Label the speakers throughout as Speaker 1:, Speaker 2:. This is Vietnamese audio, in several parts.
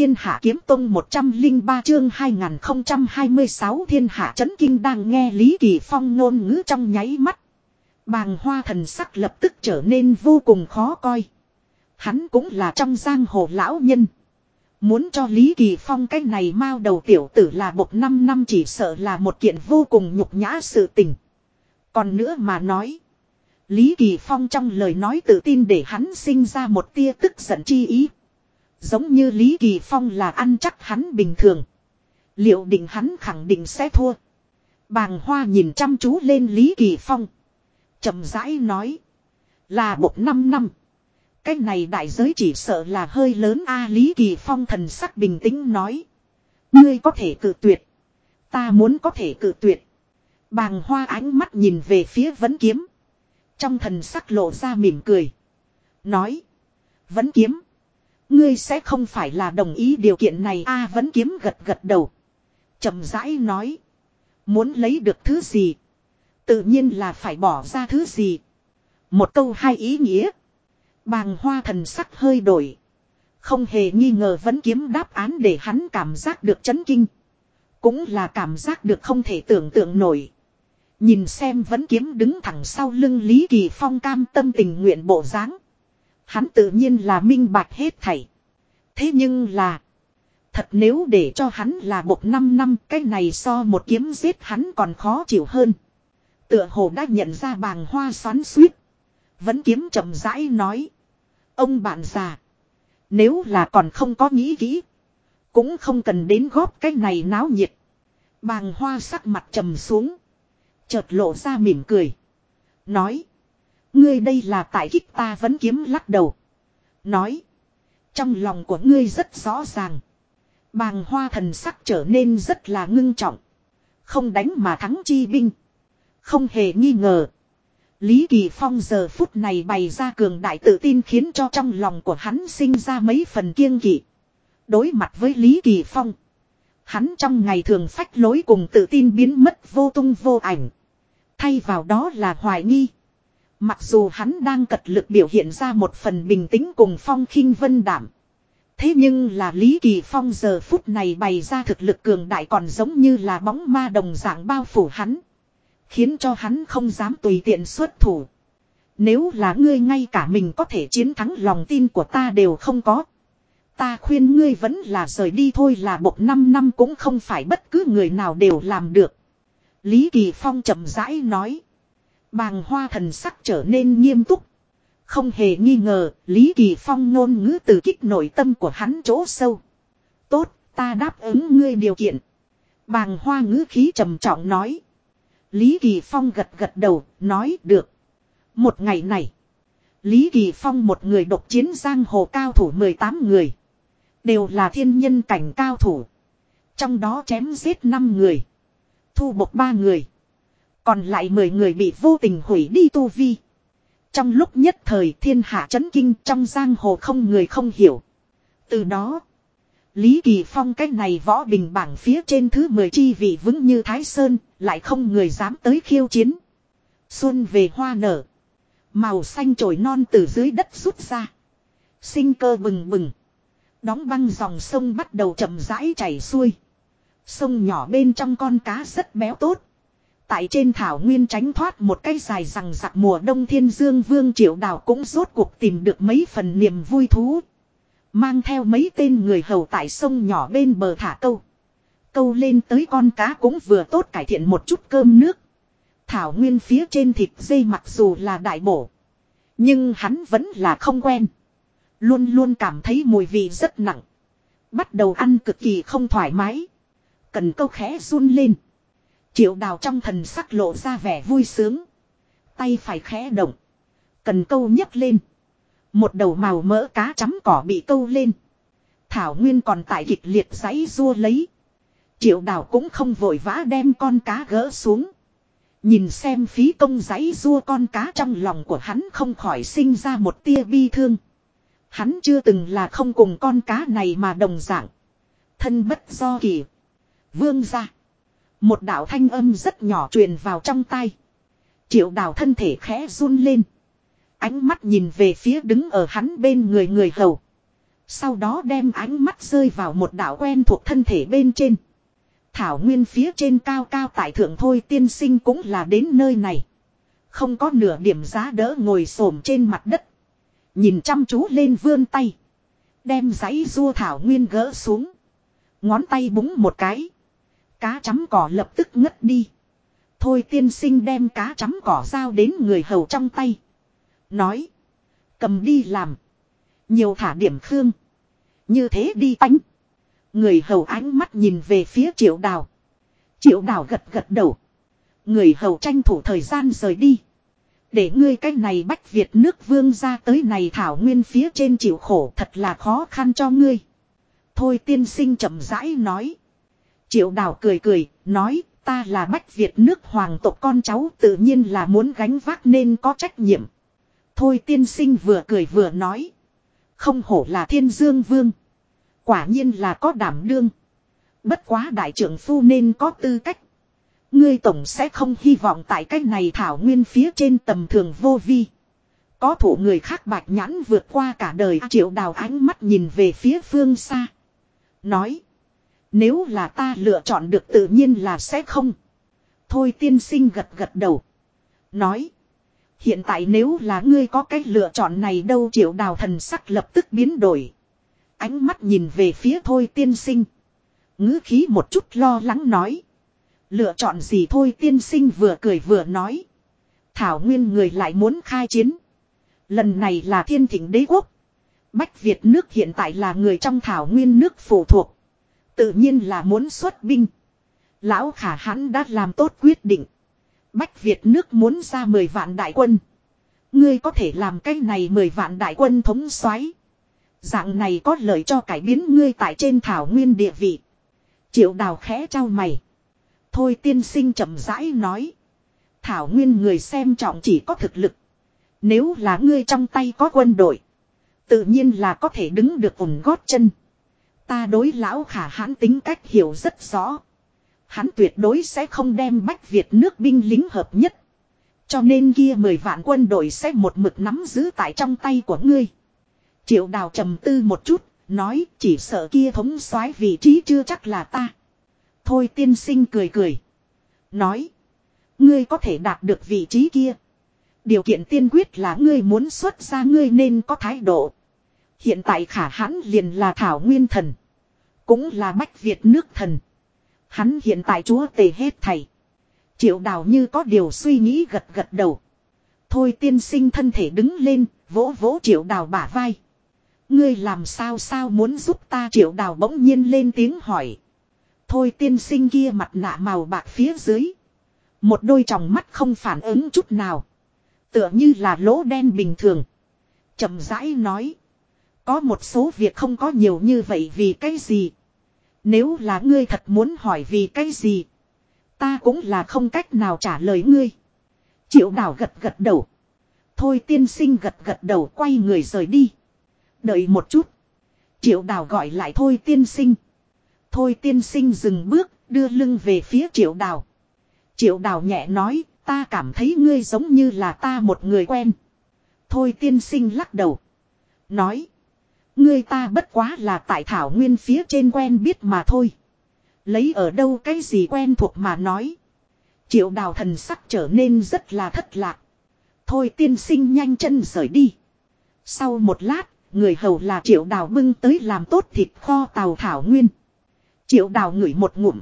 Speaker 1: Thiên Hạ Kiếm Tông 103 chương 2026 Thiên Hạ Chấn Kinh đang nghe Lý Kỳ Phong ngôn ngữ trong nháy mắt. Bàng hoa thần sắc lập tức trở nên vô cùng khó coi. Hắn cũng là trong giang hồ lão nhân. Muốn cho Lý Kỳ Phong cái này mau đầu tiểu tử là một năm năm chỉ sợ là một kiện vô cùng nhục nhã sự tình. Còn nữa mà nói. Lý Kỳ Phong trong lời nói tự tin để hắn sinh ra một tia tức giận chi ý. Giống như Lý Kỳ Phong là ăn chắc hắn bình thường. Liệu định hắn khẳng định sẽ thua. Bàng Hoa nhìn chăm chú lên Lý Kỳ Phong. chậm rãi nói. Là một năm năm. Cái này đại giới chỉ sợ là hơi lớn a, Lý Kỳ Phong thần sắc bình tĩnh nói. Ngươi có thể cự tuyệt. Ta muốn có thể cự tuyệt. Bàng Hoa ánh mắt nhìn về phía vấn kiếm. Trong thần sắc lộ ra mỉm cười. Nói. Vấn kiếm. Ngươi sẽ không phải là đồng ý điều kiện này, a vẫn kiếm gật gật đầu. chậm rãi nói. Muốn lấy được thứ gì. Tự nhiên là phải bỏ ra thứ gì. Một câu hai ý nghĩa. Bàng hoa thần sắc hơi đổi. Không hề nghi ngờ vẫn kiếm đáp án để hắn cảm giác được chấn kinh. Cũng là cảm giác được không thể tưởng tượng nổi. Nhìn xem vẫn kiếm đứng thẳng sau lưng Lý Kỳ Phong cam tâm tình nguyện bộ dáng Hắn tự nhiên là minh bạch hết thảy. Thế nhưng là. Thật nếu để cho hắn là một năm năm, cái này so một kiếm giết hắn còn khó chịu hơn. Tựa hồ đã nhận ra bàng hoa xoắn suýt. Vẫn kiếm chậm rãi nói. Ông bạn già. Nếu là còn không có nghĩ kỹ. Cũng không cần đến góp cái này náo nhiệt. Bàng hoa sắc mặt trầm xuống. Chợt lộ ra mỉm cười. Nói. Ngươi đây là tại kích ta vẫn kiếm lắc đầu. Nói. Trong lòng của ngươi rất rõ ràng. Bàng hoa thần sắc trở nên rất là ngưng trọng. Không đánh mà thắng chi binh. Không hề nghi ngờ. Lý Kỳ Phong giờ phút này bày ra cường đại tự tin khiến cho trong lòng của hắn sinh ra mấy phần kiêng kỵ. Đối mặt với Lý Kỳ Phong. Hắn trong ngày thường phách lối cùng tự tin biến mất vô tung vô ảnh. Thay vào đó là hoài nghi. Mặc dù hắn đang cật lực biểu hiện ra một phần bình tĩnh cùng phong khinh vân đảm. Thế nhưng là Lý Kỳ Phong giờ phút này bày ra thực lực cường đại còn giống như là bóng ma đồng dạng bao phủ hắn. Khiến cho hắn không dám tùy tiện xuất thủ. Nếu là ngươi ngay cả mình có thể chiến thắng lòng tin của ta đều không có. Ta khuyên ngươi vẫn là rời đi thôi là một năm năm cũng không phải bất cứ người nào đều làm được. Lý Kỳ Phong chậm rãi nói. Bàng hoa thần sắc trở nên nghiêm túc. Không hề nghi ngờ, Lý Kỳ Phong ngôn ngữ từ kích nội tâm của hắn chỗ sâu. Tốt, ta đáp ứng ngươi điều kiện. Bàng hoa ngữ khí trầm trọng nói. Lý Kỳ Phong gật gật đầu, nói được. Một ngày này, Lý Kỳ Phong một người độc chiến giang hồ cao thủ 18 người. Đều là thiên nhân cảnh cao thủ. Trong đó chém giết 5 người. Thu bộc 3 người. Còn lại 10 người bị vô tình hủy đi tu vi. Trong lúc nhất thời thiên hạ chấn kinh trong giang hồ không người không hiểu. Từ đó, Lý Kỳ Phong cách này võ bình bảng phía trên thứ 10 chi vị vững như Thái Sơn, lại không người dám tới khiêu chiến. Xuân về hoa nở. Màu xanh trồi non từ dưới đất rút ra. Sinh cơ bừng bừng. Đóng băng dòng sông bắt đầu chậm rãi chảy xuôi. Sông nhỏ bên trong con cá rất béo tốt. Tại trên thảo nguyên tránh thoát một cây dài rằng giặc mùa đông thiên dương vương triệu đào cũng rốt cuộc tìm được mấy phần niềm vui thú. Mang theo mấy tên người hầu tại sông nhỏ bên bờ thả câu. Câu lên tới con cá cũng vừa tốt cải thiện một chút cơm nước. Thảo nguyên phía trên thịt dây mặc dù là đại bổ. Nhưng hắn vẫn là không quen. Luôn luôn cảm thấy mùi vị rất nặng. Bắt đầu ăn cực kỳ không thoải mái. Cần câu khẽ run lên. Triệu đào trong thần sắc lộ ra vẻ vui sướng. Tay phải khẽ động. Cần câu nhấc lên. Một đầu màu mỡ cá chấm cỏ bị câu lên. Thảo Nguyên còn tại kịch liệt giấy rua lấy. Triệu đào cũng không vội vã đem con cá gỡ xuống. Nhìn xem phí công giấy rua con cá trong lòng của hắn không khỏi sinh ra một tia bi thương. Hắn chưa từng là không cùng con cá này mà đồng dạng. Thân bất do kỳ. Vương ra. Một đạo thanh âm rất nhỏ truyền vào trong tay. Triệu đào thân thể khẽ run lên. Ánh mắt nhìn về phía đứng ở hắn bên người người hầu. Sau đó đem ánh mắt rơi vào một đảo quen thuộc thân thể bên trên. Thảo nguyên phía trên cao cao tại thượng thôi tiên sinh cũng là đến nơi này. Không có nửa điểm giá đỡ ngồi xổm trên mặt đất. Nhìn chăm chú lên vươn tay. Đem giấy rua thảo nguyên gỡ xuống. Ngón tay búng một cái. Cá chấm cỏ lập tức ngất đi. Thôi tiên sinh đem cá chấm cỏ giao đến người hầu trong tay. Nói. Cầm đi làm. Nhiều thả điểm khương. Như thế đi tánh. Người hầu ánh mắt nhìn về phía triệu đào. Triệu đào gật gật đầu. Người hầu tranh thủ thời gian rời đi. Để ngươi cái này bách Việt nước vương ra tới này thảo nguyên phía trên chịu khổ thật là khó khăn cho ngươi. Thôi tiên sinh chậm rãi nói. Triệu đào cười cười, nói, ta là bách Việt nước hoàng tộc con cháu tự nhiên là muốn gánh vác nên có trách nhiệm. Thôi tiên sinh vừa cười vừa nói. Không hổ là thiên dương vương. Quả nhiên là có đảm đương. Bất quá đại trưởng phu nên có tư cách. Ngươi tổng sẽ không hy vọng tại cách này thảo nguyên phía trên tầm thường vô vi. Có thủ người khác bạch nhãn vượt qua cả đời triệu đào ánh mắt nhìn về phía phương xa. Nói. Nếu là ta lựa chọn được tự nhiên là sẽ không. Thôi tiên sinh gật gật đầu. Nói. Hiện tại nếu là ngươi có cách lựa chọn này đâu triệu đào thần sắc lập tức biến đổi. Ánh mắt nhìn về phía thôi tiên sinh. ngữ khí một chút lo lắng nói. Lựa chọn gì thôi tiên sinh vừa cười vừa nói. Thảo nguyên người lại muốn khai chiến. Lần này là thiên thỉnh đế quốc. Bách Việt nước hiện tại là người trong thảo nguyên nước phụ thuộc. Tự nhiên là muốn xuất binh. Lão khả hãn đã làm tốt quyết định. Bách Việt nước muốn ra 10 vạn đại quân. Ngươi có thể làm cái này 10 vạn đại quân thống soái Dạng này có lợi cho cải biến ngươi tại trên thảo nguyên địa vị. Triệu đào khẽ trao mày. Thôi tiên sinh chậm rãi nói. Thảo nguyên người xem trọng chỉ có thực lực. Nếu là ngươi trong tay có quân đội. Tự nhiên là có thể đứng được ủng gót chân. Ta đối lão khả hãn tính cách hiểu rất rõ. Hắn tuyệt đối sẽ không đem Bách Việt nước binh lính hợp nhất. Cho nên kia mười vạn quân đội sẽ một mực nắm giữ tại trong tay của ngươi. Triệu đào trầm tư một chút, nói chỉ sợ kia thống soái vị trí chưa chắc là ta. Thôi tiên sinh cười cười. Nói. Ngươi có thể đạt được vị trí kia. Điều kiện tiên quyết là ngươi muốn xuất ra ngươi nên có thái độ. Hiện tại khả hãn liền là Thảo Nguyên Thần. Cũng là Bách Việt nước thần. Hắn hiện tại chúa tề hết thầy. Triệu đào như có điều suy nghĩ gật gật đầu. Thôi tiên sinh thân thể đứng lên, vỗ vỗ triệu đào bả vai. Ngươi làm sao sao muốn giúp ta triệu đào bỗng nhiên lên tiếng hỏi. Thôi tiên sinh kia mặt nạ màu bạc phía dưới. Một đôi tròng mắt không phản ứng chút nào. Tựa như là lỗ đen bình thường. chậm rãi nói. Có một số việc không có nhiều như vậy vì cái gì. Nếu là ngươi thật muốn hỏi vì cái gì. Ta cũng là không cách nào trả lời ngươi. Triệu đảo gật gật đầu. Thôi tiên sinh gật gật đầu quay người rời đi. Đợi một chút. Triệu đảo gọi lại thôi tiên sinh. Thôi tiên sinh dừng bước, đưa lưng về phía triệu đào. Triệu đào nhẹ nói, ta cảm thấy ngươi giống như là ta một người quen. Thôi tiên sinh lắc đầu. Nói. Ngươi ta bất quá là tại thảo nguyên phía trên quen biết mà thôi. Lấy ở đâu cái gì quen thuộc mà nói. Triệu đào thần sắc trở nên rất là thất lạc. Thôi tiên sinh nhanh chân rời đi. Sau một lát, người hầu là triệu đào bưng tới làm tốt thịt kho tàu thảo nguyên. Triệu đào ngửi một ngụm.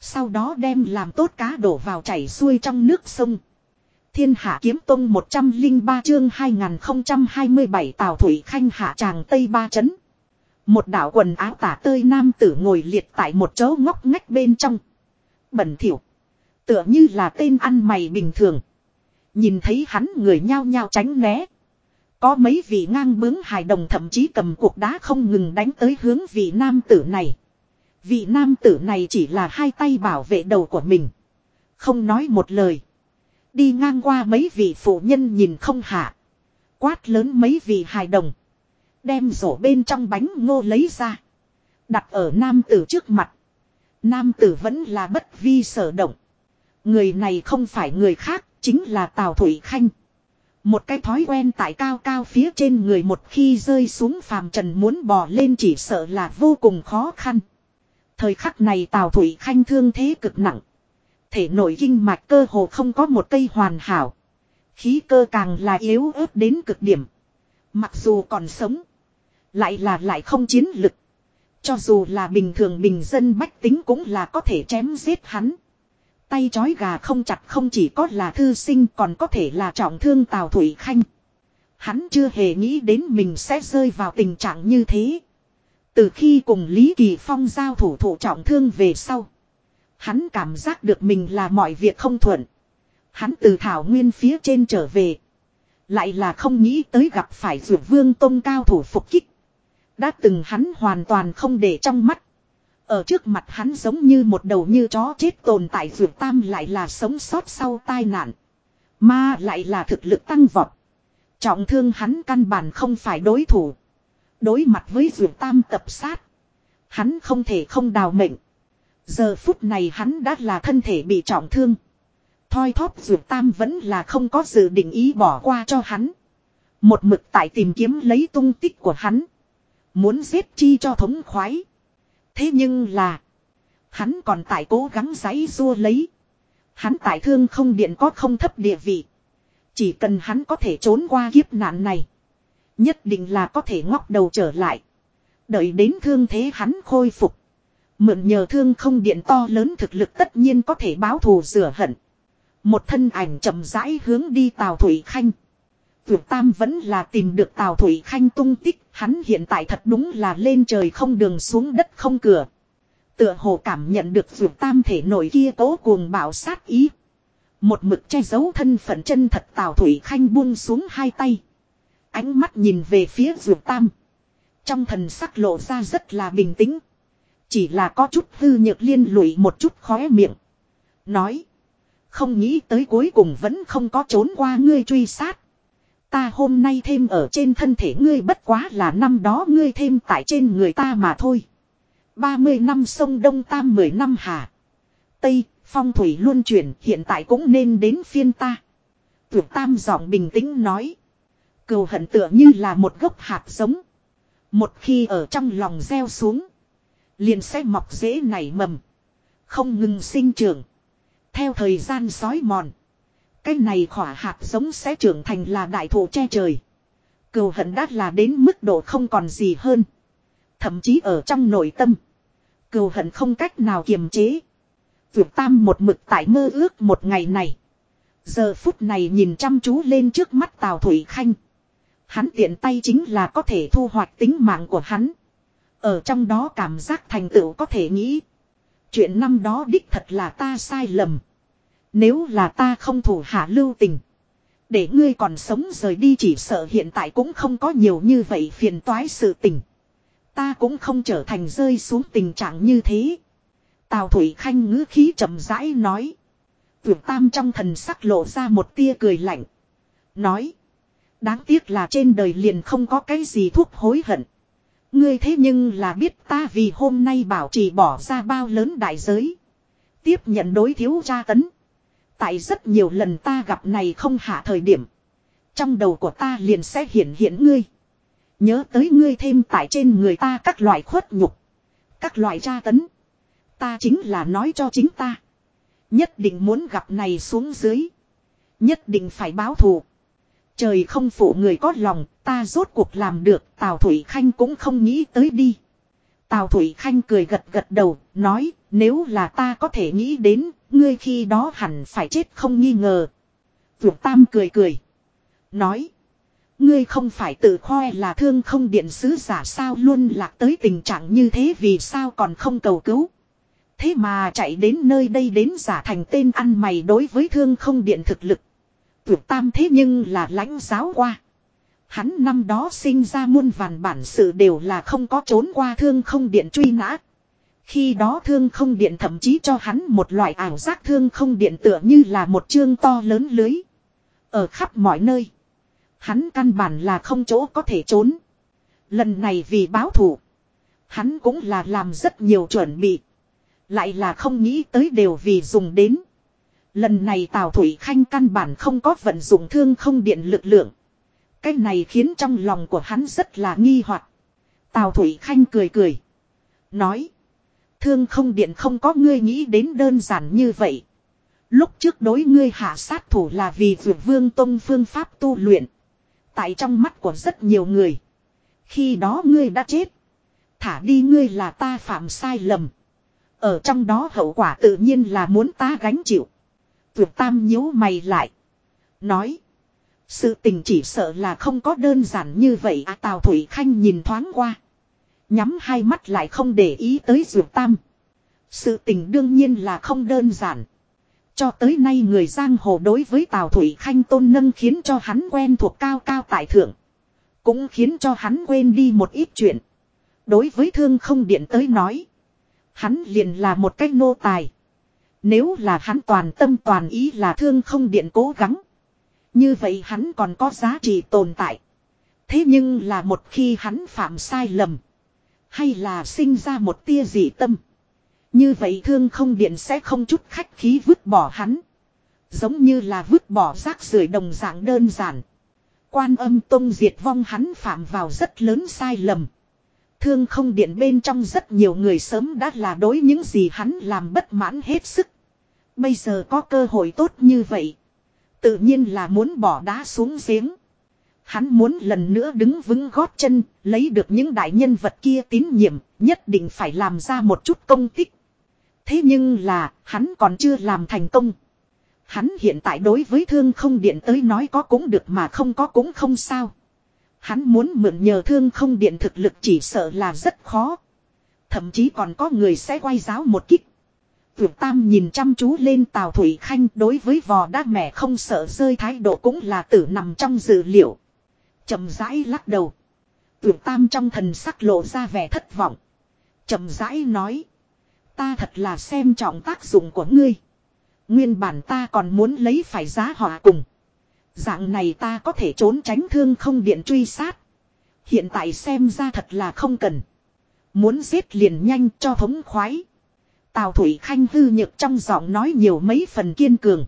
Speaker 1: Sau đó đem làm tốt cá đổ vào chảy xuôi trong nước sông. Thiên hạ kiếm tông 103 chương 2027 Tào Thủy Khanh hạ tràng Tây Ba Chấn. Một đảo quần áo tả tơi nam tử ngồi liệt tại một chỗ ngóc ngách bên trong. Bẩn thỉu. Tựa như là tên ăn mày bình thường. Nhìn thấy hắn người nhao nhao tránh né. Có mấy vị ngang bướng hài đồng thậm chí cầm cuộc đá không ngừng đánh tới hướng vị nam tử này. Vị nam tử này chỉ là hai tay bảo vệ đầu của mình. Không nói một lời. Đi ngang qua mấy vị phụ nhân nhìn không hạ. Quát lớn mấy vị hài đồng. Đem rổ bên trong bánh ngô lấy ra. Đặt ở nam tử trước mặt. Nam tử vẫn là bất vi sở động. Người này không phải người khác, chính là Tào Thủy Khanh. Một cái thói quen tại cao cao phía trên người một khi rơi xuống phàm trần muốn bò lên chỉ sợ là vô cùng khó khăn. Thời khắc này Tào Thủy Khanh thương thế cực nặng. Thể nội kinh mạch cơ hồ không có một cây hoàn hảo. Khí cơ càng là yếu ớt đến cực điểm. Mặc dù còn sống. Lại là lại không chiến lực. Cho dù là bình thường bình dân bách tính cũng là có thể chém giết hắn. Tay chói gà không chặt không chỉ có là thư sinh còn có thể là trọng thương Tào Thủy Khanh. Hắn chưa hề nghĩ đến mình sẽ rơi vào tình trạng như thế. Từ khi cùng Lý Kỳ Phong giao thủ thủ trọng thương về sau. Hắn cảm giác được mình là mọi việc không thuận. Hắn từ thảo nguyên phía trên trở về. Lại là không nghĩ tới gặp phải dược vương tôn cao thủ phục kích. Đã từng hắn hoàn toàn không để trong mắt. Ở trước mặt hắn giống như một đầu như chó chết tồn tại dược tam lại là sống sót sau tai nạn. Mà lại là thực lực tăng vọt. Trọng thương hắn căn bản không phải đối thủ. Đối mặt với dược tam tập sát. Hắn không thể không đào mệnh. Giờ phút này hắn đã là thân thể bị trọng thương. Thoi thóp dược tam vẫn là không có dự định ý bỏ qua cho hắn. Một mực tại tìm kiếm lấy tung tích của hắn. Muốn giết chi cho thống khoái. Thế nhưng là. Hắn còn tại cố gắng giấy rua lấy. Hắn tại thương không điện có không thấp địa vị. Chỉ cần hắn có thể trốn qua kiếp nạn này. Nhất định là có thể ngóc đầu trở lại. Đợi đến thương thế hắn khôi phục. Mượn nhờ thương không điện to lớn thực lực tất nhiên có thể báo thù rửa hận. Một thân ảnh chậm rãi hướng đi Tào Thủy Khanh. Vượt Tam vẫn là tìm được Tào Thủy Khanh tung tích, hắn hiện tại thật đúng là lên trời không đường xuống đất không cửa. Tựa hồ cảm nhận được vượt Tam thể nổi kia cố cuồng bảo sát ý. Một mực che giấu thân phận chân thật Tào Thủy Khanh buông xuống hai tay. Ánh mắt nhìn về phía vượt Tam. Trong thần sắc lộ ra rất là bình tĩnh. Chỉ là có chút hư nhược liên lụy một chút khóe miệng. Nói. Không nghĩ tới cuối cùng vẫn không có trốn qua ngươi truy sát. Ta hôm nay thêm ở trên thân thể ngươi bất quá là năm đó ngươi thêm tại trên người ta mà thôi. 30 năm sông Đông Tam 10 năm Hà. Tây, phong thủy luôn chuyển hiện tại cũng nên đến phiên ta. Tuyệt Tam giọng bình tĩnh nói. Cừu hận tựa như là một gốc hạt giống. Một khi ở trong lòng gieo xuống. Liền sẽ mọc dễ nảy mầm. Không ngừng sinh trưởng. Theo thời gian sói mòn. Cái này khỏa hạt giống sẽ trưởng thành là đại thụ che trời. Cừu hận đát là đến mức độ không còn gì hơn. Thậm chí ở trong nội tâm. Cừu hận không cách nào kiềm chế. Vượt tam một mực tại mơ ước một ngày này. Giờ phút này nhìn chăm chú lên trước mắt Tào Thủy Khanh. Hắn tiện tay chính là có thể thu hoạch tính mạng của hắn. Ở trong đó cảm giác thành tựu có thể nghĩ. Chuyện năm đó đích thật là ta sai lầm. Nếu là ta không thủ hạ lưu tình. Để ngươi còn sống rời đi chỉ sợ hiện tại cũng không có nhiều như vậy phiền toái sự tình. Ta cũng không trở thành rơi xuống tình trạng như thế. Tào Thủy Khanh ngữ khí chậm rãi nói. Vượt tam trong thần sắc lộ ra một tia cười lạnh. Nói. Đáng tiếc là trên đời liền không có cái gì thuốc hối hận. Ngươi thế nhưng là biết ta vì hôm nay bảo trì bỏ ra bao lớn đại giới. Tiếp nhận đối thiếu tra tấn. Tại rất nhiều lần ta gặp này không hạ thời điểm. Trong đầu của ta liền sẽ hiện hiện ngươi. Nhớ tới ngươi thêm tại trên người ta các loại khuất nhục. Các loại tra tấn. Ta chính là nói cho chính ta. Nhất định muốn gặp này xuống dưới. Nhất định phải báo thù. Trời không phụ người có lòng, ta rốt cuộc làm được, Tào Thủy Khanh cũng không nghĩ tới đi. Tào Thủy Khanh cười gật gật đầu, nói, nếu là ta có thể nghĩ đến, ngươi khi đó hẳn phải chết không nghi ngờ. Vượt Tam cười cười. Nói, ngươi không phải tự khoe là thương không điện sứ giả sao luôn lạc tới tình trạng như thế vì sao còn không cầu cứu. Thế mà chạy đến nơi đây đến giả thành tên ăn mày đối với thương không điện thực lực. Tuyệt Tam thế nhưng là lãnh giáo qua. Hắn năm đó sinh ra muôn vàn bản sự đều là không có trốn qua thương không điện truy nã. Khi đó thương không điện thậm chí cho hắn một loại ảo giác thương không điện tựa như là một chương to lớn lưới. Ở khắp mọi nơi. Hắn căn bản là không chỗ có thể trốn. Lần này vì báo thủ. Hắn cũng là làm rất nhiều chuẩn bị. Lại là không nghĩ tới đều vì dùng đến. Lần này Tào Thủy Khanh căn bản không có vận dụng thương không điện lực lượng. Cái này khiến trong lòng của hắn rất là nghi hoặc. Tào Thủy Khanh cười cười. Nói. Thương không điện không có ngươi nghĩ đến đơn giản như vậy. Lúc trước đối ngươi hạ sát thủ là vì vượt vương tông phương pháp tu luyện. Tại trong mắt của rất nhiều người. Khi đó ngươi đã chết. Thả đi ngươi là ta phạm sai lầm. Ở trong đó hậu quả tự nhiên là muốn ta gánh chịu tuyệt tam nhíu mày lại. Nói. Sự tình chỉ sợ là không có đơn giản như vậy à Tào Thủy Khanh nhìn thoáng qua. Nhắm hai mắt lại không để ý tới Dược Tam. Sự tình đương nhiên là không đơn giản. Cho tới nay người giang hồ đối với Tào Thủy Khanh tôn nâng khiến cho hắn quen thuộc cao cao tại thượng. Cũng khiến cho hắn quên đi một ít chuyện. Đối với thương không điện tới nói. Hắn liền là một cách nô tài. Nếu là hắn toàn tâm toàn ý là thương không điện cố gắng. Như vậy hắn còn có giá trị tồn tại. Thế nhưng là một khi hắn phạm sai lầm. Hay là sinh ra một tia dị tâm. Như vậy thương không điện sẽ không chút khách khí vứt bỏ hắn. Giống như là vứt bỏ rác rưởi đồng dạng đơn giản. Quan âm tông diệt vong hắn phạm vào rất lớn sai lầm. Thương không điện bên trong rất nhiều người sớm đã là đối những gì hắn làm bất mãn hết sức. Bây giờ có cơ hội tốt như vậy. Tự nhiên là muốn bỏ đá xuống giếng. Hắn muốn lần nữa đứng vững gót chân, lấy được những đại nhân vật kia tín nhiệm, nhất định phải làm ra một chút công tích. Thế nhưng là, hắn còn chưa làm thành công. Hắn hiện tại đối với thương không điện tới nói có cũng được mà không có cũng không sao. Hắn muốn mượn nhờ thương không điện thực lực chỉ sợ là rất khó. Thậm chí còn có người sẽ quay giáo một kích. Tuyệt Tam nhìn chăm chú lên Tào Thủy Khanh, đối với vò đá mẹ không sợ rơi, thái độ cũng là tử nằm trong dự liệu. chậm rãi lắc đầu. Tuyệt Tam trong thần sắc lộ ra vẻ thất vọng. chậm rãi nói. Ta thật là xem trọng tác dụng của ngươi. Nguyên bản ta còn muốn lấy phải giá họa cùng. Dạng này ta có thể trốn tránh thương không điện truy sát. Hiện tại xem ra thật là không cần. Muốn giết liền nhanh cho thống khoái. Tào Thủy Khanh hư nhược trong giọng nói nhiều mấy phần kiên cường.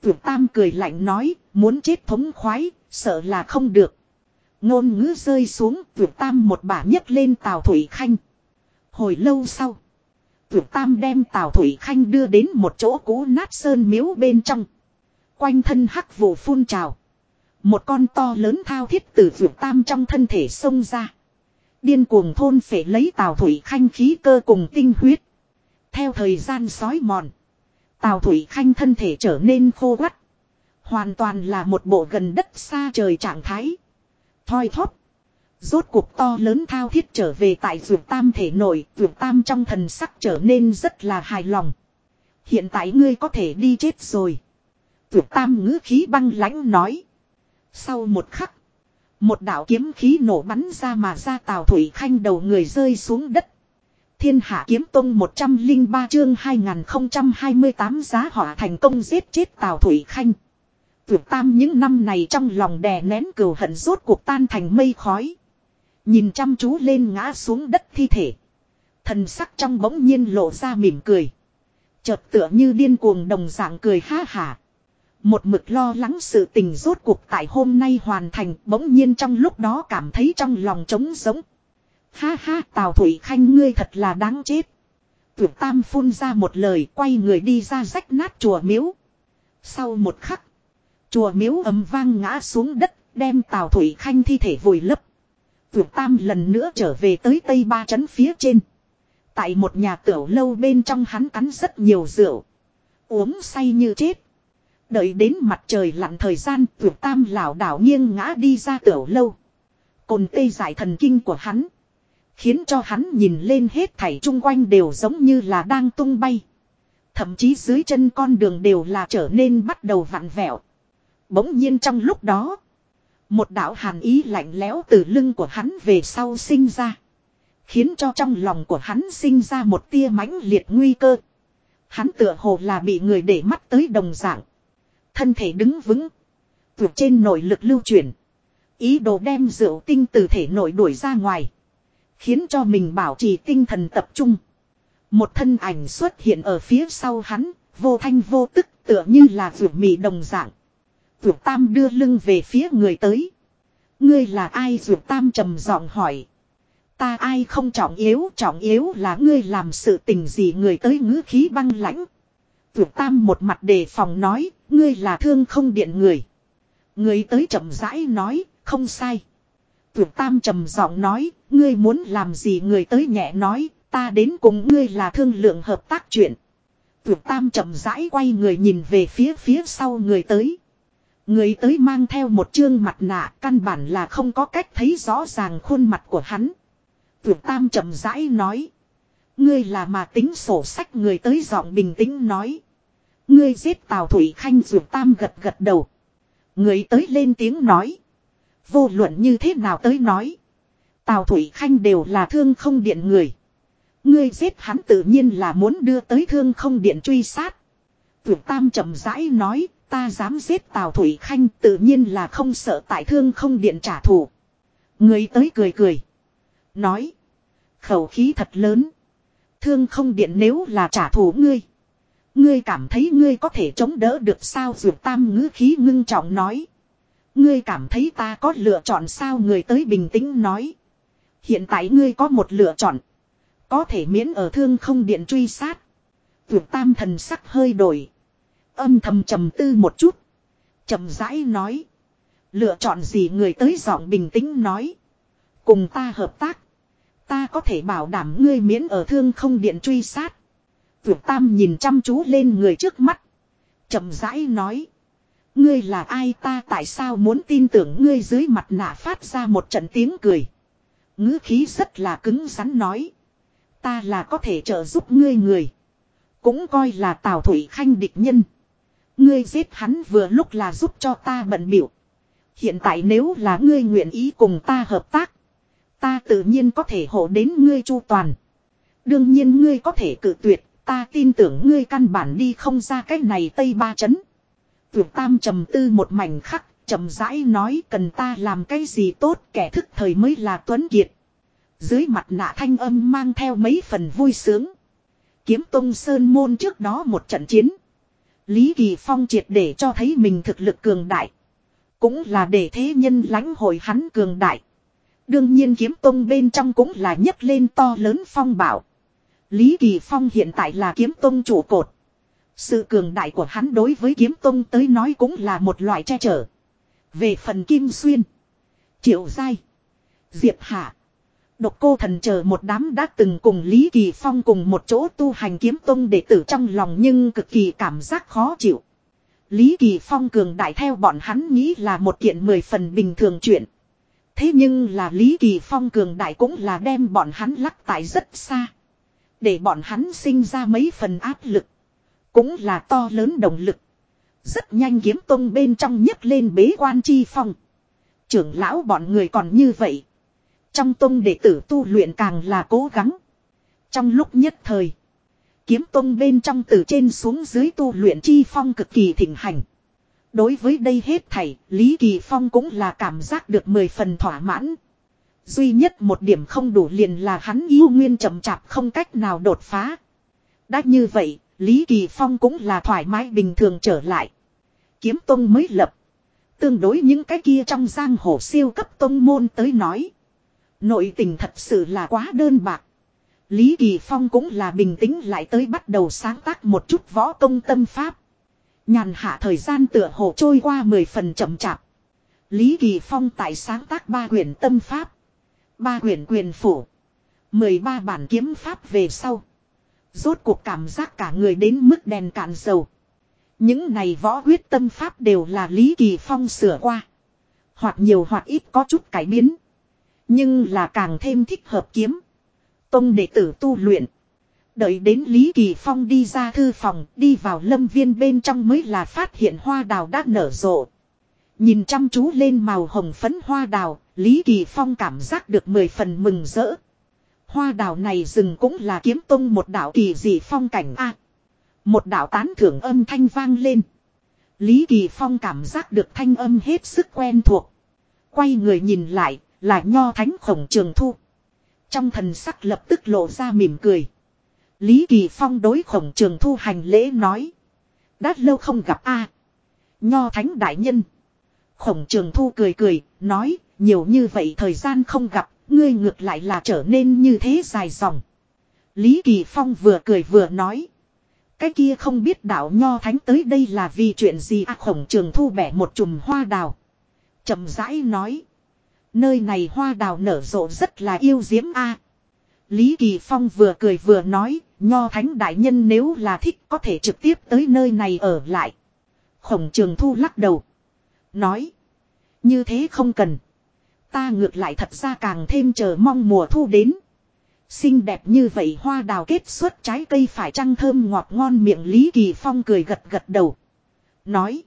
Speaker 1: Tuyệt Tam cười lạnh nói, muốn chết thống khoái, sợ là không được. Ngôn ngữ rơi xuống, Tuyệt Tam một bả nhấc lên Tào Thủy Khanh. Hồi lâu sau, Tuyệt Tam đem Tào Thủy Khanh đưa đến một chỗ cũ nát sơn miếu bên trong. Quanh thân hắc vụ phun trào. Một con to lớn thao thiết từ Tuyệt Tam trong thân thể xông ra. Điên cuồng thôn phệ lấy Tào Thủy Khanh khí cơ cùng tinh huyết. Theo thời gian sói mòn. Tào Thủy Khanh thân thể trở nên khô quắt. Hoàn toàn là một bộ gần đất xa trời trạng thái. Thoi thóp. Rốt cuộc to lớn thao thiết trở về tại vượt tam thể nổi, vượt tam trong thần sắc trở nên rất là hài lòng. Hiện tại ngươi có thể đi chết rồi. Vượt tam ngữ khí băng lãnh nói. Sau một khắc, một đạo kiếm khí nổ bắn ra mà ra tào thủy khanh đầu người rơi xuống đất. Thiên hạ kiếm tông 103 chương 2028 giá hỏa thành công giết chết tào thủy khanh. Tuyệt tam những năm này trong lòng đè nén cừu hận rốt cuộc tan thành mây khói. Nhìn chăm chú lên ngã xuống đất thi thể. Thần sắc trong bỗng nhiên lộ ra mỉm cười. Chợt tựa như điên cuồng đồng dạng cười ha hả. Một mực lo lắng sự tình rốt cuộc tại hôm nay hoàn thành, bỗng nhiên trong lúc đó cảm thấy trong lòng trống giống. Ha ha, Tào Thủy Khanh ngươi thật là đáng chết. Tuyệt Tam phun ra một lời, quay người đi ra rách nát chùa miếu. Sau một khắc. Chùa miếu ấm vang ngã xuống đất, đem Tào Thủy Khanh thi thể vùi lấp. Tuyệt Tam lần nữa trở về tới Tây Ba Trấn phía trên. Tại một nhà tiểu lâu bên trong hắn cắn rất nhiều rượu. Uống say như chết. Đợi đến mặt trời lặn thời gian tuyệt tam lảo đảo nghiêng ngã đi ra tiểu lâu. Cồn tê giải thần kinh của hắn. Khiến cho hắn nhìn lên hết thảy chung quanh đều giống như là đang tung bay. Thậm chí dưới chân con đường đều là trở nên bắt đầu vặn vẹo. Bỗng nhiên trong lúc đó. Một đạo hàn ý lạnh lẽo từ lưng của hắn về sau sinh ra. Khiến cho trong lòng của hắn sinh ra một tia mãnh liệt nguy cơ. Hắn tựa hồ là bị người để mắt tới đồng dạng. Thân thể đứng vững. Vượt trên nội lực lưu chuyển. Ý đồ đem rượu tinh từ thể nội đuổi ra ngoài. Khiến cho mình bảo trì tinh thần tập trung. Một thân ảnh xuất hiện ở phía sau hắn, vô thanh vô tức, Tựa như là rượu mì đồng dạng. Rượu tam đưa lưng về phía người tới. Ngươi là ai rượu tam trầm giọng hỏi. Ta ai không trọng yếu trọng yếu là ngươi làm sự tình gì người tới ngữ khí băng lãnh. Rượu tam một mặt đề phòng nói, ngươi là thương không điện người. Người tới chậm rãi nói, không sai. Tuyệt tam trầm giọng nói, ngươi muốn làm gì người tới nhẹ nói, ta đến cùng ngươi là thương lượng hợp tác chuyện. Tuyệt tam chậm rãi quay người nhìn về phía phía sau người tới. Người tới mang theo một chương mặt nạ căn bản là không có cách thấy rõ ràng khuôn mặt của hắn. Tuyệt tam chậm rãi nói. Ngươi là mà tính sổ sách người tới giọng bình tĩnh nói. Ngươi giết Tào Thủy Khanh Tuyệt tam gật gật đầu. Người tới lên tiếng nói. Vô luận như thế nào tới nói. Tào Thủy Khanh đều là thương không điện người. Ngươi giết hắn tự nhiên là muốn đưa tới thương không điện truy sát. Tuyệt Tam chậm rãi nói, ta dám giết Tào Thủy Khanh tự nhiên là không sợ tại thương không điện trả thù. Người tới cười cười. Nói. Khẩu khí thật lớn. Thương không điện nếu là trả thù ngươi. Ngươi cảm thấy ngươi có thể chống đỡ được sao Dược Tam ngữ khí ngưng trọng nói. Ngươi cảm thấy ta có lựa chọn sao người tới bình tĩnh nói. Hiện tại ngươi có một lựa chọn. Có thể miễn ở thương không điện truy sát. Tuyệt tam thần sắc hơi đổi. Âm thầm trầm tư một chút. trầm rãi nói. Lựa chọn gì người tới giọng bình tĩnh nói. Cùng ta hợp tác. Ta có thể bảo đảm ngươi miễn ở thương không điện truy sát. Tuyệt tam nhìn chăm chú lên người trước mắt. trầm rãi nói. Ngươi là ai ta tại sao muốn tin tưởng ngươi dưới mặt nạ phát ra một trận tiếng cười. ngữ khí rất là cứng rắn nói. Ta là có thể trợ giúp ngươi người. Cũng coi là Tào Thủy Khanh địch nhân. Ngươi giết hắn vừa lúc là giúp cho ta bận biểu. Hiện tại nếu là ngươi nguyện ý cùng ta hợp tác. Ta tự nhiên có thể hộ đến ngươi chu toàn. Đương nhiên ngươi có thể cự tuyệt. Ta tin tưởng ngươi căn bản đi không ra cái này tây ba chấn. Tuyệt tam trầm tư một mảnh khắc. trầm rãi nói cần ta làm cái gì tốt, kẻ thức thời mới là tuấn kiệt. Dưới mặt nạ thanh âm mang theo mấy phần vui sướng. Kiếm Tông Sơn Môn trước đó một trận chiến. Lý Kỳ Phong triệt để cho thấy mình thực lực cường đại. Cũng là để thế nhân lãnh hội hắn cường đại. Đương nhiên kiếm tông bên trong cũng là nhấc lên to lớn phong bảo. Lý Kỳ Phong hiện tại là kiếm tông trụ cột. Sự cường đại của hắn đối với kiếm tông tới nói cũng là một loại che chở. Về phần Kim Xuyên. Triệu Giai. Diệp Hạ. Độc cô thần chờ một đám đã từng cùng Lý Kỳ Phong cùng một chỗ tu hành kiếm tông đệ tử trong lòng nhưng cực kỳ cảm giác khó chịu. Lý Kỳ Phong cường đại theo bọn hắn nghĩ là một kiện mười phần bình thường chuyện. Thế nhưng là Lý Kỳ Phong cường đại cũng là đem bọn hắn lắc tại rất xa. Để bọn hắn sinh ra mấy phần áp lực. Cũng là to lớn động lực. Rất nhanh kiếm tông bên trong nhấc lên bế quan chi phong. Trưởng lão bọn người còn như vậy. Trong tông đệ tử tu luyện càng là cố gắng. Trong lúc nhất thời. Kiếm tông bên trong từ trên xuống dưới tu luyện chi phong cực kỳ thịnh hành. Đối với đây hết thảy, Lý Kỳ Phong cũng là cảm giác được mười phần thỏa mãn. Duy nhất một điểm không đủ liền là hắn yêu nguyên chậm chạp không cách nào đột phá. Đã như vậy, Lý Kỳ Phong cũng là thoải mái bình thường trở lại. Kiếm tông mới lập. Tương đối những cái kia trong giang hồ siêu cấp tông môn tới nói. Nội tình thật sự là quá đơn bạc. Lý Kỳ Phong cũng là bình tĩnh lại tới bắt đầu sáng tác một chút võ công tâm pháp. Nhàn hạ thời gian tựa hồ trôi qua mười phần chậm chạp. Lý Kỳ Phong tại sáng tác ba quyển tâm pháp. Ba quyển quyền phủ. mười ba bản kiếm pháp về sau. Rốt cuộc cảm giác cả người đến mức đèn cạn dầu. Những này võ huyết tâm pháp đều là Lý Kỳ Phong sửa qua. Hoặc nhiều hoặc ít có chút cải biến. Nhưng là càng thêm thích hợp kiếm. Tông đệ tử tu luyện. Đợi đến Lý Kỳ Phong đi ra thư phòng, đi vào lâm viên bên trong mới là phát hiện hoa đào đã nở rộ. Nhìn chăm chú lên màu hồng phấn hoa đào, Lý Kỳ Phong cảm giác được mười phần mừng rỡ. Hoa đào này rừng cũng là kiếm tông một đạo kỳ dị phong cảnh a. một đạo tán thưởng âm thanh vang lên. Lý Kỳ Phong cảm giác được thanh âm hết sức quen thuộc. Quay người nhìn lại, là nho thánh khổng trường thu. Trong thần sắc lập tức lộ ra mỉm cười. Lý Kỳ Phong đối khổng trường thu hành lễ nói. Đã lâu không gặp a Nho thánh đại nhân. Khổng trường thu cười cười, nói, nhiều như vậy thời gian không gặp, ngươi ngược lại là trở nên như thế dài dòng. Lý Kỳ Phong vừa cười vừa nói. Cái kia không biết đạo nho thánh tới đây là vì chuyện gì à khổng trường thu bẻ một chùm hoa đào. chậm rãi nói. Nơi này hoa đào nở rộ rất là yêu diễm a Lý Kỳ Phong vừa cười vừa nói, nho thánh đại nhân nếu là thích có thể trực tiếp tới nơi này ở lại. Khổng trường thu lắc đầu. Nói. Như thế không cần. Ta ngược lại thật ra càng thêm chờ mong mùa thu đến. Xinh đẹp như vậy hoa đào kết xuất trái cây phải trăng thơm ngọt ngon miệng Lý Kỳ Phong cười gật gật đầu. Nói.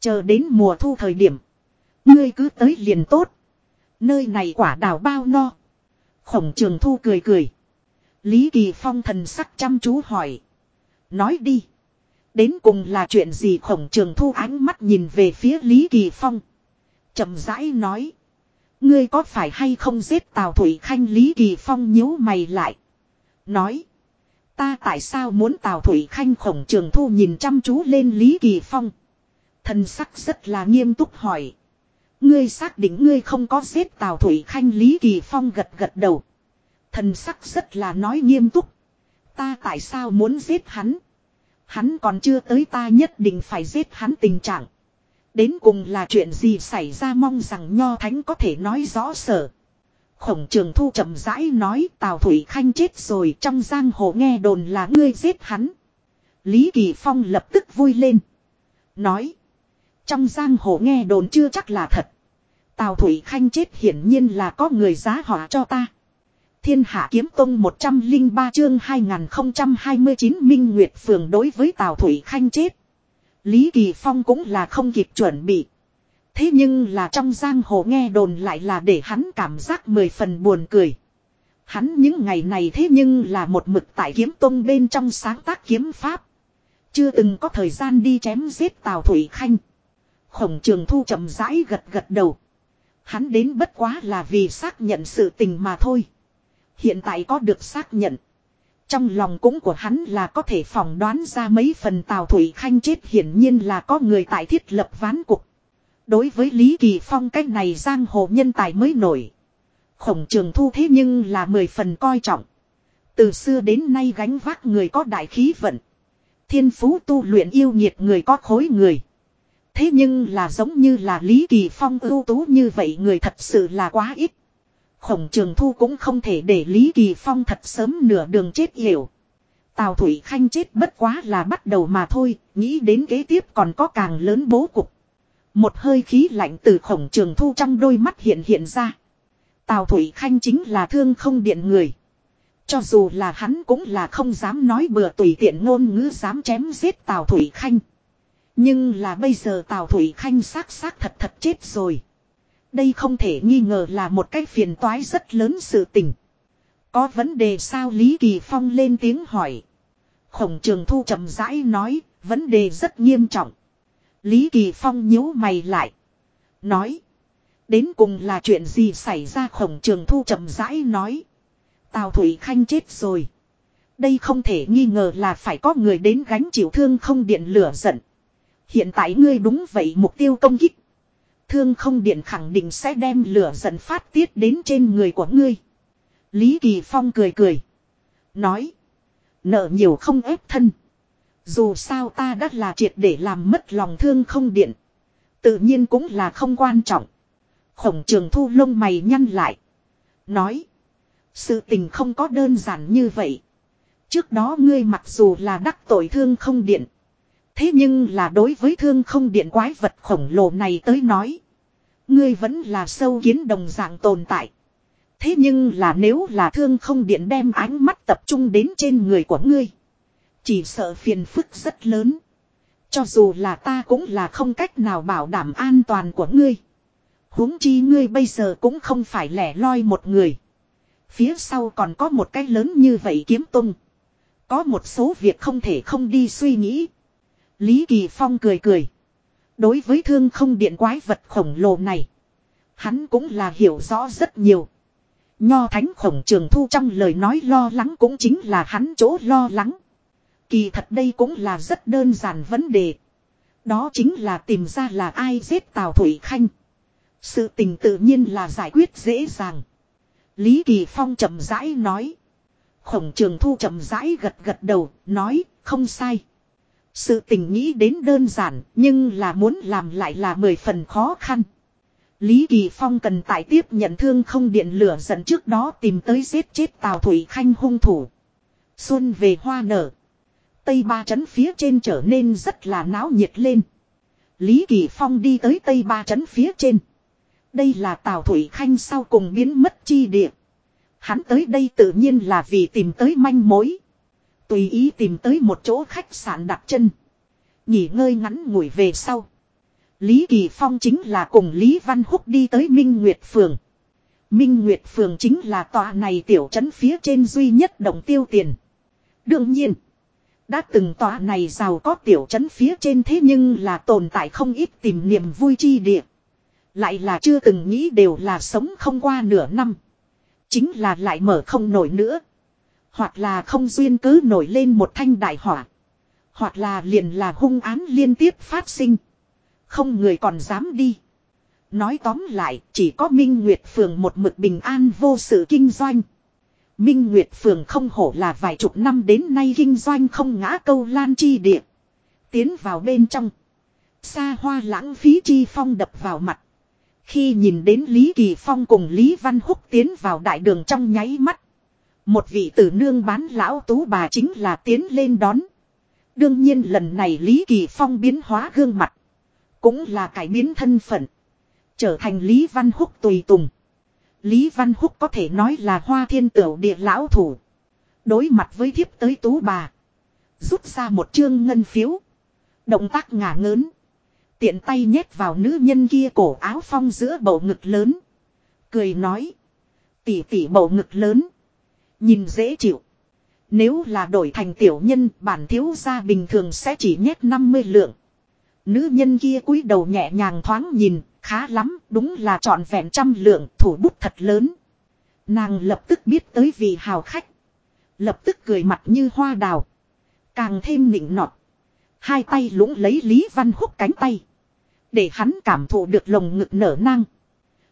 Speaker 1: Chờ đến mùa thu thời điểm. Ngươi cứ tới liền tốt. Nơi này quả đào bao no. Khổng trường thu cười cười. Lý Kỳ Phong thần sắc chăm chú hỏi. Nói đi. Đến cùng là chuyện gì khổng trường thu ánh mắt nhìn về phía Lý Kỳ Phong. chậm rãi nói. Ngươi có phải hay không giết Tào Thủy Khanh Lý Kỳ Phong nhíu mày lại. Nói. Ta tại sao muốn Tào Thủy Khanh khổng trường thu nhìn chăm chú lên Lý Kỳ Phong. Thần sắc rất là nghiêm túc hỏi. Ngươi xác định ngươi không có giết Tào Thủy Khanh Lý Kỳ Phong gật gật đầu. Thần sắc rất là nói nghiêm túc. Ta tại sao muốn giết hắn? Hắn còn chưa tới ta nhất định phải giết hắn tình trạng. Đến cùng là chuyện gì xảy ra mong rằng Nho Thánh có thể nói rõ sở. Khổng trường thu chậm rãi nói, Tào Thủy Khanh chết rồi, trong giang hồ nghe đồn là ngươi giết hắn. Lý Kỳ Phong lập tức vui lên. Nói. Trong giang hồ nghe đồn chưa chắc là thật. Tào Thủy Khanh chết hiển nhiên là có người giá họa cho ta. Thiên Hạ Kiếm Tông 103 chương 2029 Minh Nguyệt Phường đối với Tào Thủy Khanh chết. Lý Kỳ Phong cũng là không kịp chuẩn bị. Thế nhưng là trong giang hồ nghe đồn lại là để hắn cảm giác mười phần buồn cười. Hắn những ngày này thế nhưng là một mực tại kiếm tông bên trong sáng tác kiếm pháp. Chưa từng có thời gian đi chém giết Tào Thủy Khanh. Khổng trường thu chậm rãi gật gật đầu. Hắn đến bất quá là vì xác nhận sự tình mà thôi. Hiện tại có được xác nhận. Trong lòng cũng của hắn là có thể phỏng đoán ra mấy phần Tào Thủy Khanh chết hiển nhiên là có người tại thiết lập ván cục. Đối với Lý Kỳ Phong cách này giang hồ nhân tài mới nổi. Khổng trường thu thế nhưng là mười phần coi trọng. Từ xưa đến nay gánh vác người có đại khí vận. Thiên phú tu luyện yêu nhiệt người có khối người. Thế nhưng là giống như là Lý Kỳ Phong ưu tú như vậy người thật sự là quá ít. Khổng trường thu cũng không thể để Lý Kỳ Phong thật sớm nửa đường chết hiểu. Tào Thủy Khanh chết bất quá là bắt đầu mà thôi, nghĩ đến kế tiếp còn có càng lớn bố cục. Một hơi khí lạnh từ khổng trường thu trong đôi mắt hiện hiện ra. Tào Thủy Khanh chính là thương không điện người. Cho dù là hắn cũng là không dám nói bừa tùy tiện ngôn ngữ dám chém giết Tào Thủy Khanh. Nhưng là bây giờ Tào Thủy Khanh xác xác thật thật chết rồi. Đây không thể nghi ngờ là một cái phiền toái rất lớn sự tình. Có vấn đề sao Lý Kỳ Phong lên tiếng hỏi. Khổng trường thu chậm rãi nói, vấn đề rất nghiêm trọng. Lý Kỳ Phong nhíu mày lại. Nói. Đến cùng là chuyện gì xảy ra khổng trường thu chậm rãi nói. Tào Thủy Khanh chết rồi. Đây không thể nghi ngờ là phải có người đến gánh chịu thương không điện lửa giận. Hiện tại ngươi đúng vậy mục tiêu công kích. Thương không điện khẳng định sẽ đem lửa giận phát tiết đến trên người của ngươi. Lý Kỳ Phong cười cười. Nói. Nợ nhiều không ép thân. Dù sao ta đã là triệt để làm mất lòng thương không điện. Tự nhiên cũng là không quan trọng. Khổng trường thu lông mày nhăn lại. Nói. Sự tình không có đơn giản như vậy. Trước đó ngươi mặc dù là đắc tội thương không điện. Thế nhưng là đối với thương không điện quái vật khổng lồ này tới nói. Ngươi vẫn là sâu kiến đồng dạng tồn tại. Thế nhưng là nếu là thương không điện đem ánh mắt tập trung đến trên người của ngươi. Chỉ sợ phiền phức rất lớn. Cho dù là ta cũng là không cách nào bảo đảm an toàn của ngươi. huống chi ngươi bây giờ cũng không phải lẻ loi một người. Phía sau còn có một cái lớn như vậy kiếm tung. Có một số việc không thể không đi suy nghĩ. Lý Kỳ Phong cười cười. Đối với thương không điện quái vật khổng lồ này. Hắn cũng là hiểu rõ rất nhiều. Nho thánh khổng trường thu trong lời nói lo lắng cũng chính là hắn chỗ lo lắng. Kỳ thật đây cũng là rất đơn giản vấn đề. Đó chính là tìm ra là ai giết Tào Thủy Khanh. Sự tình tự nhiên là giải quyết dễ dàng. Lý Kỳ Phong chậm rãi nói. Khổng trường thu chậm rãi gật gật đầu, nói, không sai. Sự tình nghĩ đến đơn giản, nhưng là muốn làm lại là mười phần khó khăn. Lý Kỳ Phong cần tại tiếp nhận thương không điện lửa dẫn trước đó tìm tới giết chết Tào Thủy Khanh hung thủ. Xuân về hoa nở. Tây ba trấn phía trên trở nên rất là náo nhiệt lên. Lý Kỳ Phong đi tới Tây ba trấn phía trên. Đây là Tào Thủy Khanh sau cùng biến mất chi địa. Hắn tới đây tự nhiên là vì tìm tới manh mối. Tùy ý tìm tới một chỗ khách sạn đặt chân. Nghỉ ngơi ngắn ngủi về sau. Lý Kỳ Phong chính là cùng Lý Văn Húc đi tới Minh Nguyệt Phường. Minh Nguyệt Phường chính là tòa này tiểu trấn phía trên duy nhất động tiêu tiền. Đương nhiên, đã từng tòa này giàu có tiểu trấn phía trên thế nhưng là tồn tại không ít tìm niềm vui chi địa. Lại là chưa từng nghĩ đều là sống không qua nửa năm. Chính là lại mở không nổi nữa. Hoặc là không duyên cứ nổi lên một thanh đại hỏa. Hoặc là liền là hung án liên tiếp phát sinh. Không người còn dám đi. Nói tóm lại, chỉ có Minh Nguyệt Phường một mực bình an vô sự kinh doanh. Minh Nguyệt Phường không hổ là vài chục năm đến nay kinh doanh không ngã câu lan chi địa. Tiến vào bên trong. Xa hoa lãng phí chi phong đập vào mặt. Khi nhìn đến Lý Kỳ Phong cùng Lý Văn Húc tiến vào đại đường trong nháy mắt. Một vị tử nương bán lão tú bà chính là tiến lên đón. Đương nhiên lần này Lý Kỳ Phong biến hóa gương mặt. Cũng là cải biến thân phận. Trở thành Lý Văn Húc tùy tùng. Lý Văn Húc có thể nói là hoa thiên tửu địa lão thủ. Đối mặt với thiếp tới tú bà. Rút ra một chương ngân phiếu. Động tác ngả ngớn. Tiện tay nhét vào nữ nhân kia cổ áo phong giữa bầu ngực lớn. Cười nói. Tỉ tỉ bầu ngực lớn. Nhìn dễ chịu. Nếu là đổi thành tiểu nhân bản thiếu gia bình thường sẽ chỉ nhét 50 lượng. Nữ nhân kia cúi đầu nhẹ nhàng thoáng nhìn, khá lắm, đúng là trọn vẹn trăm lượng, thủ bút thật lớn. Nàng lập tức biết tới vì hào khách. Lập tức cười mặt như hoa đào. Càng thêm nịnh nọt. Hai tay lũng lấy Lý Văn Húc cánh tay. Để hắn cảm thụ được lồng ngực nở nang.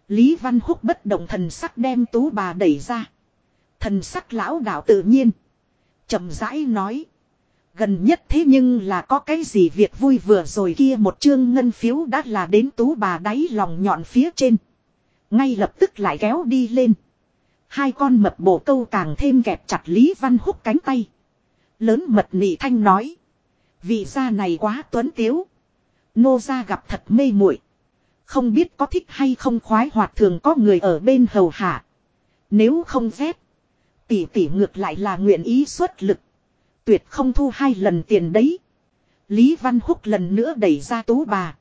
Speaker 1: Lý Văn Húc bất động thần sắc đem tú bà đẩy ra. Thần sắc lão đạo tự nhiên. chậm rãi nói. Gần nhất thế nhưng là có cái gì việc vui vừa rồi kia một chương ngân phiếu đã là đến tú bà đáy lòng nhọn phía trên. Ngay lập tức lại kéo đi lên. Hai con mập bổ câu càng thêm kẹp chặt Lý Văn Húc cánh tay. Lớn mật nị thanh nói. Vị gia này quá tuấn tiếu. Nô gia gặp thật mê muội Không biết có thích hay không khoái hoạt thường có người ở bên hầu hạ. Nếu không rét. Tỷ tỷ ngược lại là nguyện ý xuất lực. Tuyệt không thu hai lần tiền đấy. Lý Văn Húc lần nữa đẩy ra tú bà.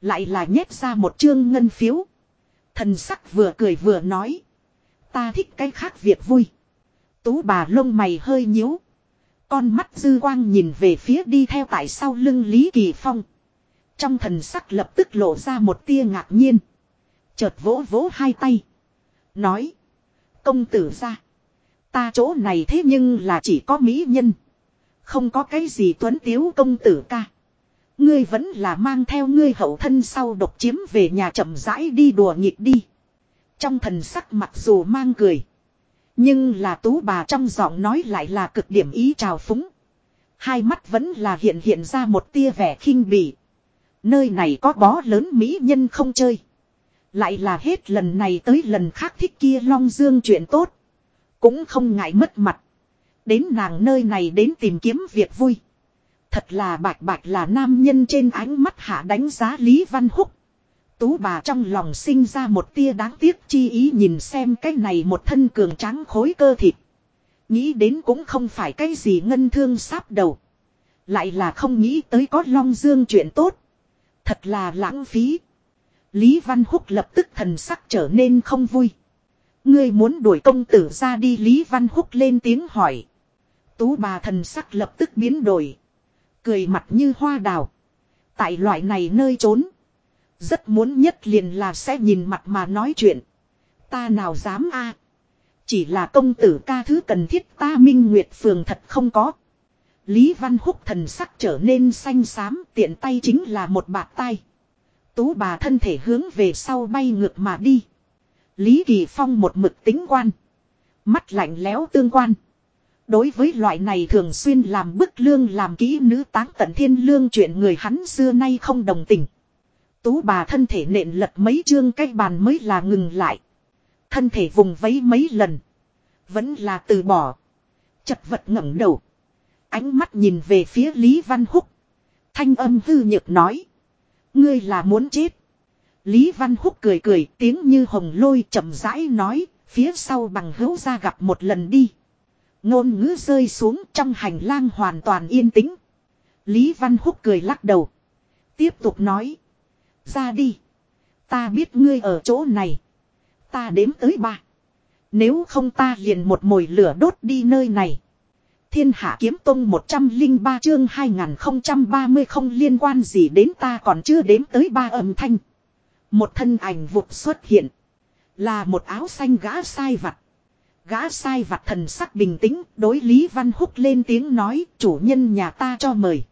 Speaker 1: Lại là nhét ra một chương ngân phiếu. Thần sắc vừa cười vừa nói. Ta thích cái khác việc vui. Tú bà lông mày hơi nhíu. Con mắt dư quang nhìn về phía đi theo tại sau lưng Lý Kỳ Phong. Trong thần sắc lập tức lộ ra một tia ngạc nhiên. Chợt vỗ vỗ hai tay. Nói. Công tử ra. Ta chỗ này thế nhưng là chỉ có mỹ nhân. Không có cái gì tuấn tiếu công tử ca. Ngươi vẫn là mang theo ngươi hậu thân sau độc chiếm về nhà chậm rãi đi đùa nghịch đi. Trong thần sắc mặc dù mang cười. Nhưng là tú bà trong giọng nói lại là cực điểm ý trào phúng. Hai mắt vẫn là hiện hiện ra một tia vẻ khinh bỉ. Nơi này có bó lớn mỹ nhân không chơi. Lại là hết lần này tới lần khác thích kia long dương chuyện tốt. Cũng không ngại mất mặt. Đến nàng nơi này đến tìm kiếm việc vui. Thật là bạch bạch là nam nhân trên ánh mắt hạ đánh giá Lý Văn Húc. Tú bà trong lòng sinh ra một tia đáng tiếc chi ý nhìn xem cái này một thân cường tráng khối cơ thịt. Nghĩ đến cũng không phải cái gì ngân thương sáp đầu. Lại là không nghĩ tới có long dương chuyện tốt. Thật là lãng phí. Lý Văn Húc lập tức thần sắc trở nên không vui. Ngươi muốn đuổi công tử ra đi, Lý Văn Húc lên tiếng hỏi. Tú bà thần sắc lập tức biến đổi. Cười mặt như hoa đào. Tại loại này nơi trốn. Rất muốn nhất liền là sẽ nhìn mặt mà nói chuyện. Ta nào dám a Chỉ là công tử ca thứ cần thiết ta minh nguyệt phường thật không có. Lý Văn Húc thần sắc trở nên xanh xám, tiện tay chính là một bạt tay. Tú bà thân thể hướng về sau bay ngược mà đi. Lý Kỳ Phong một mực tính quan. Mắt lạnh lẽo tương quan. Đối với loại này thường xuyên làm bức lương làm kỹ nữ táng tận thiên lương chuyện người hắn xưa nay không đồng tình. Tú bà thân thể nện lật mấy chương cái bàn mới là ngừng lại. Thân thể vùng vẫy mấy lần. Vẫn là từ bỏ. Chật vật ngẩng đầu. Ánh mắt nhìn về phía Lý Văn Húc. Thanh âm hư nhược nói. Ngươi là muốn chết. Lý Văn Húc cười cười, tiếng như hồng lôi chậm rãi nói. Phía sau bằng hữu ra gặp một lần đi. Ngôn ngữ rơi xuống trong hành lang hoàn toàn yên tĩnh. Lý Văn Húc cười lắc đầu. Tiếp tục nói. Ra đi. Ta biết ngươi ở chỗ này. Ta đếm tới ba. Nếu không ta liền một mồi lửa đốt đi nơi này. Thiên hạ kiếm tông 103 chương 2030 không liên quan gì đến ta còn chưa đếm tới ba âm thanh. Một thân ảnh vụt xuất hiện. Là một áo xanh gã sai vặt. Gã sai vặt thần sắc bình tĩnh, đối Lý Văn Húc lên tiếng nói, chủ nhân nhà ta cho mời.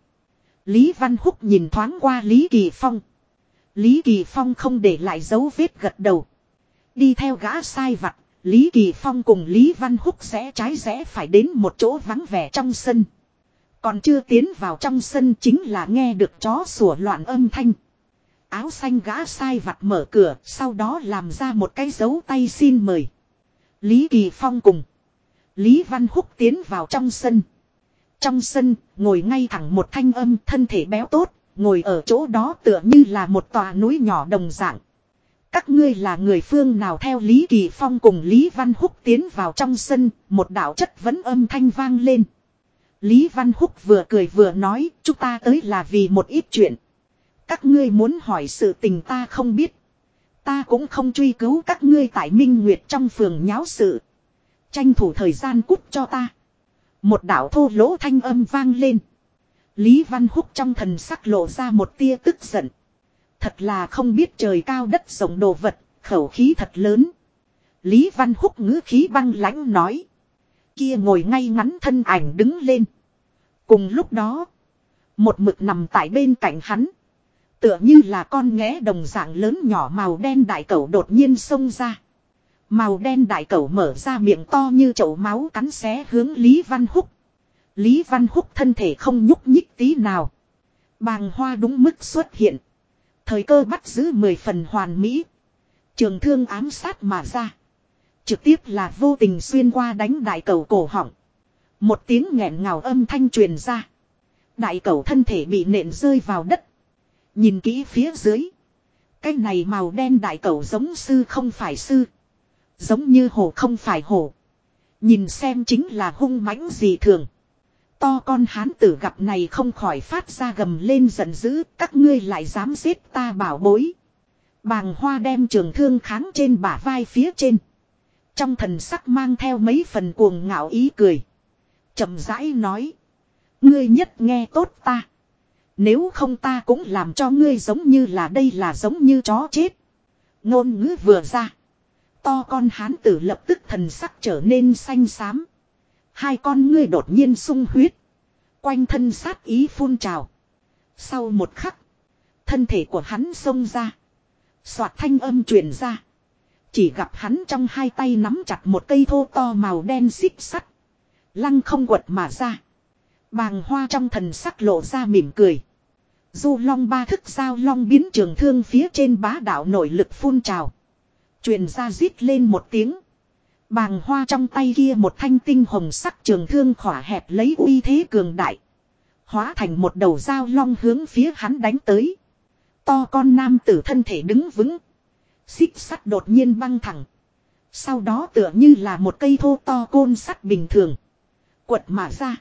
Speaker 1: Lý Văn Húc nhìn thoáng qua Lý Kỳ Phong. Lý Kỳ Phong không để lại dấu vết gật đầu. Đi theo gã sai vặt, Lý Kỳ Phong cùng Lý Văn Húc sẽ trái rẽ phải đến một chỗ vắng vẻ trong sân. Còn chưa tiến vào trong sân chính là nghe được chó sủa loạn âm thanh. Áo xanh gã sai vặt mở cửa, sau đó làm ra một cái dấu tay xin mời. Lý Kỳ Phong cùng. Lý Văn Húc tiến vào trong sân. Trong sân, ngồi ngay thẳng một thanh âm thân thể béo tốt, ngồi ở chỗ đó tựa như là một tòa núi nhỏ đồng dạng. Các ngươi là người phương nào theo Lý Kỳ Phong cùng Lý Văn Húc tiến vào trong sân, một đạo chất vấn âm thanh vang lên. Lý Văn Húc vừa cười vừa nói, chúng ta tới là vì một ít chuyện. Các ngươi muốn hỏi sự tình ta không biết. Ta cũng không truy cứu các ngươi tại Minh Nguyệt trong phường nháo sự. Tranh thủ thời gian cút cho ta. Một đạo thô lỗ thanh âm vang lên. Lý Văn Húc trong thần sắc lộ ra một tia tức giận. Thật là không biết trời cao đất rộng đồ vật, khẩu khí thật lớn. Lý Văn Húc ngữ khí băng lãnh nói. Kia ngồi ngay ngắn thân ảnh đứng lên. Cùng lúc đó, một mực nằm tại bên cạnh hắn. Tựa như là con nghé đồng dạng lớn nhỏ màu đen đại cẩu đột nhiên xông ra. Màu đen đại cẩu mở ra miệng to như chậu máu cắn xé hướng Lý Văn Húc. Lý Văn Húc thân thể không nhúc nhích tí nào. Bàng hoa đúng mức xuất hiện. Thời cơ bắt giữ mười phần hoàn mỹ. Trường thương ám sát mà ra. Trực tiếp là vô tình xuyên qua đánh đại cầu cổ họng. Một tiếng nghẹn ngào âm thanh truyền ra. Đại cầu thân thể bị nện rơi vào đất. Nhìn kỹ phía dưới. Cái này màu đen đại cẩu giống sư không phải sư. Giống như hổ không phải hổ. Nhìn xem chính là hung mãnh gì thường. To con hán tử gặp này không khỏi phát ra gầm lên giận dữ, các ngươi lại dám giết ta bảo bối. Bàng hoa đem trường thương kháng trên bả vai phía trên. Trong thần sắc mang theo mấy phần cuồng ngạo ý cười. chậm rãi nói. Ngươi nhất nghe tốt ta. Nếu không ta cũng làm cho ngươi giống như là đây là giống như chó chết. Ngôn ngữ vừa ra. To con hán tử lập tức thần sắc trở nên xanh xám. Hai con ngươi đột nhiên sung huyết. Quanh thân sát ý phun trào. Sau một khắc. Thân thể của hắn xông ra. Xoạt thanh âm truyền ra. Chỉ gặp hắn trong hai tay nắm chặt một cây thô to màu đen xích sắt. Lăng không quật mà ra. Bàng hoa trong thần sắc lộ ra mỉm cười. Du long ba thức giao long biến trường thương phía trên bá đạo nội lực phun trào. Truyền ra rít lên một tiếng. Bàng hoa trong tay kia một thanh tinh hồng sắc trường thương khỏa hẹp lấy uy thế cường đại. Hóa thành một đầu dao long hướng phía hắn đánh tới. To con nam tử thân thể đứng vững. Xích sắt đột nhiên băng thẳng. Sau đó tựa như là một cây thô to côn sắt bình thường. Quật mà ra.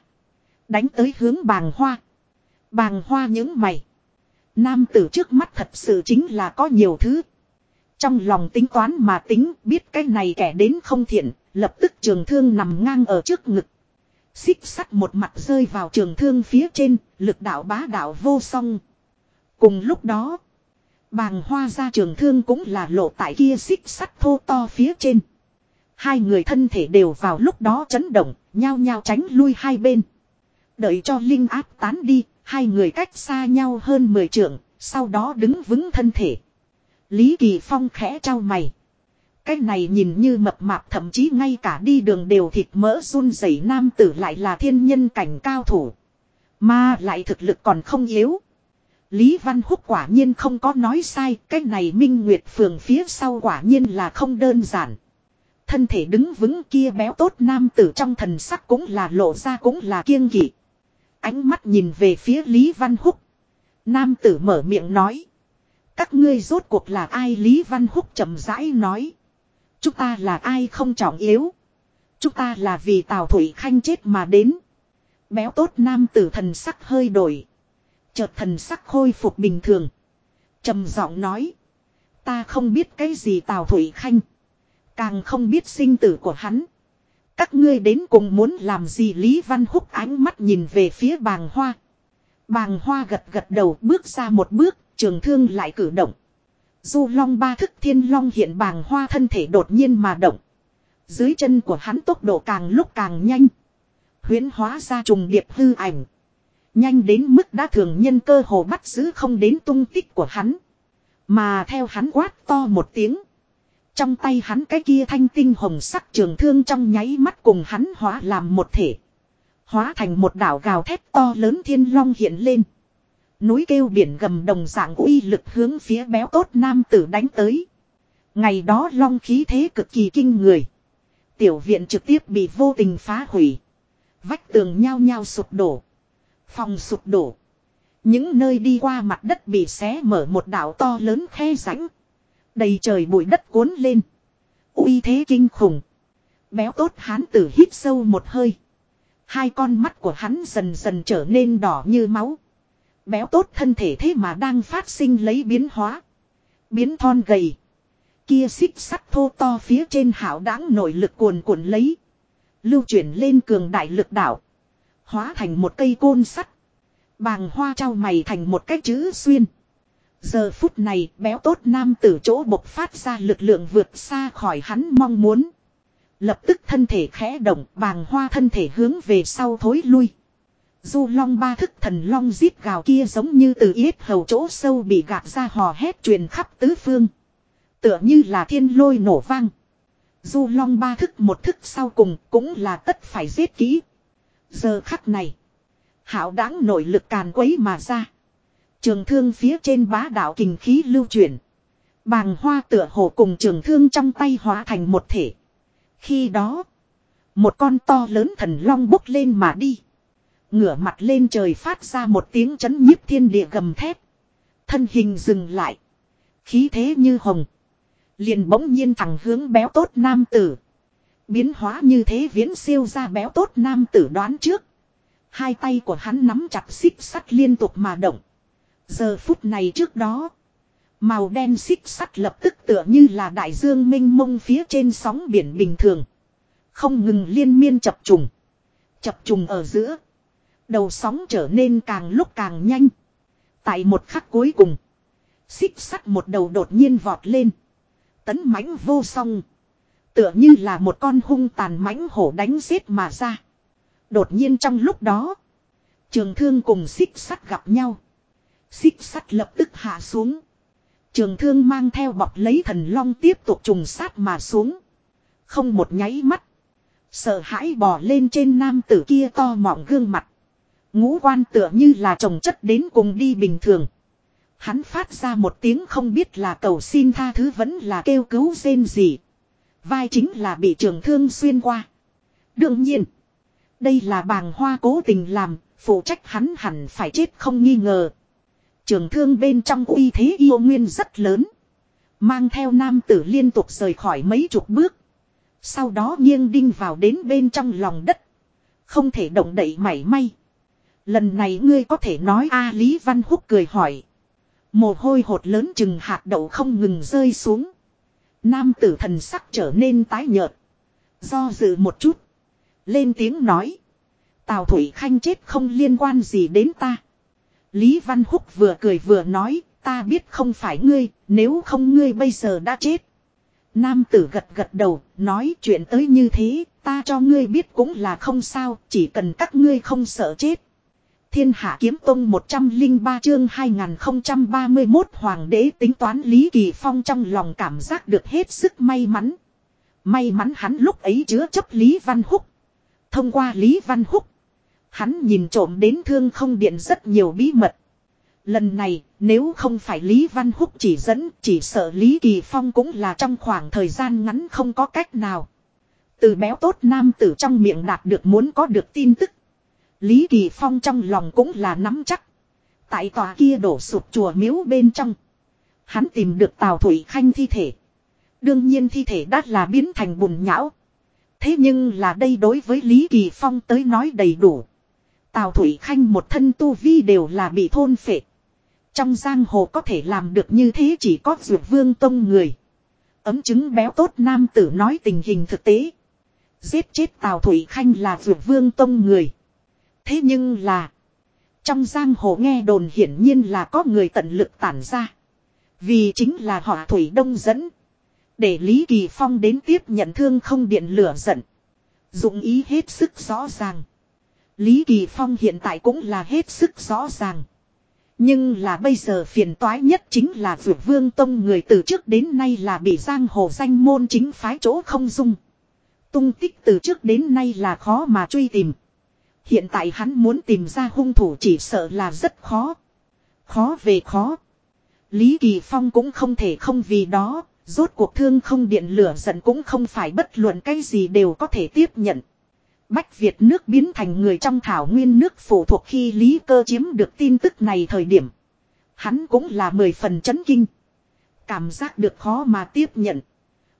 Speaker 1: Đánh tới hướng bàng hoa. Bàng hoa những mày. Nam tử trước mắt thật sự chính là có nhiều thứ. Trong lòng tính toán mà tính biết cái này kẻ đến không thiện, lập tức trường thương nằm ngang ở trước ngực. Xích sắt một mặt rơi vào trường thương phía trên, lực đạo bá đạo vô song. Cùng lúc đó, bàng hoa ra trường thương cũng là lộ tại kia xích sắt thô to phía trên. Hai người thân thể đều vào lúc đó chấn động, nhao nhao tránh lui hai bên. Đợi cho linh áp tán đi, hai người cách xa nhau hơn 10 trượng, sau đó đứng vững thân thể. Lý Kỳ Phong khẽ trao mày. Cái này nhìn như mập mạp thậm chí ngay cả đi đường đều thịt mỡ run rẩy nam tử lại là thiên nhân cảnh cao thủ. Mà lại thực lực còn không yếu. Lý Văn Húc quả nhiên không có nói sai, cái này Minh Nguyệt Phường phía sau quả nhiên là không đơn giản. Thân thể đứng vững kia béo tốt nam tử trong thần sắc cũng là lộ ra cũng là kiêng kỵ. Ánh mắt nhìn về phía Lý Văn Húc. Nam tử mở miệng nói. Các ngươi rốt cuộc là ai Lý Văn Húc chậm rãi nói. Chúng ta là ai không trọng yếu. Chúng ta là vì Tào Thủy Khanh chết mà đến. Béo tốt nam tử thần sắc hơi đổi. Chợt thần sắc khôi phục bình thường. trầm giọng nói. Ta không biết cái gì Tào Thủy Khanh. Càng không biết sinh tử của hắn. Các ngươi đến cùng muốn làm gì Lý Văn Húc ánh mắt nhìn về phía bàng hoa. Bàng hoa gật gật đầu bước ra một bước, trường thương lại cử động. Du long ba thức thiên long hiện bàng hoa thân thể đột nhiên mà động. Dưới chân của hắn tốc độ càng lúc càng nhanh. Huyến hóa ra trùng điệp hư ảnh. Nhanh đến mức đã thường nhân cơ hồ bắt giữ không đến tung tích của hắn. Mà theo hắn quát to một tiếng. Trong tay hắn cái kia thanh tinh hồng sắc trường thương trong nháy mắt cùng hắn hóa làm một thể. Hóa thành một đảo gào thét to lớn thiên long hiện lên. Núi kêu biển gầm đồng dạng uy lực hướng phía béo tốt nam tử đánh tới. Ngày đó long khí thế cực kỳ kinh người. Tiểu viện trực tiếp bị vô tình phá hủy. Vách tường nhao nhao sụp đổ. Phòng sụp đổ. Những nơi đi qua mặt đất bị xé mở một đảo to lớn khe rãnh. Đầy trời bụi đất cuốn lên. uy thế kinh khủng. Béo tốt hán tử hít sâu một hơi. Hai con mắt của hắn dần dần trở nên đỏ như máu. Béo tốt thân thể thế mà đang phát sinh lấy biến hóa. Biến thon gầy. Kia xích sắt thô to phía trên hảo đáng nội lực cuồn cuộn lấy. Lưu chuyển lên cường đại lực đảo. Hóa thành một cây côn sắt. Bàng hoa trao mày thành một cái chữ xuyên. Giờ phút này, béo tốt nam tử chỗ bộc phát ra lực lượng vượt xa khỏi hắn mong muốn. Lập tức thân thể khẽ động, bàng hoa thân thể hướng về sau thối lui. Du long ba thức thần long giết gào kia giống như từ yết hầu chỗ sâu bị gạt ra hò hét truyền khắp tứ phương. Tựa như là thiên lôi nổ vang. Du long ba thức một thức sau cùng cũng là tất phải giết kỹ. Giờ khắc này. Hảo đáng nội lực càn quấy mà ra. Trường thương phía trên bá đạo kình khí lưu chuyển. Bàng hoa tựa hồ cùng trường thương trong tay hóa thành một thể. Khi đó. Một con to lớn thần long bốc lên mà đi. Ngửa mặt lên trời phát ra một tiếng chấn nhiếp thiên địa gầm thép. Thân hình dừng lại. Khí thế như hồng. Liền bỗng nhiên thẳng hướng béo tốt nam tử. Biến hóa như thế viễn siêu ra béo tốt nam tử đoán trước. Hai tay của hắn nắm chặt xích sắt liên tục mà động. Giờ phút này trước đó. Màu đen xích sắt lập tức tựa như là đại dương minh mông phía trên sóng biển bình thường. Không ngừng liên miên chập trùng. Chập trùng ở giữa. Đầu sóng trở nên càng lúc càng nhanh. Tại một khắc cuối cùng. Xích sắt một đầu đột nhiên vọt lên. Tấn mãnh vô song. Tựa như là một con hung tàn mãnh hổ đánh giết mà ra. Đột nhiên trong lúc đó. Trường thương cùng xích sắt gặp nhau. Xích sắt lập tức hạ xuống. Trường thương mang theo bọc lấy thần long tiếp tục trùng sát mà xuống. Không một nháy mắt. Sợ hãi bò lên trên nam tử kia to mọng gương mặt. Ngũ quan tựa như là trồng chất đến cùng đi bình thường. Hắn phát ra một tiếng không biết là cầu xin tha thứ vẫn là kêu cứu rên gì. Vai chính là bị trường thương xuyên qua. Đương nhiên. Đây là bàng hoa cố tình làm, phụ trách hắn hẳn phải chết không nghi ngờ. Trường thương bên trong uy thế yêu nguyên rất lớn. Mang theo nam tử liên tục rời khỏi mấy chục bước. Sau đó nghiêng đinh vào đến bên trong lòng đất. Không thể động đậy mảy may. Lần này ngươi có thể nói A Lý Văn Húc cười hỏi. Mồ hôi hột lớn chừng hạt đậu không ngừng rơi xuống. Nam tử thần sắc trở nên tái nhợt. Do dự một chút. Lên tiếng nói. Tào Thủy Khanh chết không liên quan gì đến ta. Lý Văn Húc vừa cười vừa nói. Ta biết không phải ngươi, nếu không ngươi bây giờ đã chết. Nam tử gật gật đầu, nói chuyện tới như thế, ta cho ngươi biết cũng là không sao, chỉ cần các ngươi không sợ chết. Thiên hạ kiếm tông 103 chương 2031 hoàng đế tính toán Lý Kỳ Phong trong lòng cảm giác được hết sức may mắn. May mắn hắn lúc ấy chứa chấp Lý Văn Húc. Thông qua Lý Văn Húc. Hắn nhìn trộm đến thương không điện rất nhiều bí mật. Lần này, nếu không phải Lý Văn Húc chỉ dẫn, chỉ sợ Lý Kỳ Phong cũng là trong khoảng thời gian ngắn không có cách nào. Từ béo tốt nam tử trong miệng đạt được muốn có được tin tức. Lý Kỳ Phong trong lòng cũng là nắm chắc. Tại tòa kia đổ sụp chùa miếu bên trong. Hắn tìm được Tào Thủy Khanh thi thể. Đương nhiên thi thể đã là biến thành bùn nhão. Thế nhưng là đây đối với Lý Kỳ Phong tới nói đầy đủ. Tào Thủy Khanh một thân tu vi đều là bị thôn phệ. Trong giang hồ có thể làm được như thế chỉ có dược vương tông người. Ấm chứng béo tốt nam tử nói tình hình thực tế. Giết chết Tào Thủy Khanh là dược vương tông người. Thế nhưng là. Trong giang hồ nghe đồn hiển nhiên là có người tận lực tản ra. Vì chính là họ Thủy Đông dẫn. Để Lý Kỳ Phong đến tiếp nhận thương không điện lửa giận. Dụng ý hết sức rõ ràng. Lý Kỳ Phong hiện tại cũng là hết sức rõ ràng. Nhưng là bây giờ phiền toái nhất chính là vượt vương tông người từ trước đến nay là bị giang hồ danh môn chính phái chỗ không dung. Tung tích từ trước đến nay là khó mà truy tìm. Hiện tại hắn muốn tìm ra hung thủ chỉ sợ là rất khó. Khó về khó. Lý Kỳ Phong cũng không thể không vì đó, rốt cuộc thương không điện lửa giận cũng không phải bất luận cái gì đều có thể tiếp nhận. Bách Việt nước biến thành người trong thảo nguyên nước phụ thuộc khi Lý Cơ chiếm được tin tức này thời điểm. Hắn cũng là mười phần chấn kinh. Cảm giác được khó mà tiếp nhận.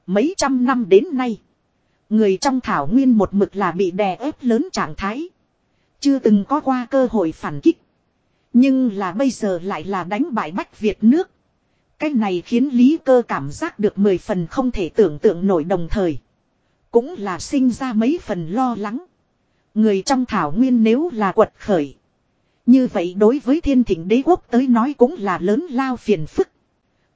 Speaker 1: Mấy trăm năm đến nay. Người trong thảo nguyên một mực là bị đè ép lớn trạng thái. Chưa từng có qua cơ hội phản kích. Nhưng là bây giờ lại là đánh bại Bách Việt nước. Cái này khiến Lý Cơ cảm giác được mười phần không thể tưởng tượng nổi đồng thời. Cũng là sinh ra mấy phần lo lắng. Người trong thảo nguyên nếu là quật khởi. Như vậy đối với thiên thỉnh đế quốc tới nói cũng là lớn lao phiền phức.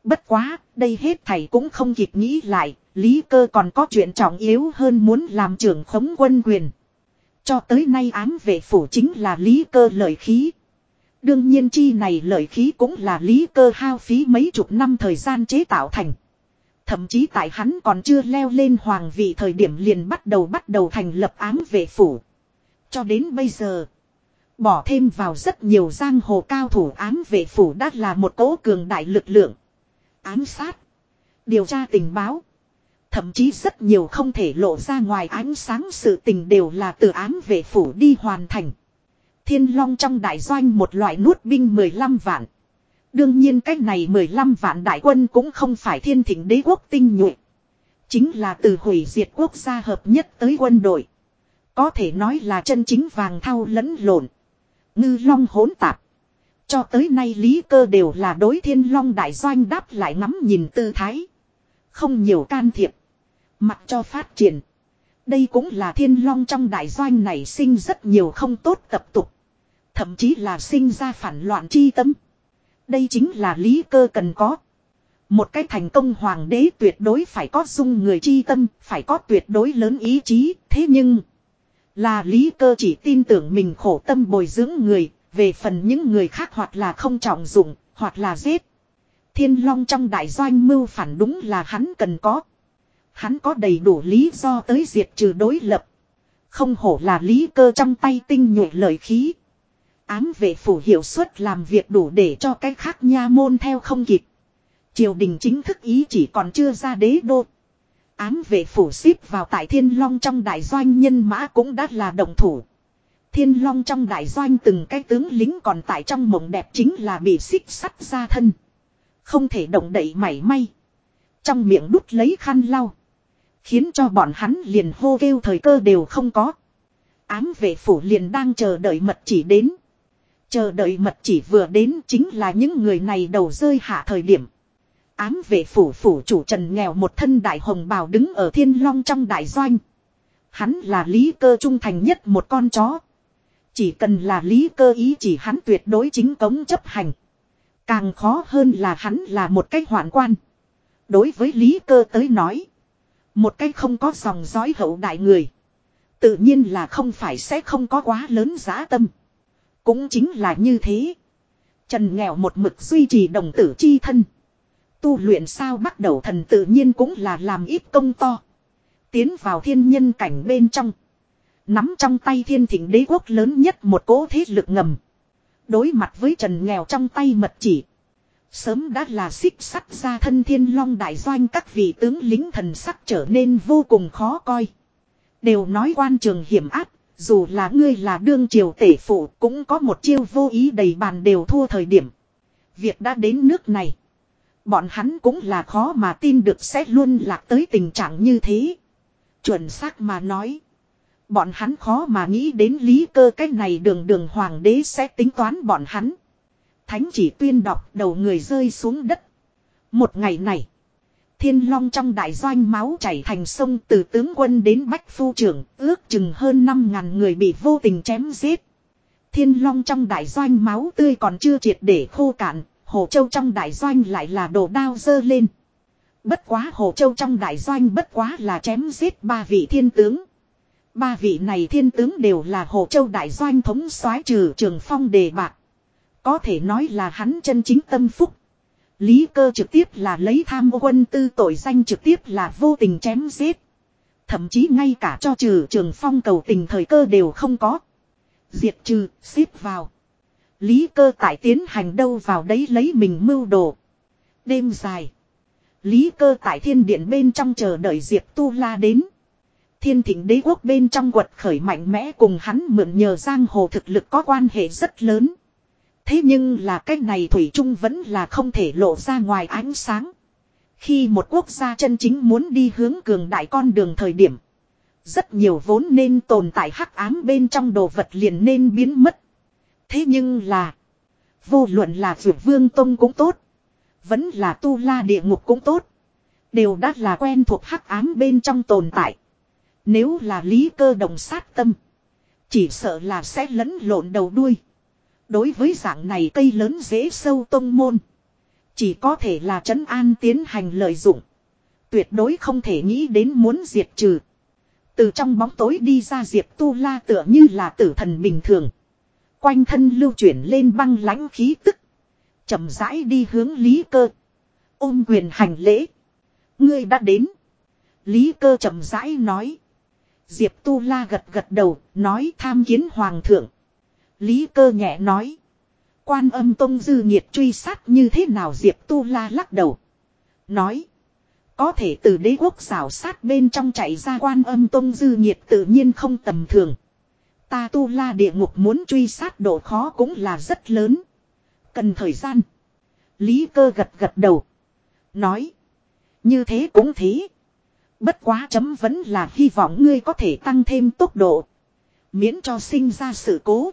Speaker 1: Bất quá, đây hết thầy cũng không kịp nghĩ lại, Lý cơ còn có chuyện trọng yếu hơn muốn làm trưởng khống quân quyền. Cho tới nay ám vệ phủ chính là lý cơ lợi khí. Đương nhiên chi này lợi khí cũng là lý cơ hao phí mấy chục năm thời gian chế tạo thành. Thậm chí tại hắn còn chưa leo lên hoàng vị thời điểm liền bắt đầu bắt đầu thành lập ám vệ phủ. Cho đến bây giờ. Bỏ thêm vào rất nhiều giang hồ cao thủ ám vệ phủ đã là một cố cường đại lực lượng. Ám sát. Điều tra tình báo. Thậm chí rất nhiều không thể lộ ra ngoài ánh sáng sự tình đều là từ ám vệ phủ đi hoàn thành. Thiên Long trong đại doanh một loại nuốt binh 15 vạn. Đương nhiên cách này 15 vạn đại quân cũng không phải thiên thỉnh đế quốc tinh nhuệ. Chính là từ hủy diệt quốc gia hợp nhất tới quân đội. Có thể nói là chân chính vàng thau lẫn lộn. Ngư long hỗn tạp. Cho tới nay lý cơ đều là đối thiên long đại doanh đáp lại ngắm nhìn tư thái. Không nhiều can thiệp. Mặc cho phát triển. Đây cũng là thiên long trong đại doanh này sinh rất nhiều không tốt tập tục. Thậm chí là sinh ra phản loạn chi tâm. Đây chính là lý cơ cần có. Một cái thành công hoàng đế tuyệt đối phải có dung người chi tâm, phải có tuyệt đối lớn ý chí, thế nhưng... Là lý cơ chỉ tin tưởng mình khổ tâm bồi dưỡng người, về phần những người khác hoặc là không trọng dụng, hoặc là giết. Thiên Long trong đại doanh mưu phản đúng là hắn cần có. Hắn có đầy đủ lý do tới diệt trừ đối lập. Không hổ là lý cơ trong tay tinh nhuệ lợi khí. Ám vệ phủ hiệu suất làm việc đủ để cho cái khác nha môn theo không kịp. Triều đình chính thức ý chỉ còn chưa ra đế đô. Ám vệ phủ xếp vào tại thiên long trong đại doanh nhân mã cũng đã là đồng thủ. Thiên long trong đại doanh từng cái tướng lính còn tại trong mộng đẹp chính là bị xích sắt ra thân. Không thể động đậy mảy may. Trong miệng đút lấy khăn lau. Khiến cho bọn hắn liền hô kêu thời cơ đều không có. Ám vệ phủ liền đang chờ đợi mật chỉ đến. Chờ đợi mật chỉ vừa đến chính là những người này đầu rơi hạ thời điểm. Ám vệ phủ phủ chủ trần nghèo một thân đại hồng bào đứng ở thiên long trong đại doanh. Hắn là lý cơ trung thành nhất một con chó. Chỉ cần là lý cơ ý chỉ hắn tuyệt đối chính cống chấp hành. Càng khó hơn là hắn là một cái hoạn quan. Đối với lý cơ tới nói. Một cái không có dòng dõi hậu đại người. Tự nhiên là không phải sẽ không có quá lớn giá tâm. Cũng chính là như thế. Trần nghèo một mực duy trì đồng tử chi thân. Tu luyện sao bắt đầu thần tự nhiên cũng là làm ít công to. Tiến vào thiên nhân cảnh bên trong. Nắm trong tay thiên thịnh đế quốc lớn nhất một cố thế lực ngầm. Đối mặt với trần nghèo trong tay mật chỉ. Sớm đã là xích sắt ra thân thiên long đại doanh các vị tướng lính thần sắc trở nên vô cùng khó coi. Đều nói quan trường hiểm áp, dù là ngươi là đương triều tể phụ, cũng có một chiêu vô ý đầy bàn đều thua thời điểm. Việc đã đến nước này. Bọn hắn cũng là khó mà tin được sẽ luôn lạc tới tình trạng như thế. Chuẩn xác mà nói. Bọn hắn khó mà nghĩ đến lý cơ cái này đường đường hoàng đế sẽ tính toán bọn hắn. Thánh chỉ tuyên đọc đầu người rơi xuống đất. Một ngày này. Thiên long trong đại doanh máu chảy thành sông từ tướng quân đến bách phu trưởng ước chừng hơn 5.000 người bị vô tình chém giết. Thiên long trong đại doanh máu tươi còn chưa triệt để khô cạn, Hồ Châu trong đại doanh lại là đồ đao dơ lên. Bất quá Hồ Châu trong đại doanh bất quá là chém giết ba vị thiên tướng. Ba vị này thiên tướng đều là Hồ Châu đại doanh thống soái trừ trường phong đề bạc. Có thể nói là hắn chân chính tâm phúc. Lý cơ trực tiếp là lấy tham quân tư tội danh trực tiếp là vô tình chém giết. Thậm chí ngay cả cho trừ trường phong cầu tình thời cơ đều không có. Diệt trừ, xếp vào. Lý cơ tại tiến hành đâu vào đấy lấy mình mưu đồ. Đêm dài. Lý cơ tại thiên điện bên trong chờ đợi Diệp Tu La đến. Thiên thịnh đế quốc bên trong quật khởi mạnh mẽ cùng hắn mượn nhờ giang hồ thực lực có quan hệ rất lớn. Thế nhưng là cái này Thủy Trung vẫn là không thể lộ ra ngoài ánh sáng. Khi một quốc gia chân chính muốn đi hướng cường đại con đường thời điểm. Rất nhiều vốn nên tồn tại hắc ám bên trong đồ vật liền nên biến mất. Thế nhưng là. Vô luận là vượt vương tông cũng tốt. Vẫn là tu la địa ngục cũng tốt. Đều đã là quen thuộc hắc ám bên trong tồn tại. Nếu là lý cơ đồng sát tâm. Chỉ sợ là sẽ lẫn lộn đầu đuôi. Đối với dạng này cây lớn dễ sâu tông môn. Chỉ có thể là trấn an tiến hành lợi dụng. Tuyệt đối không thể nghĩ đến muốn diệt trừ. Từ trong bóng tối đi ra diệp tu la tựa như là tử thần bình thường. Quanh thân lưu chuyển lên băng lãnh khí tức. chậm rãi đi hướng lý cơ. Ôm quyền hành lễ. Ngươi đã đến. Lý cơ chậm rãi nói. Diệp Tu La gật gật đầu, nói tham kiến hoàng thượng. Lý cơ nhẹ nói. Quan âm tông dư nhiệt truy sát như thế nào Diệp Tu La lắc đầu. Nói. Có thể từ đế quốc xảo sát bên trong chạy ra quan âm tông dư nhiệt tự nhiên không tầm thường. Ta tu la địa ngục muốn truy sát độ khó cũng là rất lớn. Cần thời gian. Lý cơ gật gật đầu. Nói. Như thế cũng thế. Bất quá chấm vẫn là hy vọng ngươi có thể tăng thêm tốc độ. Miễn cho sinh ra sự cố.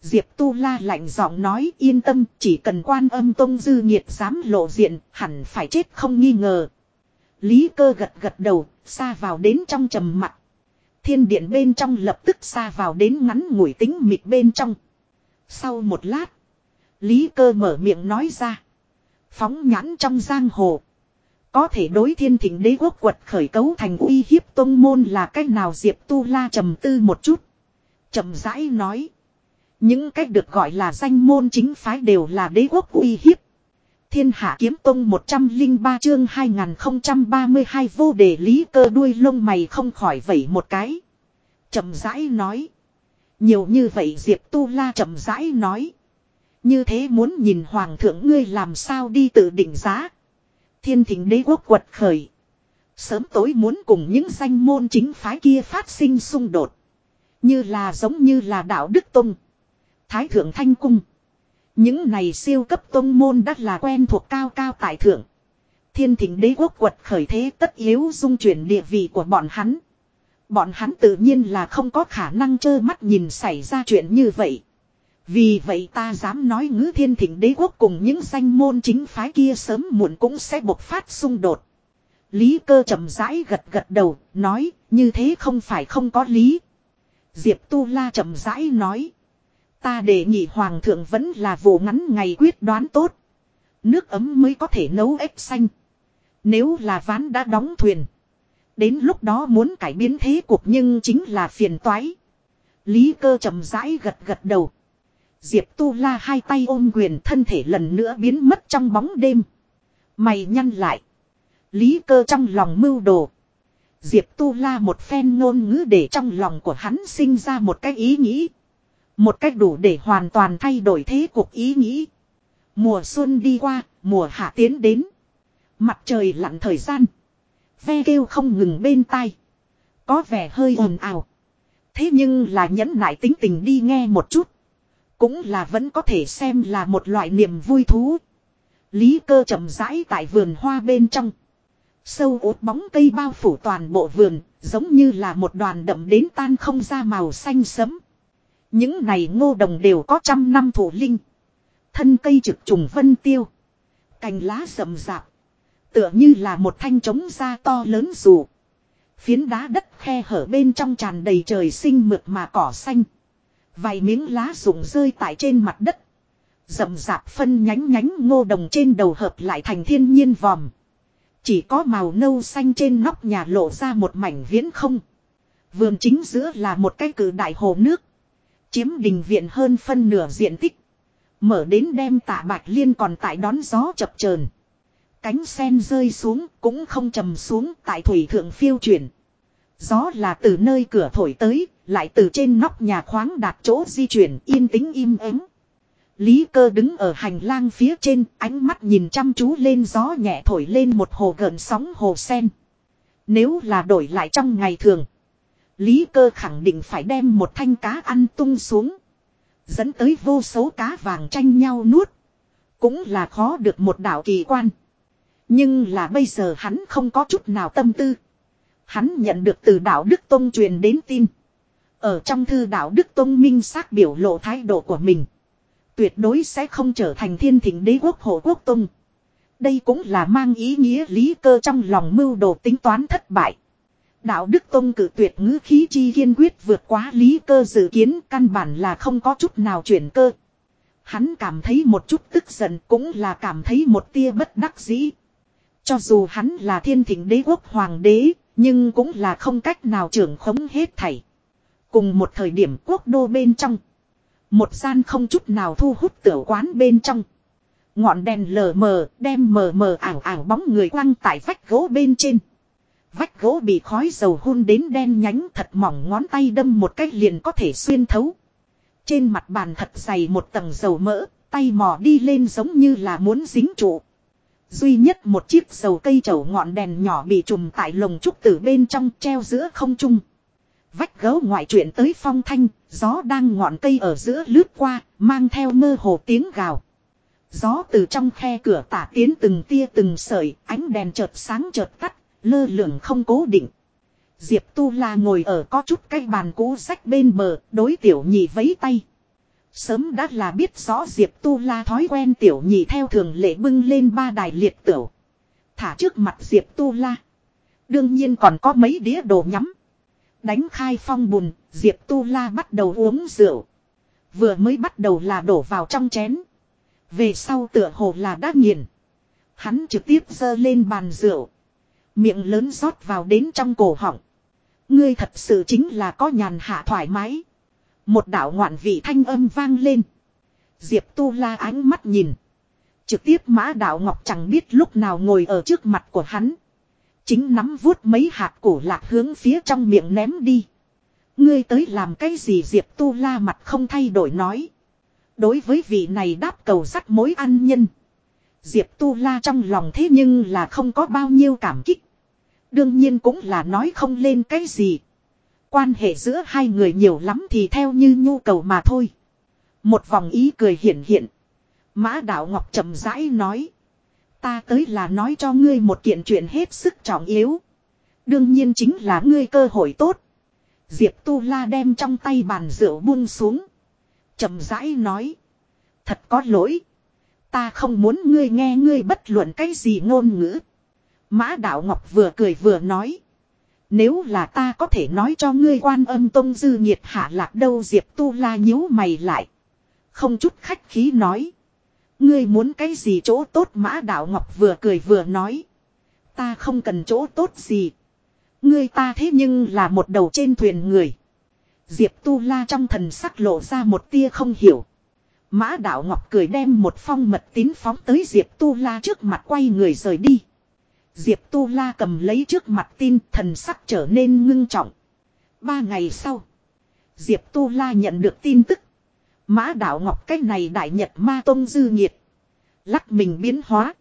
Speaker 1: Diệp Tu La lạnh giọng nói yên tâm chỉ cần quan âm tông dư nhiệt dám lộ diện hẳn phải chết không nghi ngờ. Lý cơ gật gật đầu, xa vào đến trong trầm mặt. Thiên điện bên trong lập tức xa vào đến ngắn ngủi tính mịt bên trong. Sau một lát, Lý cơ mở miệng nói ra. Phóng nhãn trong giang hồ. Có thể đối thiên thịnh đế quốc quật khởi cấu thành uy hiếp tông môn là cách nào Diệp Tu La trầm tư một chút. trầm rãi nói. Những cách được gọi là danh môn chính phái đều là đế quốc uy hiếp. Thiên hạ kiếm tông 103 chương 2032 vô đề lý cơ đuôi lông mày không khỏi vẩy một cái. chậm rãi nói. Nhiều như vậy Diệp Tu La chậm rãi nói. Như thế muốn nhìn hoàng thượng ngươi làm sao đi tự định giá. Thiên thỉnh đế quốc quật khởi. Sớm tối muốn cùng những danh môn chính phái kia phát sinh xung đột. Như là giống như là đạo Đức Tông. Thái Thượng Thanh Cung. Những này siêu cấp tông môn đã là quen thuộc cao cao tại thượng. Thiên thỉnh đế quốc quật khởi thế tất yếu dung chuyển địa vị của bọn hắn. Bọn hắn tự nhiên là không có khả năng trơ mắt nhìn xảy ra chuyện như vậy. Vì vậy ta dám nói ngữ thiên thỉnh đế quốc cùng những danh môn chính phái kia sớm muộn cũng sẽ bộc phát xung đột. Lý cơ chậm rãi gật gật đầu, nói, như thế không phải không có lý. Diệp Tu La chậm rãi nói. Ta đề nghị hoàng thượng vẫn là vụ ngắn ngày quyết đoán tốt. Nước ấm mới có thể nấu ếch xanh. Nếu là ván đã đóng thuyền. Đến lúc đó muốn cải biến thế cuộc nhưng chính là phiền toái. Lý cơ chậm rãi gật gật đầu. Diệp Tu La hai tay ôm quyền thân thể lần nữa biến mất trong bóng đêm. Mày nhăn lại. Lý cơ trong lòng mưu đồ. Diệp Tu La một phen ngôn ngữ để trong lòng của hắn sinh ra một cái ý nghĩ. Một cách đủ để hoàn toàn thay đổi thế cuộc ý nghĩ. Mùa xuân đi qua, mùa hạ tiến đến. Mặt trời lặn thời gian. Ve kêu không ngừng bên tai. Có vẻ hơi ồn ào. Thế nhưng là nhẫn nại tính tình đi nghe một chút. Cũng là vẫn có thể xem là một loại niềm vui thú. Lý cơ chậm rãi tại vườn hoa bên trong. Sâu ốt bóng cây bao phủ toàn bộ vườn, giống như là một đoàn đậm đến tan không ra màu xanh sẫm. Những này ngô đồng đều có trăm năm thổ linh. Thân cây trực trùng vân tiêu. Cành lá rậm rạp. Tựa như là một thanh trống da to lớn dù. Phiến đá đất khe hở bên trong tràn đầy trời sinh mượt mà cỏ xanh. Vài miếng lá rụng rơi tại trên mặt đất. Rậm rạp phân nhánh nhánh ngô đồng trên đầu hợp lại thành thiên nhiên vòm. Chỉ có màu nâu xanh trên nóc nhà lộ ra một mảnh viễn không. Vườn chính giữa là một cái cử đại hồ nước. Chiếm đình viện hơn phân nửa diện tích. Mở đến đem tạ bạch liên còn tại đón gió chập chờn Cánh sen rơi xuống cũng không trầm xuống tại thủy thượng phiêu chuyển. Gió là từ nơi cửa thổi tới, lại từ trên nóc nhà khoáng đạt chỗ di chuyển yên tĩnh im ắng. Lý cơ đứng ở hành lang phía trên, ánh mắt nhìn chăm chú lên gió nhẹ thổi lên một hồ gợn sóng hồ sen. Nếu là đổi lại trong ngày thường, Lý cơ khẳng định phải đem một thanh cá ăn tung xuống. Dẫn tới vô số cá vàng tranh nhau nuốt. Cũng là khó được một đảo kỳ quan. Nhưng là bây giờ hắn không có chút nào tâm tư. Hắn nhận được từ đạo Đức Tông truyền đến tin. Ở trong thư đạo Đức Tông minh xác biểu lộ thái độ của mình. Tuyệt đối sẽ không trở thành thiên thỉnh đế quốc hộ quốc tông. Đây cũng là mang ý nghĩa lý cơ trong lòng mưu đồ tính toán thất bại. Đạo Đức Tông cử tuyệt ngữ khí chi kiên quyết vượt quá lý cơ dự kiến căn bản là không có chút nào chuyển cơ. Hắn cảm thấy một chút tức giận cũng là cảm thấy một tia bất đắc dĩ. Cho dù hắn là thiên thỉnh đế quốc hoàng đế, nhưng cũng là không cách nào trưởng khống hết thảy. Cùng một thời điểm quốc đô bên trong. Một gian không chút nào thu hút tiểu quán bên trong. Ngọn đèn lờ mờ đem mờ mờ ảo ảo bóng người quăng tại vách gỗ bên trên. Vách gỗ bị khói dầu hun đến đen nhánh thật mỏng ngón tay đâm một cách liền có thể xuyên thấu. Trên mặt bàn thật dày một tầng dầu mỡ, tay mò đi lên giống như là muốn dính trụ. Duy nhất một chiếc dầu cây chậu ngọn đèn nhỏ bị trùm tại lồng trúc từ bên trong treo giữa không trung. Vách gấu ngoại chuyện tới phong thanh, gió đang ngọn cây ở giữa lướt qua, mang theo mơ hồ tiếng gào. Gió từ trong khe cửa tả tiến từng tia từng sợi, ánh đèn chợt sáng chợt tắt, lơ lửng không cố định. Diệp Tu La ngồi ở có chút cái bàn cũ sách bên bờ, đối tiểu nhị vấy tay. Sớm đã là biết rõ Diệp Tu La thói quen tiểu nhị theo thường lệ bưng lên ba đài liệt tửu. Thả trước mặt Diệp Tu La. Đương nhiên còn có mấy đĩa đồ nhắm. Đánh khai phong bùn, Diệp Tu La bắt đầu uống rượu. Vừa mới bắt đầu là đổ vào trong chén. Về sau tựa hồ là đã nghiền. Hắn trực tiếp dơ lên bàn rượu. Miệng lớn rót vào đến trong cổ họng. Ngươi thật sự chính là có nhàn hạ thoải mái. Một đạo ngoạn vị thanh âm vang lên. Diệp Tu La ánh mắt nhìn. Trực tiếp mã đạo ngọc chẳng biết lúc nào ngồi ở trước mặt của hắn. Chính nắm vuốt mấy hạt cổ lạc hướng phía trong miệng ném đi. Ngươi tới làm cái gì Diệp Tu La mặt không thay đổi nói. Đối với vị này đáp cầu sắt mối ăn nhân. Diệp Tu La trong lòng thế nhưng là không có bao nhiêu cảm kích. Đương nhiên cũng là nói không lên cái gì. Quan hệ giữa hai người nhiều lắm thì theo như nhu cầu mà thôi. Một vòng ý cười hiển hiện. Mã Đạo Ngọc chậm rãi nói. Ta tới là nói cho ngươi một kiện chuyện hết sức trọng yếu. Đương nhiên chính là ngươi cơ hội tốt. Diệp Tu La đem trong tay bàn rượu buông xuống. chậm rãi nói. Thật có lỗi. Ta không muốn ngươi nghe ngươi bất luận cái gì ngôn ngữ. Mã Đạo Ngọc vừa cười vừa nói. Nếu là ta có thể nói cho ngươi quan âm tông dư nhiệt hạ lạc đâu Diệp Tu La nhíu mày lại. Không chút khách khí nói. Ngươi muốn cái gì chỗ tốt mã đạo ngọc vừa cười vừa nói. Ta không cần chỗ tốt gì. Ngươi ta thế nhưng là một đầu trên thuyền người. Diệp Tu La trong thần sắc lộ ra một tia không hiểu. Mã Đạo Ngọc cười đem một phong mật tín phóng tới Diệp Tu La trước mặt quay người rời đi. Diệp Tu La cầm lấy trước mặt tin, thần sắc trở nên ngưng trọng. Ba ngày sau. Diệp Tu La nhận được tin tức. Mã Đạo Ngọc cách này đại nhật ma tông dư nhiệt. Lắc mình biến hóa.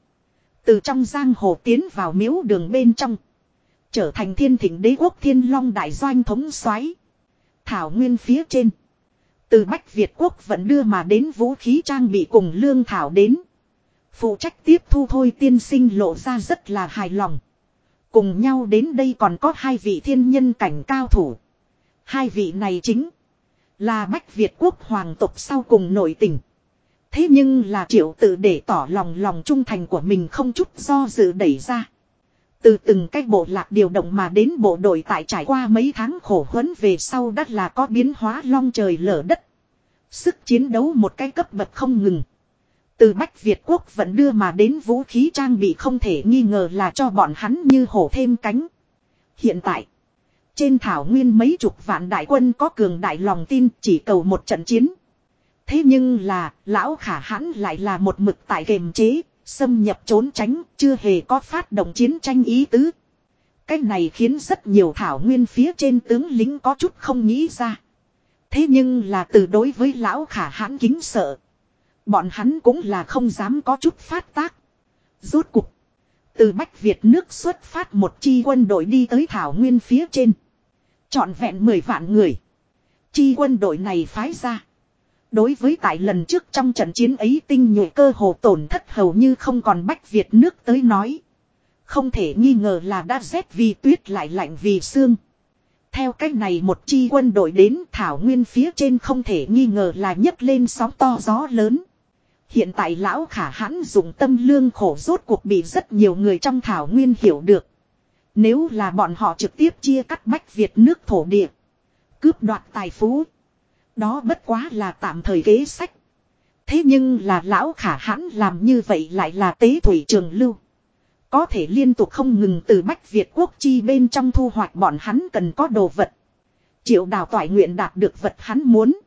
Speaker 1: Từ trong giang hồ tiến vào miếu đường bên trong. Trở thành thiên thỉnh đế quốc thiên long đại doanh thống soái Thảo nguyên phía trên. Từ Bách Việt quốc vẫn đưa mà đến vũ khí trang bị cùng lương thảo đến. Phụ trách tiếp thu thôi tiên sinh lộ ra rất là hài lòng. Cùng nhau đến đây còn có hai vị thiên nhân cảnh cao thủ. Hai vị này chính là Bách Việt quốc hoàng tộc sau cùng nổi tình. Thế nhưng là triệu tự để tỏ lòng lòng trung thành của mình không chút do dự đẩy ra. Từ từng cách bộ lạc điều động mà đến bộ đội tại trải qua mấy tháng khổ huấn về sau đất là có biến hóa long trời lở đất. Sức chiến đấu một cái cấp bậc không ngừng. Từ Bách Việt quốc vẫn đưa mà đến vũ khí trang bị không thể nghi ngờ là cho bọn hắn như hổ thêm cánh. Hiện tại, trên thảo nguyên mấy chục vạn đại quân có cường đại lòng tin chỉ cầu một trận chiến. Thế nhưng là, lão khả hãn lại là một mực tại kềm chế, xâm nhập trốn tránh, chưa hề có phát động chiến tranh ý tứ. cách này khiến rất nhiều thảo nguyên phía trên tướng lính có chút không nghĩ ra. Thế nhưng là từ đối với lão khả hãn kính sợ. Bọn hắn cũng là không dám có chút phát tác. Rốt cục. Từ Bách Việt nước xuất phát một chi quân đội đi tới thảo nguyên phía trên. Chọn vẹn 10 vạn người. Chi quân đội này phái ra. Đối với tại lần trước trong trận chiến ấy tinh nhuệ cơ hồ tổn thất hầu như không còn Bách Việt nước tới nói. Không thể nghi ngờ là đã rét vì tuyết lại lạnh vì xương. Theo cách này một chi quân đội đến Thảo Nguyên phía trên không thể nghi ngờ là nhấc lên sóng to gió lớn. Hiện tại lão khả hãn dùng tâm lương khổ rốt cuộc bị rất nhiều người trong Thảo Nguyên hiểu được. Nếu là bọn họ trực tiếp chia cắt Bách Việt nước thổ địa. Cướp đoạt tài phú. Đó bất quá là tạm thời kế sách. Thế nhưng là lão khả hãn làm như vậy lại là tế thủy trường lưu. Có thể liên tục không ngừng từ Bách Việt quốc chi bên trong thu hoạch bọn hắn cần có đồ vật. Triệu đào toại nguyện đạt được vật hắn muốn.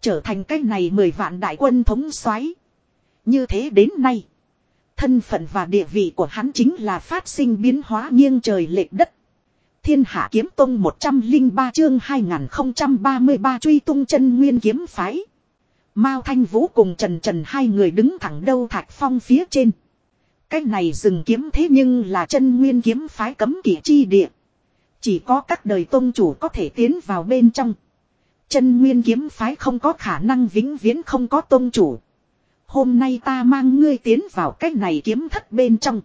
Speaker 1: Trở thành cái này mười vạn đại quân thống soái như thế đến nay. Thân phận và địa vị của hắn chính là phát sinh biến hóa nghiêng trời lệch đất. Thiên Hạ Kiếm Tông 103 chương 2033 truy tung chân nguyên kiếm phái. Mao Thanh Vũ cùng Trần Trần hai người đứng thẳng đâu thạch phong phía trên. Cái này dừng kiếm thế nhưng là chân nguyên kiếm phái cấm kỵ chi địa. Chỉ có các đời tôn chủ có thể tiến vào bên trong. Chân nguyên kiếm phái không có khả năng vĩnh viễn không có tôn chủ. Hôm nay ta mang ngươi tiến vào cái này kiếm thất bên trong.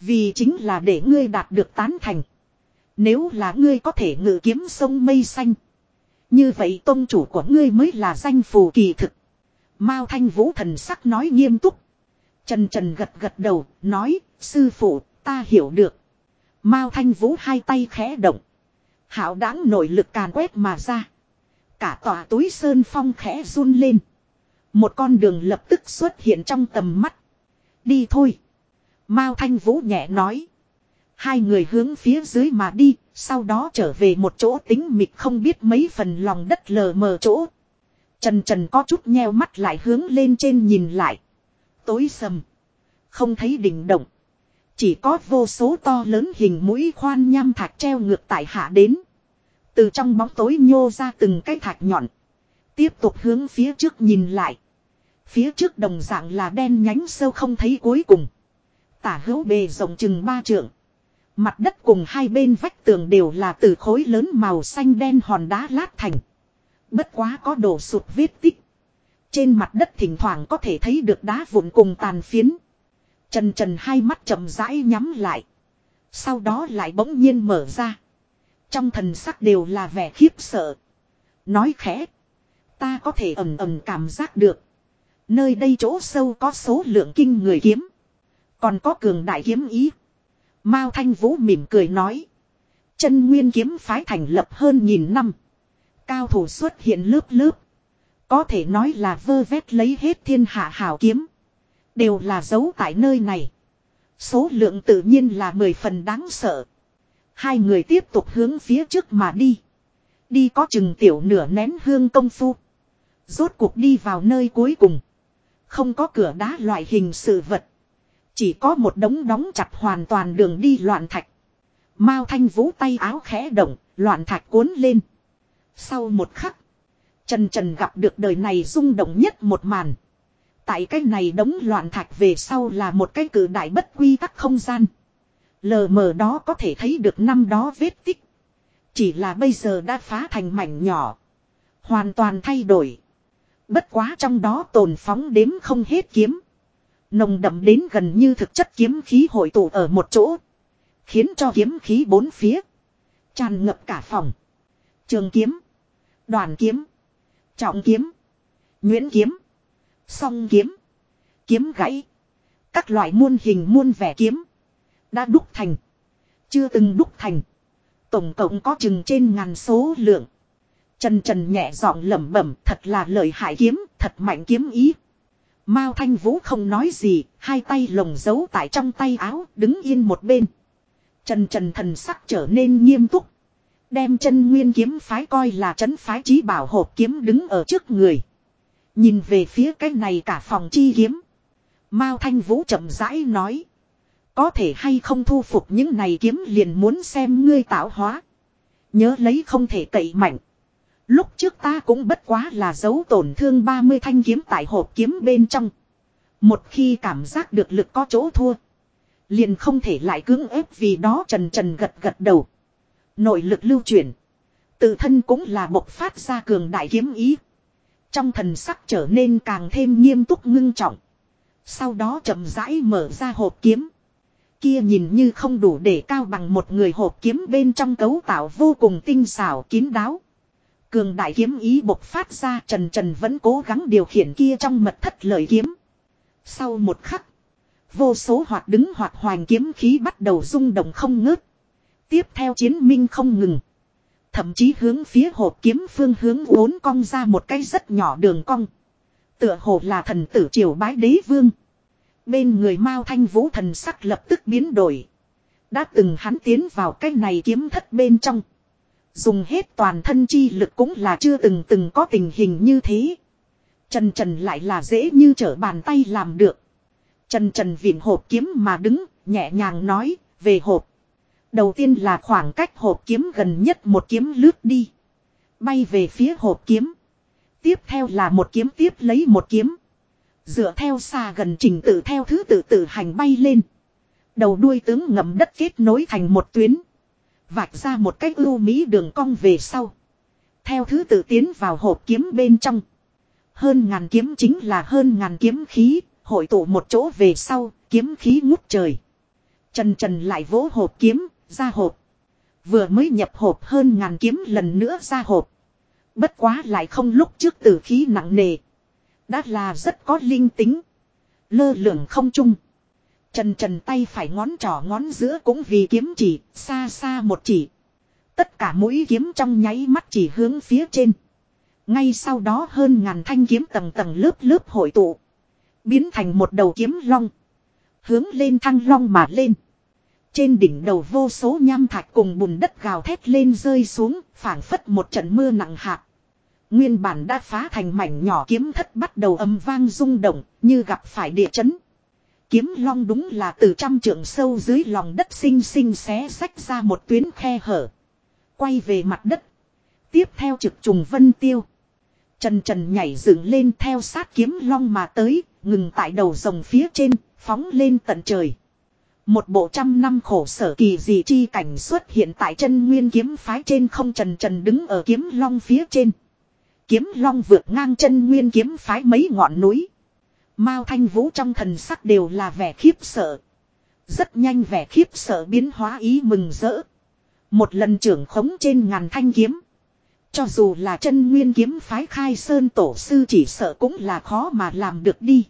Speaker 1: Vì chính là để ngươi đạt được tán thành. Nếu là ngươi có thể ngự kiếm sông mây xanh. Như vậy tôn chủ của ngươi mới là danh phù kỳ thực. Mao Thanh Vũ thần sắc nói nghiêm túc. Trần Trần gật gật đầu, nói, sư phụ, ta hiểu được. Mao Thanh Vũ hai tay khẽ động. Hảo đáng nội lực càn quét mà ra. Cả tòa túi sơn phong khẽ run lên. Một con đường lập tức xuất hiện trong tầm mắt. Đi thôi. Mao Thanh Vũ nhẹ nói. Hai người hướng phía dưới mà đi, sau đó trở về một chỗ tính mịt không biết mấy phần lòng đất lờ mờ chỗ. Trần Trần có chút nheo mắt lại hướng lên trên nhìn lại. Tối sầm. Không thấy đỉnh động. Chỉ có vô số to lớn hình mũi khoan nham thạch treo ngược tại hạ đến. Từ trong bóng tối nhô ra từng cái thạch nhọn. Tiếp tục hướng phía trước nhìn lại. Phía trước đồng dạng là đen nhánh sâu không thấy cuối cùng. Tả hữu bề rộng chừng ba trượng. Mặt đất cùng hai bên vách tường đều là từ khối lớn màu xanh đen hòn đá lát thành. Bất quá có đổ sụt vết tích. Trên mặt đất thỉnh thoảng có thể thấy được đá vụn cùng tàn phiến. Trần trần hai mắt chậm rãi nhắm lại. Sau đó lại bỗng nhiên mở ra. Trong thần sắc đều là vẻ khiếp sợ. Nói khẽ. Ta có thể ẩm ẩm cảm giác được. Nơi đây chỗ sâu có số lượng kinh người kiếm. Còn có cường đại kiếm ý. Mao Thanh Vũ mỉm cười nói. Chân nguyên kiếm phái thành lập hơn nghìn năm. Cao thủ xuất hiện lớp lớp. Có thể nói là vơ vét lấy hết thiên hạ hảo kiếm. Đều là giấu tại nơi này. Số lượng tự nhiên là mười phần đáng sợ. Hai người tiếp tục hướng phía trước mà đi. Đi có chừng tiểu nửa nén hương công phu. Rốt cuộc đi vào nơi cuối cùng. Không có cửa đá loại hình sự vật. Chỉ có một đống đóng chặt hoàn toàn đường đi loạn thạch. Mao Thanh Vũ tay áo khẽ động, loạn thạch cuốn lên. Sau một khắc, Trần Trần gặp được đời này rung động nhất một màn. Tại cái này đống loạn thạch về sau là một cái cử đại bất quy tắc không gian. Lờ mờ đó có thể thấy được năm đó vết tích. Chỉ là bây giờ đã phá thành mảnh nhỏ. Hoàn toàn thay đổi. Bất quá trong đó tồn phóng đếm không hết kiếm. Nồng đậm đến gần như thực chất kiếm khí hội tụ ở một chỗ. Khiến cho kiếm khí bốn phía. Tràn ngập cả phòng. Trường kiếm. Đoàn kiếm. Trọng kiếm. Nguyễn kiếm. Song kiếm. Kiếm gãy. Các loại muôn hình muôn vẻ kiếm. Đã đúc thành. Chưa từng đúc thành. Tổng cộng có chừng trên ngàn số lượng. Trần Trần nhẹ giọng lẩm bẩm thật là lợi hại kiếm, thật mạnh kiếm ý. Mao Thanh Vũ không nói gì, hai tay lồng giấu tại trong tay áo, đứng yên một bên. Trần Trần thần sắc trở nên nghiêm túc. Đem chân nguyên kiếm phái coi là trấn phái trí bảo hộp kiếm đứng ở trước người. Nhìn về phía cái này cả phòng chi kiếm. Mao Thanh Vũ chậm rãi nói. Có thể hay không thu phục những này kiếm liền muốn xem ngươi tạo hóa. Nhớ lấy không thể cậy mạnh. Lúc trước ta cũng bất quá là giấu tổn thương 30 thanh kiếm tại hộp kiếm bên trong. Một khi cảm giác được lực có chỗ thua. Liền không thể lại cưỡng ép vì đó trần trần gật gật đầu. Nội lực lưu chuyển. Tự thân cũng là bộc phát ra cường đại kiếm ý. Trong thần sắc trở nên càng thêm nghiêm túc ngưng trọng. Sau đó chậm rãi mở ra hộp kiếm. Kia nhìn như không đủ để cao bằng một người hộp kiếm bên trong cấu tạo vô cùng tinh xảo kín đáo. Cường đại kiếm ý bộc phát ra, Trần Trần vẫn cố gắng điều khiển kia trong mật thất lời kiếm. Sau một khắc. Vô số hoạt đứng hoạt hoành kiếm khí bắt đầu rung động không ngớt. Tiếp theo chiến minh không ngừng. Thậm chí hướng phía hộp kiếm phương hướng uốn cong ra một cái rất nhỏ đường cong. Tựa hồ là thần tử triều bái đế vương. Bên người Mao Thanh Vũ thần sắc lập tức biến đổi. Đã từng hắn tiến vào cái này kiếm thất bên trong. Dùng hết toàn thân chi lực cũng là chưa từng từng có tình hình như thế. Trần Trần lại là dễ như trở bàn tay làm được. Trần Trần viện hộp kiếm mà đứng, nhẹ nhàng nói, về hộp. Đầu tiên là khoảng cách hộp kiếm gần nhất một kiếm lướt đi. Bay về phía hộp kiếm. Tiếp theo là một kiếm tiếp lấy một kiếm. Dựa theo xa gần trình tự theo thứ tự tự hành bay lên. Đầu đuôi tướng ngầm đất kết nối thành một tuyến. Vạch ra một cách ưu mỹ đường cong về sau. Theo thứ tự tiến vào hộp kiếm bên trong. Hơn ngàn kiếm chính là hơn ngàn kiếm khí, hội tụ một chỗ về sau, kiếm khí ngút trời. Trần trần lại vỗ hộp kiếm, ra hộp. Vừa mới nhập hộp hơn ngàn kiếm lần nữa ra hộp. Bất quá lại không lúc trước tử khí nặng nề. Đã là rất có linh tính. Lơ lửng không chung. Trần trần tay phải ngón trỏ ngón giữa cũng vì kiếm chỉ, xa xa một chỉ. Tất cả mũi kiếm trong nháy mắt chỉ hướng phía trên. Ngay sau đó hơn ngàn thanh kiếm tầng tầng lớp lớp hội tụ. Biến thành một đầu kiếm long. Hướng lên thăng long mà lên. Trên đỉnh đầu vô số nham thạch cùng bùn đất gào thét lên rơi xuống, phảng phất một trận mưa nặng hạt. Nguyên bản đã phá thành mảnh nhỏ kiếm thất bắt đầu âm vang rung động, như gặp phải địa chấn. Kiếm long đúng là từ trăm trượng sâu dưới lòng đất xinh xinh xé sách ra một tuyến khe hở. Quay về mặt đất. Tiếp theo trực trùng vân tiêu. Trần trần nhảy dựng lên theo sát kiếm long mà tới, ngừng tại đầu rồng phía trên, phóng lên tận trời. Một bộ trăm năm khổ sở kỳ dị chi cảnh xuất hiện tại chân nguyên kiếm phái trên không trần trần đứng ở kiếm long phía trên. Kiếm long vượt ngang chân nguyên kiếm phái mấy ngọn núi. Mao thanh vũ trong thần sắc đều là vẻ khiếp sợ. Rất nhanh vẻ khiếp sợ biến hóa ý mừng rỡ. Một lần trưởng khống trên ngàn thanh kiếm. Cho dù là chân nguyên kiếm phái khai sơn tổ sư chỉ sợ cũng là khó mà làm được đi.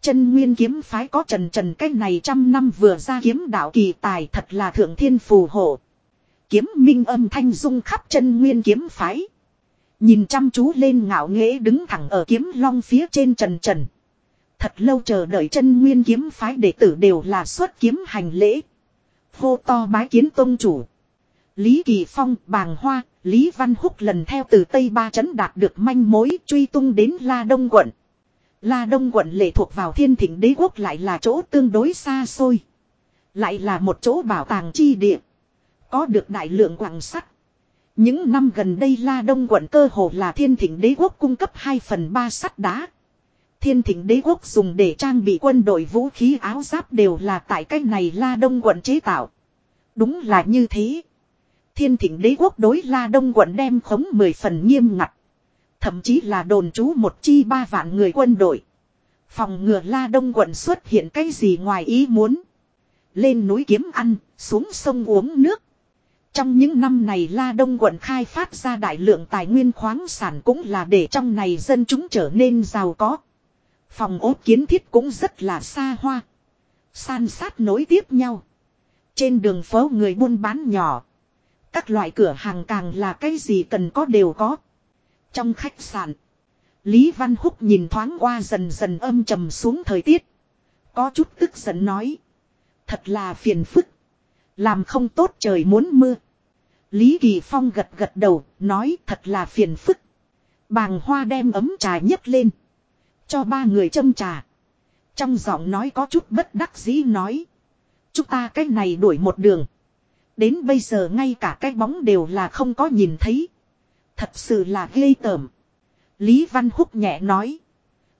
Speaker 1: Chân nguyên kiếm phái có trần trần cách này trăm năm vừa ra kiếm đạo kỳ tài thật là thượng thiên phù hộ. Kiếm minh âm thanh dung khắp chân nguyên kiếm phái. Nhìn chăm chú lên ngạo nghễ đứng thẳng ở kiếm long phía trên trần trần. Thật lâu chờ đợi chân nguyên kiếm phái đệ tử đều là xuất kiếm hành lễ. Hô to bái kiến tôn chủ. Lý Kỳ Phong, Bàng Hoa, Lý Văn Húc lần theo từ Tây Ba Trấn đạt được manh mối truy tung đến La Đông quận. La Đông quận lệ thuộc vào thiên thịnh đế quốc lại là chỗ tương đối xa xôi. Lại là một chỗ bảo tàng chi địa. Có được đại lượng quảng sắt. Những năm gần đây La Đông quận cơ hồ là thiên thịnh đế quốc cung cấp 2 phần 3 sắt đá. Thiên thịnh đế quốc dùng để trang bị quân đội vũ khí áo giáp đều là tại cách này La Đông quận chế tạo. Đúng là như thế. Thiên thịnh đế quốc đối La Đông quận đem khống 10 phần nghiêm ngặt. Thậm chí là đồn trú một chi ba vạn người quân đội. Phòng ngừa La Đông quận xuất hiện cái gì ngoài ý muốn. Lên núi kiếm ăn, xuống sông uống nước. Trong những năm này La Đông quận khai phát ra đại lượng tài nguyên khoáng sản cũng là để trong này dân chúng trở nên giàu có. Phòng ốt kiến thiết cũng rất là xa hoa. San sát nối tiếp nhau. Trên đường phố người buôn bán nhỏ. Các loại cửa hàng càng là cái gì cần có đều có. Trong khách sạn. Lý Văn Húc nhìn thoáng qua dần dần âm trầm xuống thời tiết. Có chút tức giận nói. Thật là phiền phức. Làm không tốt trời muốn mưa. Lý Kỳ Phong gật gật đầu, nói thật là phiền phức. Bàng hoa đem ấm trà nhấc lên. Cho ba người châm trà. Trong giọng nói có chút bất đắc dĩ nói. Chúng ta cách này đuổi một đường. Đến bây giờ ngay cả cái bóng đều là không có nhìn thấy. Thật sự là ghê tởm. Lý Văn Húc nhẹ nói.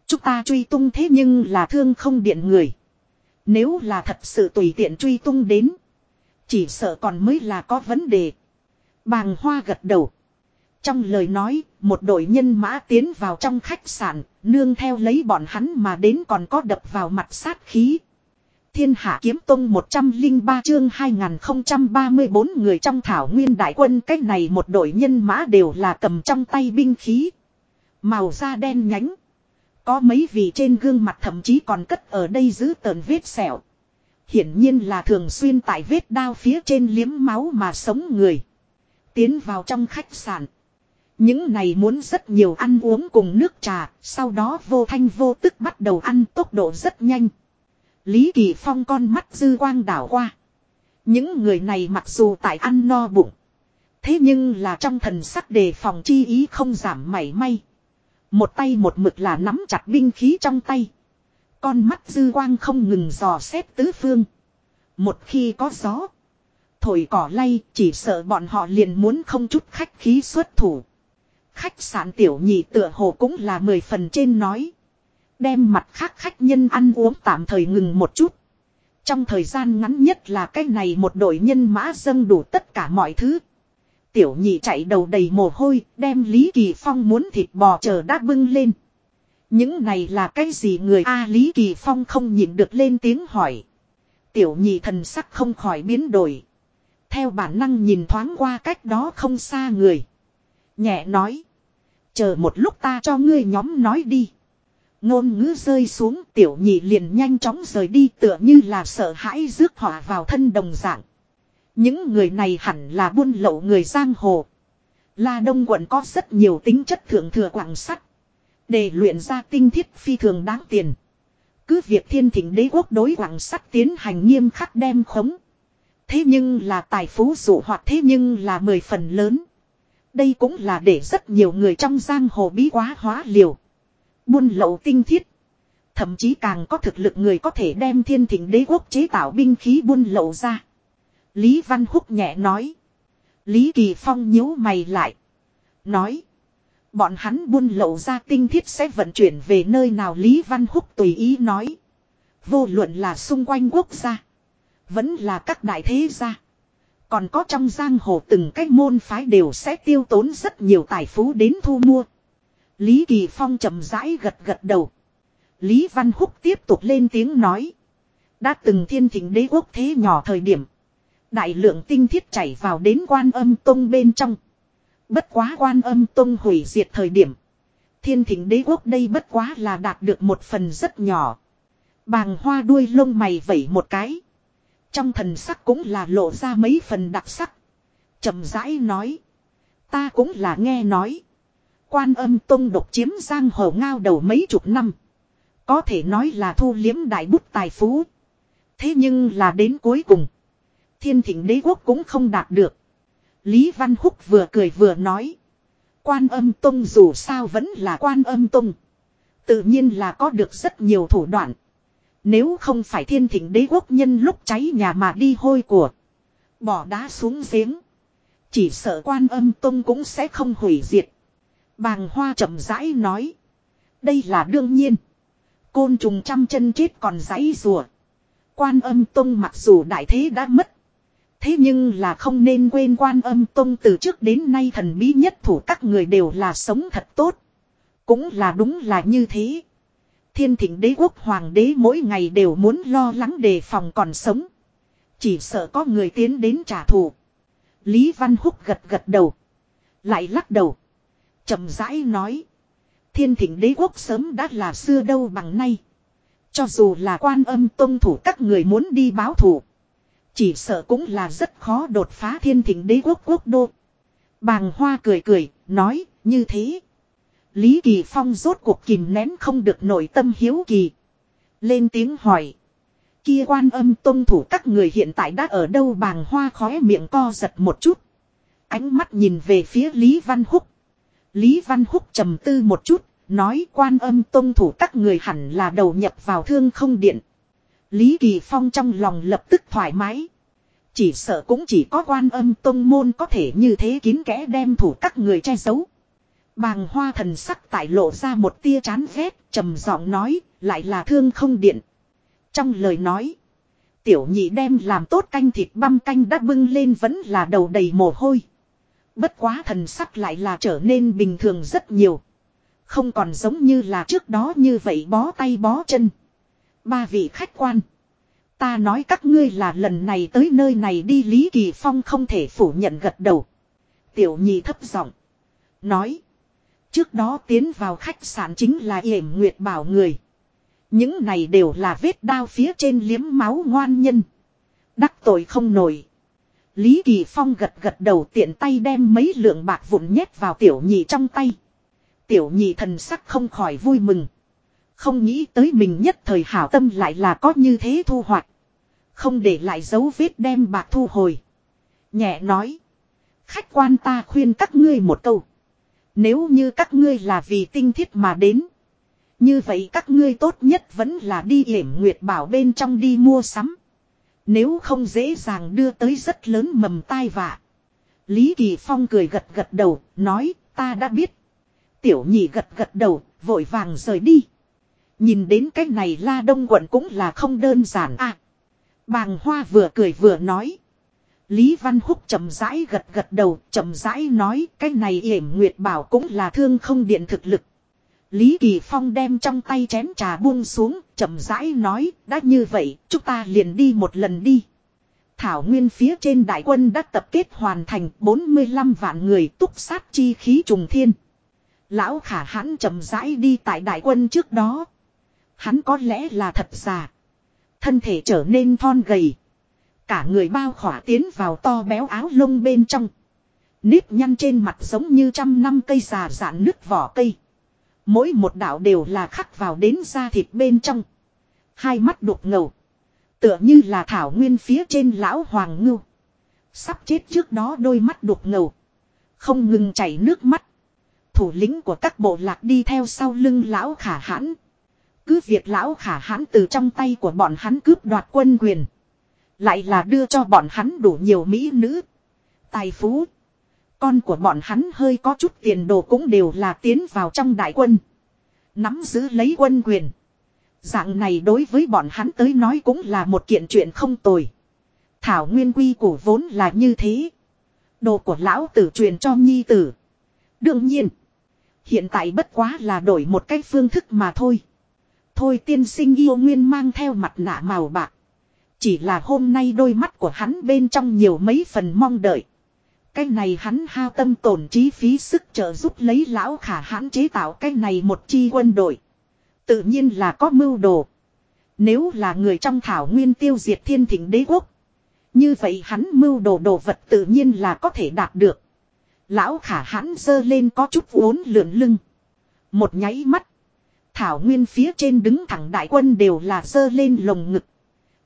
Speaker 1: Chúng ta truy tung thế nhưng là thương không điện người. Nếu là thật sự tùy tiện truy tung đến. Chỉ sợ còn mới là có vấn đề. Bàng hoa gật đầu. Trong lời nói, một đội nhân mã tiến vào trong khách sạn, nương theo lấy bọn hắn mà đến còn có đập vào mặt sát khí. Thiên hạ kiếm tông 103 chương 2034 người trong thảo nguyên đại quân cách này một đội nhân mã đều là cầm trong tay binh khí. Màu da đen nhánh. Có mấy vị trên gương mặt thậm chí còn cất ở đây giữ tờn vết sẹo. Hiển nhiên là thường xuyên tại vết đao phía trên liếm máu mà sống người. Tiến vào trong khách sạn. Những này muốn rất nhiều ăn uống cùng nước trà, sau đó vô thanh vô tức bắt đầu ăn tốc độ rất nhanh. Lý Kỳ Phong con mắt dư quang đảo qua. Những người này mặc dù tại ăn no bụng. Thế nhưng là trong thần sắc đề phòng chi ý không giảm mảy may. Một tay một mực là nắm chặt binh khí trong tay. Con mắt dư quang không ngừng dò xét tứ phương. Một khi có gió. Thổi cỏ lay chỉ sợ bọn họ liền muốn không chút khách khí xuất thủ. Khách sạn tiểu nhị tựa hồ cũng là mười phần trên nói. Đem mặt khác khách nhân ăn uống tạm thời ngừng một chút. Trong thời gian ngắn nhất là cái này một đội nhân mã dâng đủ tất cả mọi thứ. Tiểu nhị chạy đầu đầy mồ hôi, đem Lý Kỳ Phong muốn thịt bò chờ đã bưng lên. Những này là cái gì người A Lý Kỳ Phong không nhịn được lên tiếng hỏi. Tiểu nhị thần sắc không khỏi biến đổi. Theo bản năng nhìn thoáng qua cách đó không xa người. Nhẹ nói. Chờ một lúc ta cho ngươi nhóm nói đi. Ngôn ngữ rơi xuống, tiểu nhị liền nhanh chóng rời đi, tựa như là sợ hãi rước họa vào thân đồng dạng. Những người này hẳn là buôn lậu người giang hồ. La Đông quận có rất nhiều tính chất thượng thừa quảng sắt. Để luyện ra tinh thiết phi thường đáng tiền. Cứ việc thiên thỉnh đế quốc đối quảng sắt tiến hành nghiêm khắc đem khống. Thế nhưng là tài phú dụ hoặc thế nhưng là mười phần lớn. Đây cũng là để rất nhiều người trong giang hồ bí quá hóa liều. Buôn lậu tinh thiết. Thậm chí càng có thực lực người có thể đem thiên thỉnh đế quốc chế tạo binh khí buôn lậu ra. Lý Văn Húc nhẹ nói. Lý Kỳ Phong nhíu mày lại. Nói. Bọn hắn buôn lậu ra tinh thiết sẽ vận chuyển về nơi nào Lý Văn Húc tùy ý nói. Vô luận là xung quanh quốc gia. Vẫn là các đại thế gia. Còn có trong giang hồ từng cách môn phái đều sẽ tiêu tốn rất nhiều tài phú đến thu mua. Lý Kỳ Phong chậm rãi gật gật đầu. Lý Văn Húc tiếp tục lên tiếng nói. Đã từng thiên thỉnh đế quốc thế nhỏ thời điểm. Đại lượng tinh thiết chảy vào đến quan âm tông bên trong. Bất quá quan âm tông hủy diệt thời điểm. Thiên thỉnh đế quốc đây bất quá là đạt được một phần rất nhỏ. Bàng hoa đuôi lông mày vẩy một cái. Trong thần sắc cũng là lộ ra mấy phần đặc sắc. Trầm rãi nói. Ta cũng là nghe nói. Quan âm tông độc chiếm giang hồ ngao đầu mấy chục năm. Có thể nói là thu liếm đại bút tài phú. Thế nhưng là đến cuối cùng. Thiên thịnh đế quốc cũng không đạt được. Lý Văn Húc vừa cười vừa nói. Quan âm tông dù sao vẫn là quan âm tông. Tự nhiên là có được rất nhiều thủ đoạn. Nếu không phải thiên thỉnh đế quốc nhân lúc cháy nhà mà đi hôi của. Bỏ đá xuống giếng. Chỉ sợ quan âm tông cũng sẽ không hủy diệt. Bàng hoa chậm rãi nói. Đây là đương nhiên. Côn trùng trăm chân chết còn giấy rùa. Quan âm tông mặc dù đại thế đã mất. Thế nhưng là không nên quên quan âm tông từ trước đến nay thần bí nhất thủ các người đều là sống thật tốt. Cũng là đúng là như thế. Thiên thịnh đế quốc hoàng đế mỗi ngày đều muốn lo lắng đề phòng còn sống. Chỉ sợ có người tiến đến trả thù. Lý Văn Húc gật gật đầu. Lại lắc đầu. chậm rãi nói. Thiên thịnh đế quốc sớm đã là xưa đâu bằng nay. Cho dù là quan âm tôn thủ các người muốn đi báo thủ. Chỉ sợ cũng là rất khó đột phá thiên thịnh đế quốc quốc đô. Bàng hoa cười cười, nói, như thế. Lý Kỳ Phong rốt cuộc kìm nén không được nội tâm hiếu kỳ. Lên tiếng hỏi. Kia quan âm tôn thủ các người hiện tại đã ở đâu bàng hoa khóe miệng co giật một chút. Ánh mắt nhìn về phía Lý Văn Húc. Lý Văn Húc trầm tư một chút, nói quan âm tôn thủ các người hẳn là đầu nhập vào thương không điện. Lý Kỳ Phong trong lòng lập tức thoải mái. Chỉ sợ cũng chỉ có quan âm tôn môn có thể như thế kín kẽ đem thủ các người che giấu. Bàng hoa thần sắc tại lộ ra một tia chán ghét, trầm giọng nói, lại là thương không điện. Trong lời nói, tiểu nhị đem làm tốt canh thịt băm canh đã bưng lên vẫn là đầu đầy mồ hôi. Bất quá thần sắc lại là trở nên bình thường rất nhiều. Không còn giống như là trước đó như vậy bó tay bó chân. Ba vị khách quan. Ta nói các ngươi là lần này tới nơi này đi Lý Kỳ Phong không thể phủ nhận gật đầu. Tiểu nhị thấp giọng Nói. Trước đó tiến vào khách sạn chính là yểm nguyệt bảo người. Những này đều là vết đao phía trên liếm máu ngoan nhân. Đắc tội không nổi. Lý Kỳ Phong gật gật đầu tiện tay đem mấy lượng bạc vụn nhét vào tiểu nhị trong tay. Tiểu nhị thần sắc không khỏi vui mừng. Không nghĩ tới mình nhất thời hảo tâm lại là có như thế thu hoạch. Không để lại dấu vết đem bạc thu hồi. Nhẹ nói. Khách quan ta khuyên các ngươi một câu. Nếu như các ngươi là vì tinh thiết mà đến. Như vậy các ngươi tốt nhất vẫn là đi hiểm nguyệt bảo bên trong đi mua sắm. Nếu không dễ dàng đưa tới rất lớn mầm tai vạ. Lý Kỳ Phong cười gật gật đầu, nói ta đã biết. Tiểu nhị gật gật đầu, vội vàng rời đi. Nhìn đến cái này la đông quận cũng là không đơn giản à. Bàng hoa vừa cười vừa nói. Lý Văn Húc chậm rãi gật gật đầu, chậm rãi nói cái này yểm nguyệt bảo cũng là thương không điện thực lực. Lý Kỳ Phong đem trong tay chén trà buông xuống, chậm rãi nói, đã như vậy, chúng ta liền đi một lần đi. Thảo Nguyên phía trên đại quân đã tập kết hoàn thành 45 vạn người túc sát chi khí trùng thiên. Lão khả hãn chậm rãi đi tại đại quân trước đó. Hắn có lẽ là thật già. Thân thể trở nên thon gầy. Cả người bao khỏa tiến vào to béo áo lông bên trong. Nếp nhăn trên mặt giống như trăm năm cây già dạn nứt vỏ cây. Mỗi một đạo đều là khắc vào đến da thịt bên trong. Hai mắt đục ngầu. Tựa như là thảo nguyên phía trên lão hoàng ngưu. Sắp chết trước đó đôi mắt đục ngầu. Không ngừng chảy nước mắt. Thủ lĩnh của các bộ lạc đi theo sau lưng lão khả hãn. Cứ việc lão khả hãn từ trong tay của bọn hắn cướp đoạt quân quyền. Lại là đưa cho bọn hắn đủ nhiều mỹ nữ. Tài phú. Con của bọn hắn hơi có chút tiền đồ cũng đều là tiến vào trong đại quân. Nắm giữ lấy quân quyền. Dạng này đối với bọn hắn tới nói cũng là một kiện chuyện không tồi. Thảo nguyên quy của vốn là như thế. Đồ của lão tử truyền cho nhi tử. Đương nhiên. Hiện tại bất quá là đổi một cái phương thức mà thôi. Thôi tiên sinh yêu nguyên mang theo mặt nạ màu bạc. Chỉ là hôm nay đôi mắt của hắn bên trong nhiều mấy phần mong đợi. Cái này hắn hao tâm tổn trí phí sức trợ giúp lấy lão khả hãn chế tạo cái này một chi quân đội. Tự nhiên là có mưu đồ. Nếu là người trong thảo nguyên tiêu diệt thiên thịnh đế quốc. Như vậy hắn mưu đồ đồ vật tự nhiên là có thể đạt được. Lão khả hãn dơ lên có chút uốn lượn lưng. Một nháy mắt. Thảo nguyên phía trên đứng thẳng đại quân đều là dơ lên lồng ngực.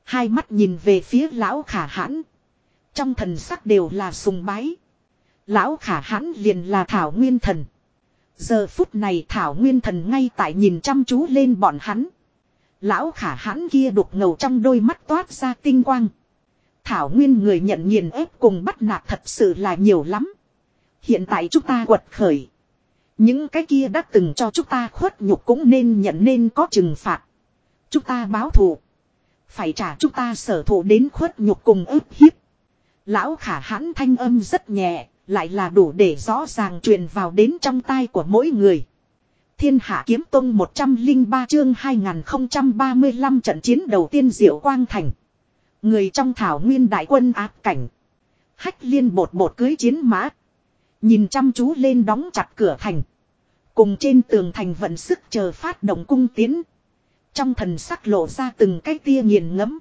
Speaker 1: Hai mắt nhìn về phía lão khả hãn. Trong thần sắc đều là sùng bái. Lão khả hãn liền là Thảo Nguyên Thần. Giờ phút này Thảo Nguyên Thần ngay tại nhìn chăm chú lên bọn hắn. Lão khả hãn kia đục ngầu trong đôi mắt toát ra tinh quang. Thảo Nguyên người nhận nghiền ép cùng bắt nạt thật sự là nhiều lắm. Hiện tại chúng ta quật khởi. Những cái kia đã từng cho chúng ta khuất nhục cũng nên nhận nên có trừng phạt. Chúng ta báo thù. Phải trả chúng ta sở thụ đến khuất nhục cùng ức hiếp. Lão khả hãn thanh âm rất nhẹ, lại là đủ để rõ ràng truyền vào đến trong tai của mỗi người. Thiên Hạ Kiếm Tông 103 chương 2035 trận chiến đầu tiên Diệu Quang Thành. Người trong thảo nguyên đại quân áp cảnh. Hách liên bột bột cưới chiến mã. Nhìn chăm chú lên đóng chặt cửa thành. Cùng trên tường thành vận sức chờ phát động cung tiến. Trong thần sắc lộ ra từng cái tia nghiền ngẫm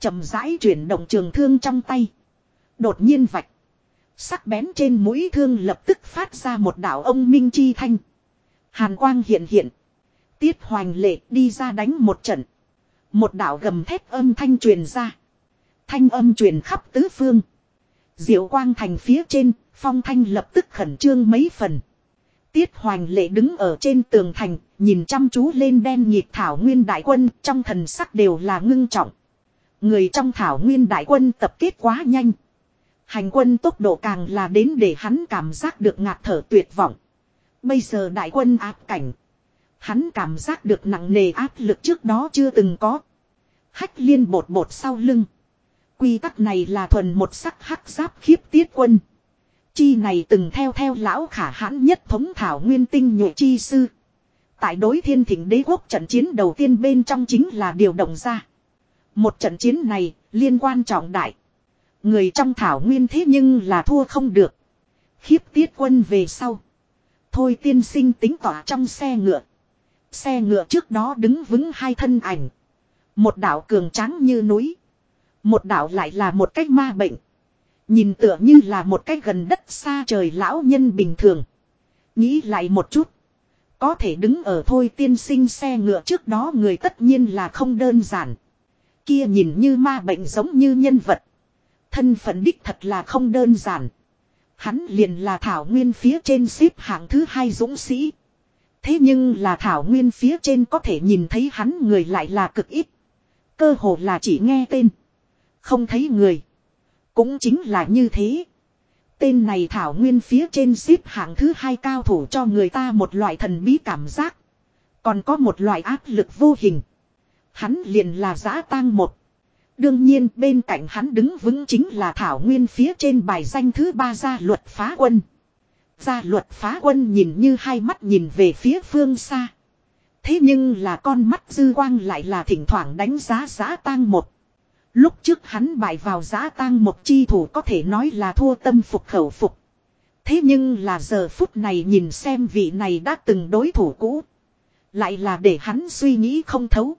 Speaker 1: chậm rãi chuyển động trường thương trong tay. Đột nhiên vạch. Sắc bén trên mũi thương lập tức phát ra một đạo ông minh chi thanh. Hàn quang hiện hiện. Tiết hoành lệ đi ra đánh một trận. Một đạo gầm thép âm thanh truyền ra. Thanh âm truyền khắp tứ phương. Diệu quang thành phía trên, phong thanh lập tức khẩn trương mấy phần. Tiết hoành lệ đứng ở trên tường thành, nhìn chăm chú lên đen nhịp thảo nguyên đại quân, trong thần sắc đều là ngưng trọng. Người trong thảo nguyên đại quân tập kết quá nhanh. Hành quân tốc độ càng là đến để hắn cảm giác được ngạt thở tuyệt vọng. Bây giờ đại quân áp cảnh. Hắn cảm giác được nặng nề áp lực trước đó chưa từng có. Hách liên bột bột sau lưng. Quy tắc này là thuần một sắc hắc giáp khiếp tiết quân. Chi này từng theo theo lão khả hãn nhất thống thảo nguyên tinh nhuệ chi sư. Tại đối thiên thỉnh đế quốc trận chiến đầu tiên bên trong chính là điều động ra. Một trận chiến này, liên quan trọng đại. Người trong thảo nguyên thế nhưng là thua không được. Khiếp tiết quân về sau. Thôi tiên sinh tính tỏa trong xe ngựa. Xe ngựa trước đó đứng vững hai thân ảnh. Một đảo cường tráng như núi. Một đảo lại là một cách ma bệnh. Nhìn tựa như là một cách gần đất xa trời lão nhân bình thường. Nghĩ lại một chút. Có thể đứng ở thôi tiên sinh xe ngựa trước đó người tất nhiên là không đơn giản. Kia nhìn như ma bệnh giống như nhân vật. Thân phận đích thật là không đơn giản. Hắn liền là Thảo Nguyên phía trên xếp hạng thứ hai dũng sĩ. Thế nhưng là Thảo Nguyên phía trên có thể nhìn thấy hắn người lại là cực ít. Cơ hồ là chỉ nghe tên. Không thấy người. Cũng chính là như thế. Tên này Thảo Nguyên phía trên xếp hạng thứ hai cao thủ cho người ta một loại thần bí cảm giác. Còn có một loại áp lực vô hình. Hắn liền là giã tang một. Đương nhiên bên cạnh hắn đứng vững chính là Thảo Nguyên phía trên bài danh thứ ba gia luật phá quân. Gia luật phá quân nhìn như hai mắt nhìn về phía phương xa. Thế nhưng là con mắt dư quang lại là thỉnh thoảng đánh giá giã tang một. Lúc trước hắn bại vào giã tang một chi thủ có thể nói là thua tâm phục khẩu phục. Thế nhưng là giờ phút này nhìn xem vị này đã từng đối thủ cũ. Lại là để hắn suy nghĩ không thấu.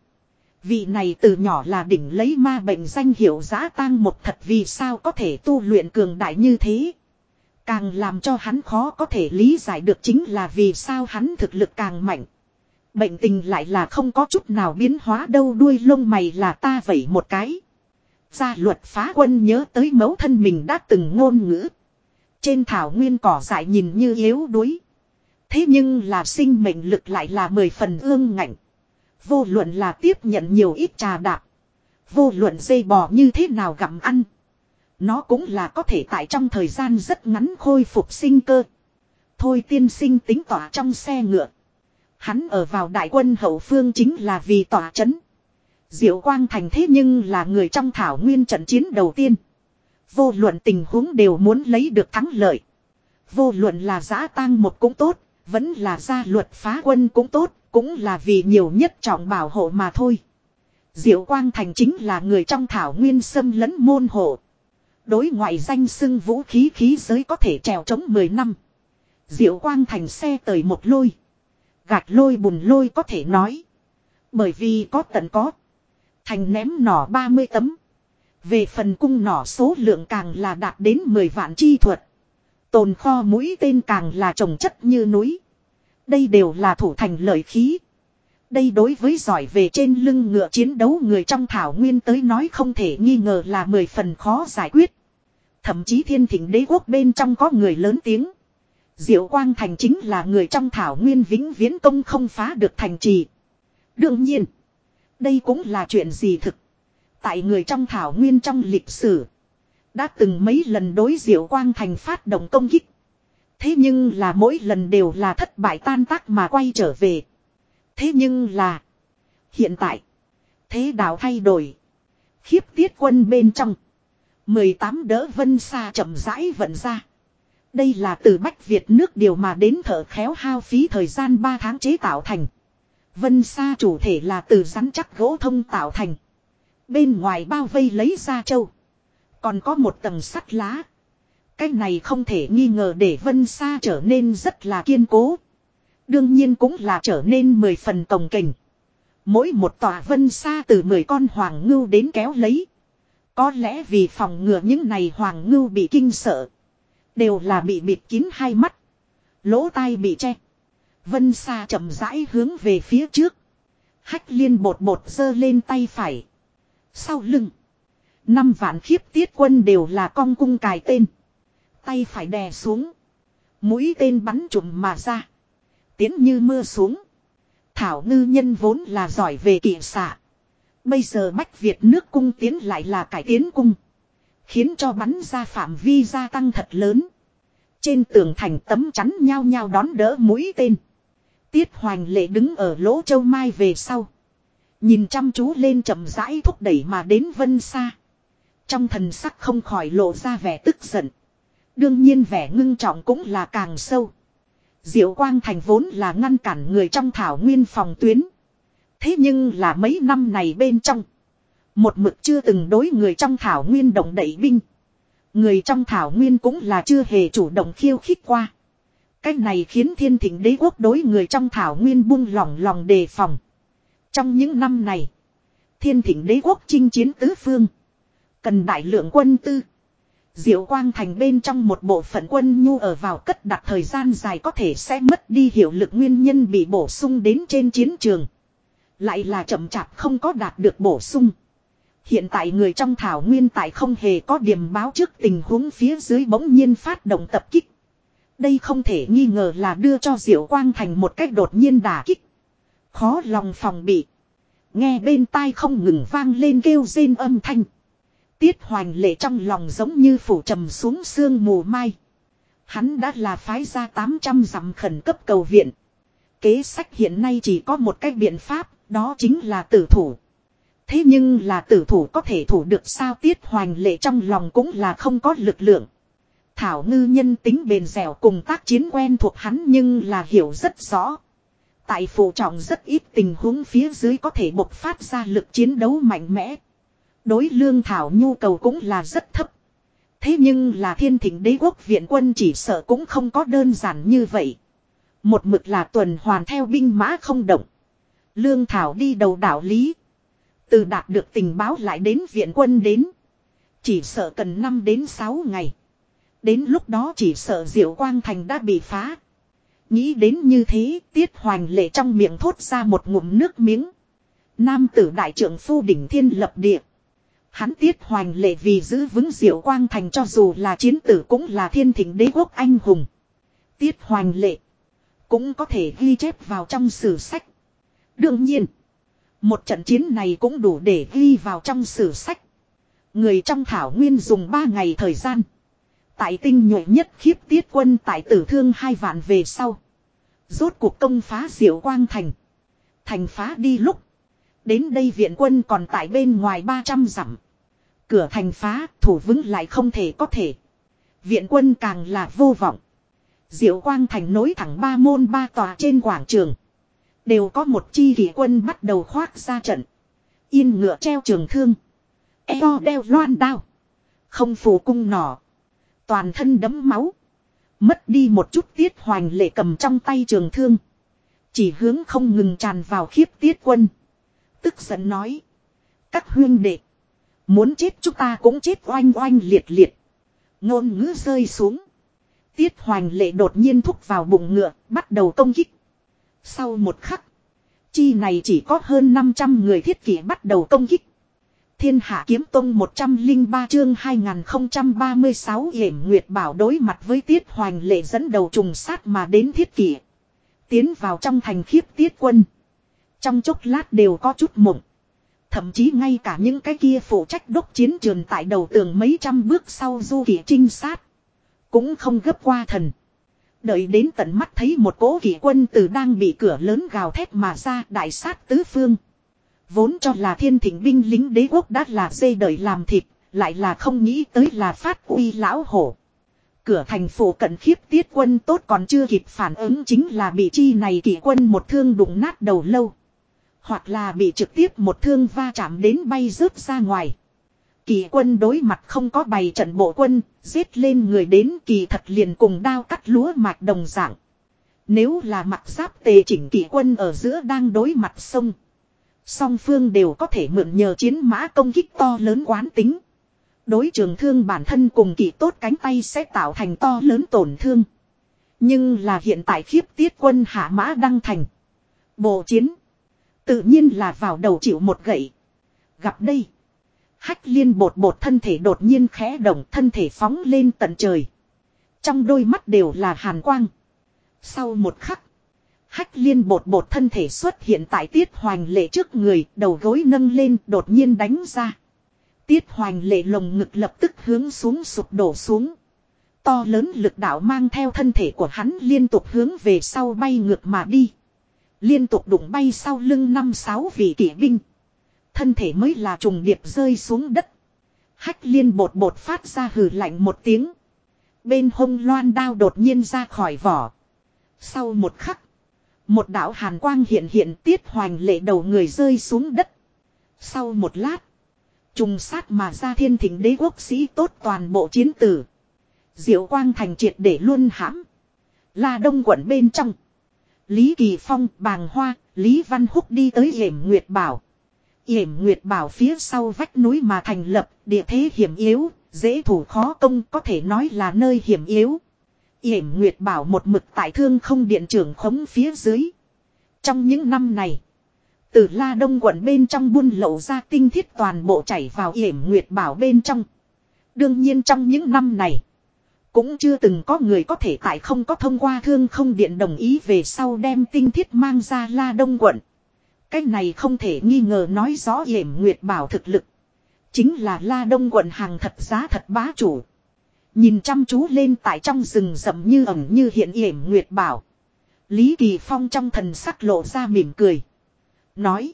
Speaker 1: Vị này từ nhỏ là đỉnh lấy ma bệnh danh hiệu giã tang một thật vì sao có thể tu luyện cường đại như thế. Càng làm cho hắn khó có thể lý giải được chính là vì sao hắn thực lực càng mạnh. Bệnh tình lại là không có chút nào biến hóa đâu, đuôi lông mày là ta vẩy một cái. Gia luật phá quân nhớ tới mẫu thân mình đã từng ngôn ngữ. Trên thảo nguyên cỏ dại nhìn như yếu đuối. Thế nhưng là sinh mệnh lực lại là mười phần ương ngạnh. Vô luận là tiếp nhận nhiều ít trà đạp. Vô luận dây bò như thế nào gặm ăn. Nó cũng là có thể tại trong thời gian rất ngắn khôi phục sinh cơ. Thôi tiên sinh tính tỏa trong xe ngựa. Hắn ở vào đại quân hậu phương chính là vì tỏa chấn. Diệu Quang Thành thế nhưng là người trong thảo nguyên trận chiến đầu tiên. Vô luận tình huống đều muốn lấy được thắng lợi. Vô luận là giã tang một cũng tốt, vẫn là gia luật phá quân cũng tốt, cũng là vì nhiều nhất trọng bảo hộ mà thôi. Diệu Quang Thành chính là người trong thảo nguyên xâm lấn môn hộ. Đối ngoại danh xưng vũ khí khí giới có thể trèo chống 10 năm. Diệu Quang Thành xe tời một lôi. Gạch lôi bùn lôi có thể nói. Bởi vì có tận có. Thành ném nỏ 30 tấm. Về phần cung nỏ số lượng càng là đạt đến 10 vạn chi thuật. Tồn kho mũi tên càng là trồng chất như núi. Đây đều là thủ thành lợi khí. Đây đối với giỏi về trên lưng ngựa chiến đấu người trong thảo nguyên tới nói không thể nghi ngờ là mười phần khó giải quyết. Thậm chí thiên thỉnh đế quốc bên trong có người lớn tiếng. Diệu Quang Thành chính là người trong thảo nguyên vĩnh viễn công không phá được thành trì. Đương nhiên, đây cũng là chuyện gì thực. Tại người trong thảo nguyên trong lịch sử, đã từng mấy lần đối Diệu Quang Thành phát động công kích. Thế nhưng là mỗi lần đều là thất bại tan tác mà quay trở về. Thế nhưng là, hiện tại, thế đạo thay đổi. Khiếp tiết quân bên trong. 18 đỡ vân xa chậm rãi vận ra. Đây là từ Bách Việt nước điều mà đến thợ khéo hao phí thời gian 3 tháng chế tạo thành. Vân xa chủ thể là từ rắn chắc gỗ thông tạo thành. Bên ngoài bao vây lấy ra châu. Còn có một tầng sắt lá. Cái này không thể nghi ngờ để vân xa trở nên rất là kiên cố. Đương nhiên cũng là trở nên mười phần cồng kình. Mỗi một tòa vân xa từ 10 con hoàng ngưu đến kéo lấy. Có lẽ vì phòng ngừa những này hoàng ngưu bị kinh sợ. Đều là bị bịt kín hai mắt. Lỗ tai bị che. Vân xa chậm rãi hướng về phía trước. Hách liên bột bột giơ lên tay phải. Sau lưng. Năm vạn khiếp tiết quân đều là cong cung cài tên. Tay phải đè xuống. Mũi tên bắn trùm mà ra. Tiến như mưa xuống. Thảo ngư nhân vốn là giỏi về kỵ xạ. Bây giờ Bách Việt nước cung tiến lại là cải tiến cung. Khiến cho bắn ra phạm vi gia tăng thật lớn. Trên tường thành tấm chắn nhau nhau đón đỡ mũi tên. Tiết hoành lệ đứng ở lỗ châu mai về sau. Nhìn chăm chú lên chậm rãi thúc đẩy mà đến vân xa. Trong thần sắc không khỏi lộ ra vẻ tức giận. Đương nhiên vẻ ngưng trọng cũng là càng sâu. Diệu Quang Thành vốn là ngăn cản người trong thảo nguyên phòng tuyến. Thế nhưng là mấy năm này bên trong. Một mực chưa từng đối người trong thảo nguyên động đẩy binh. Người trong thảo nguyên cũng là chưa hề chủ động khiêu khích qua. Cách này khiến thiên thỉnh đế quốc đối người trong thảo nguyên buông lỏng lòng đề phòng. Trong những năm này, thiên thỉnh đế quốc chinh chiến tứ phương. Cần đại lượng quân tư. Diệu quang thành bên trong một bộ phận quân nhu ở vào cất đặt thời gian dài có thể sẽ mất đi hiệu lực nguyên nhân bị bổ sung đến trên chiến trường. Lại là chậm chạp không có đạt được bổ sung. Hiện tại người trong thảo nguyên tại không hề có điểm báo trước tình huống phía dưới bỗng nhiên phát động tập kích. Đây không thể nghi ngờ là đưa cho Diệu Quang Thành một cách đột nhiên đả kích. Khó lòng phòng bị. Nghe bên tai không ngừng vang lên kêu rên âm thanh. Tiết hoành lệ trong lòng giống như phủ trầm xuống sương mù mai. Hắn đã là phái ra 800 dặm khẩn cấp cầu viện. Kế sách hiện nay chỉ có một cách biện pháp, đó chính là tử thủ. Thế nhưng là tử thủ có thể thủ được sao tiết hoành lệ trong lòng cũng là không có lực lượng. Thảo ngư nhân tính bền dẻo cùng tác chiến quen thuộc hắn nhưng là hiểu rất rõ. Tại phụ trọng rất ít tình huống phía dưới có thể bộc phát ra lực chiến đấu mạnh mẽ. Đối lương thảo nhu cầu cũng là rất thấp. Thế nhưng là thiên thỉnh đế quốc viện quân chỉ sợ cũng không có đơn giản như vậy. Một mực là tuần hoàn theo binh mã không động. Lương thảo đi đầu đảo lý. Từ đạt được tình báo lại đến viện quân đến. Chỉ sợ cần 5 đến 6 ngày. Đến lúc đó chỉ sợ diệu quang thành đã bị phá. Nghĩ đến như thế, tiết hoành lệ trong miệng thốt ra một ngụm nước miếng. Nam tử đại trưởng phu đỉnh thiên lập địa. Hắn tiết hoành lệ vì giữ vững diệu quang thành cho dù là chiến tử cũng là thiên thỉnh đế quốc anh hùng. Tiết hoành lệ. Cũng có thể ghi chép vào trong sử sách. Đương nhiên. Một trận chiến này cũng đủ để ghi vào trong sử sách. Người trong thảo nguyên dùng 3 ngày thời gian. Tại tinh nhuệ nhất khiếp tiết quân tại tử thương hai vạn về sau. Rốt cuộc công phá diệu quang thành. Thành phá đi lúc. Đến đây viện quân còn tại bên ngoài 300 dặm. Cửa thành phá, thủ vững lại không thể có thể. Viện quân càng là vô vọng. Diệu quang thành nối thẳng ba môn ba tòa trên quảng trường. Đều có một chi kỷ quân bắt đầu khoác ra trận. Yên ngựa treo trường thương. Eo đeo loan đao. Không phủ cung nỏ. Toàn thân đấm máu. Mất đi một chút tiết hoành lệ cầm trong tay trường thương. Chỉ hướng không ngừng tràn vào khiếp tiết quân. Tức giận nói. Các huyên đệ. Muốn chết chúng ta cũng chết oanh oanh liệt liệt. Ngôn ngữ rơi xuống. Tiết hoành lệ đột nhiên thúc vào bụng ngựa, bắt đầu công kích. Sau một khắc. Chi này chỉ có hơn 500 người thiết kỷ bắt đầu công kích. Thiên Hạ Kiếm Tông 103 chương 2036 hiểm Nguyệt Bảo đối mặt với Tiết Hoành lệ dẫn đầu trùng sát mà đến thiết kỷ. Tiến vào trong thành khiếp tiết quân. Trong chốc lát đều có chút mộng. Thậm chí ngay cả những cái kia phụ trách đốc chiến trường tại đầu tường mấy trăm bước sau du kỷ trinh sát. Cũng không gấp qua thần. Đợi đến tận mắt thấy một cố kỷ quân từ đang bị cửa lớn gào thét mà ra đại sát tứ phương. Vốn cho là thiên thỉnh binh lính đế quốc đã là dây đời làm thịt, lại là không nghĩ tới là phát uy lão hổ. Cửa thành phủ cận khiếp tiết quân tốt còn chưa kịp phản ứng chính là bị chi này kỷ quân một thương đụng nát đầu lâu. Hoặc là bị trực tiếp một thương va chạm đến bay rớt ra ngoài. Kỳ quân đối mặt không có bày trận bộ quân, giết lên người đến kỳ thật liền cùng đao cắt lúa mạch đồng dạng. Nếu là mặt giáp tề chỉnh kỳ quân ở giữa đang đối mặt sông. Song phương đều có thể mượn nhờ chiến mã công kích to lớn quán tính. Đối trường thương bản thân cùng kỳ tốt cánh tay sẽ tạo thành to lớn tổn thương. Nhưng là hiện tại khiếp tiết quân hạ mã đăng thành. Bộ chiến. Tự nhiên là vào đầu chịu một gậy. Gặp đây. Hách liên bột bột thân thể đột nhiên khẽ động, thân thể phóng lên tận trời. Trong đôi mắt đều là hàn quang. Sau một khắc. Hách liên bột bột thân thể xuất hiện tại tiết hoành lệ trước người, đầu gối nâng lên đột nhiên đánh ra. Tiết hoành lệ lồng ngực lập tức hướng xuống sụp đổ xuống. To lớn lực đạo mang theo thân thể của hắn liên tục hướng về sau bay ngược mà đi. Liên tục đụng bay sau lưng năm sáu vị kỵ binh. Thân thể mới là trùng điệp rơi xuống đất. Hách liên bột bột phát ra hừ lạnh một tiếng. Bên hông loan đao đột nhiên ra khỏi vỏ. Sau một khắc. Một đạo hàn quang hiện hiện tiết hoành lệ đầu người rơi xuống đất. Sau một lát. Trùng sát mà ra thiên thỉnh đế quốc sĩ tốt toàn bộ chiến tử. Diệu quang thành triệt để luôn hãm. Là đông quận bên trong. Lý Kỳ Phong, Bàng Hoa, Lý Văn Húc đi tới hiểm Nguyệt Bảo. Hiểm Nguyệt Bảo phía sau vách núi mà thành lập, địa thế hiểm yếu, dễ thủ khó công có thể nói là nơi hiểm yếu. Yểm Nguyệt Bảo một mực tại thương không điện trưởng khống phía dưới. Trong những năm này, từ La Đông quận bên trong buôn lậu ra tinh thiết toàn bộ chảy vào Yểm Nguyệt Bảo bên trong. Đương nhiên trong những năm này, cũng chưa từng có người có thể tại không có thông qua thương không điện đồng ý về sau đem tinh thiết mang ra La Đông quận. Cái này không thể nghi ngờ nói rõ Yểm nguyệt bảo thực lực. Chính là La Đông quận hàng thật giá thật bá chủ. Nhìn chăm chú lên tại trong rừng rậm như ẩm như hiện yểm nguyệt bảo. Lý Kỳ Phong trong thần sắc lộ ra mỉm cười. Nói.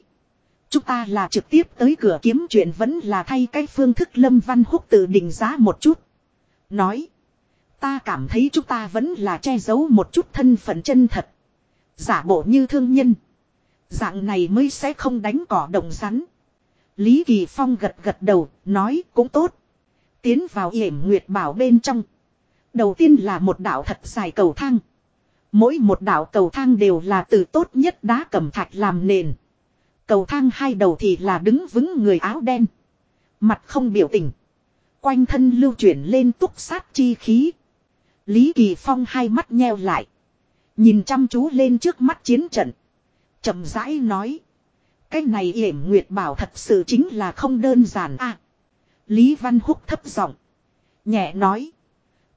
Speaker 1: Chúng ta là trực tiếp tới cửa kiếm chuyện vẫn là thay cái phương thức lâm văn húc tự định giá một chút. Nói. Ta cảm thấy chúng ta vẫn là che giấu một chút thân phận chân thật. Giả bộ như thương nhân. Dạng này mới sẽ không đánh cỏ động rắn. Lý Kỳ Phong gật gật đầu, nói cũng tốt. Tiến vào yểm nguyệt bảo bên trong. Đầu tiên là một đảo thật dài cầu thang. Mỗi một đảo cầu thang đều là từ tốt nhất đá cẩm thạch làm nền. Cầu thang hai đầu thì là đứng vững người áo đen. Mặt không biểu tình. Quanh thân lưu chuyển lên túc sát chi khí. Lý Kỳ Phong hai mắt nheo lại. Nhìn chăm chú lên trước mắt chiến trận. chậm rãi nói. Cái này yểm nguyệt bảo thật sự chính là không đơn giản à. Lý Văn Húc thấp giọng Nhẹ nói.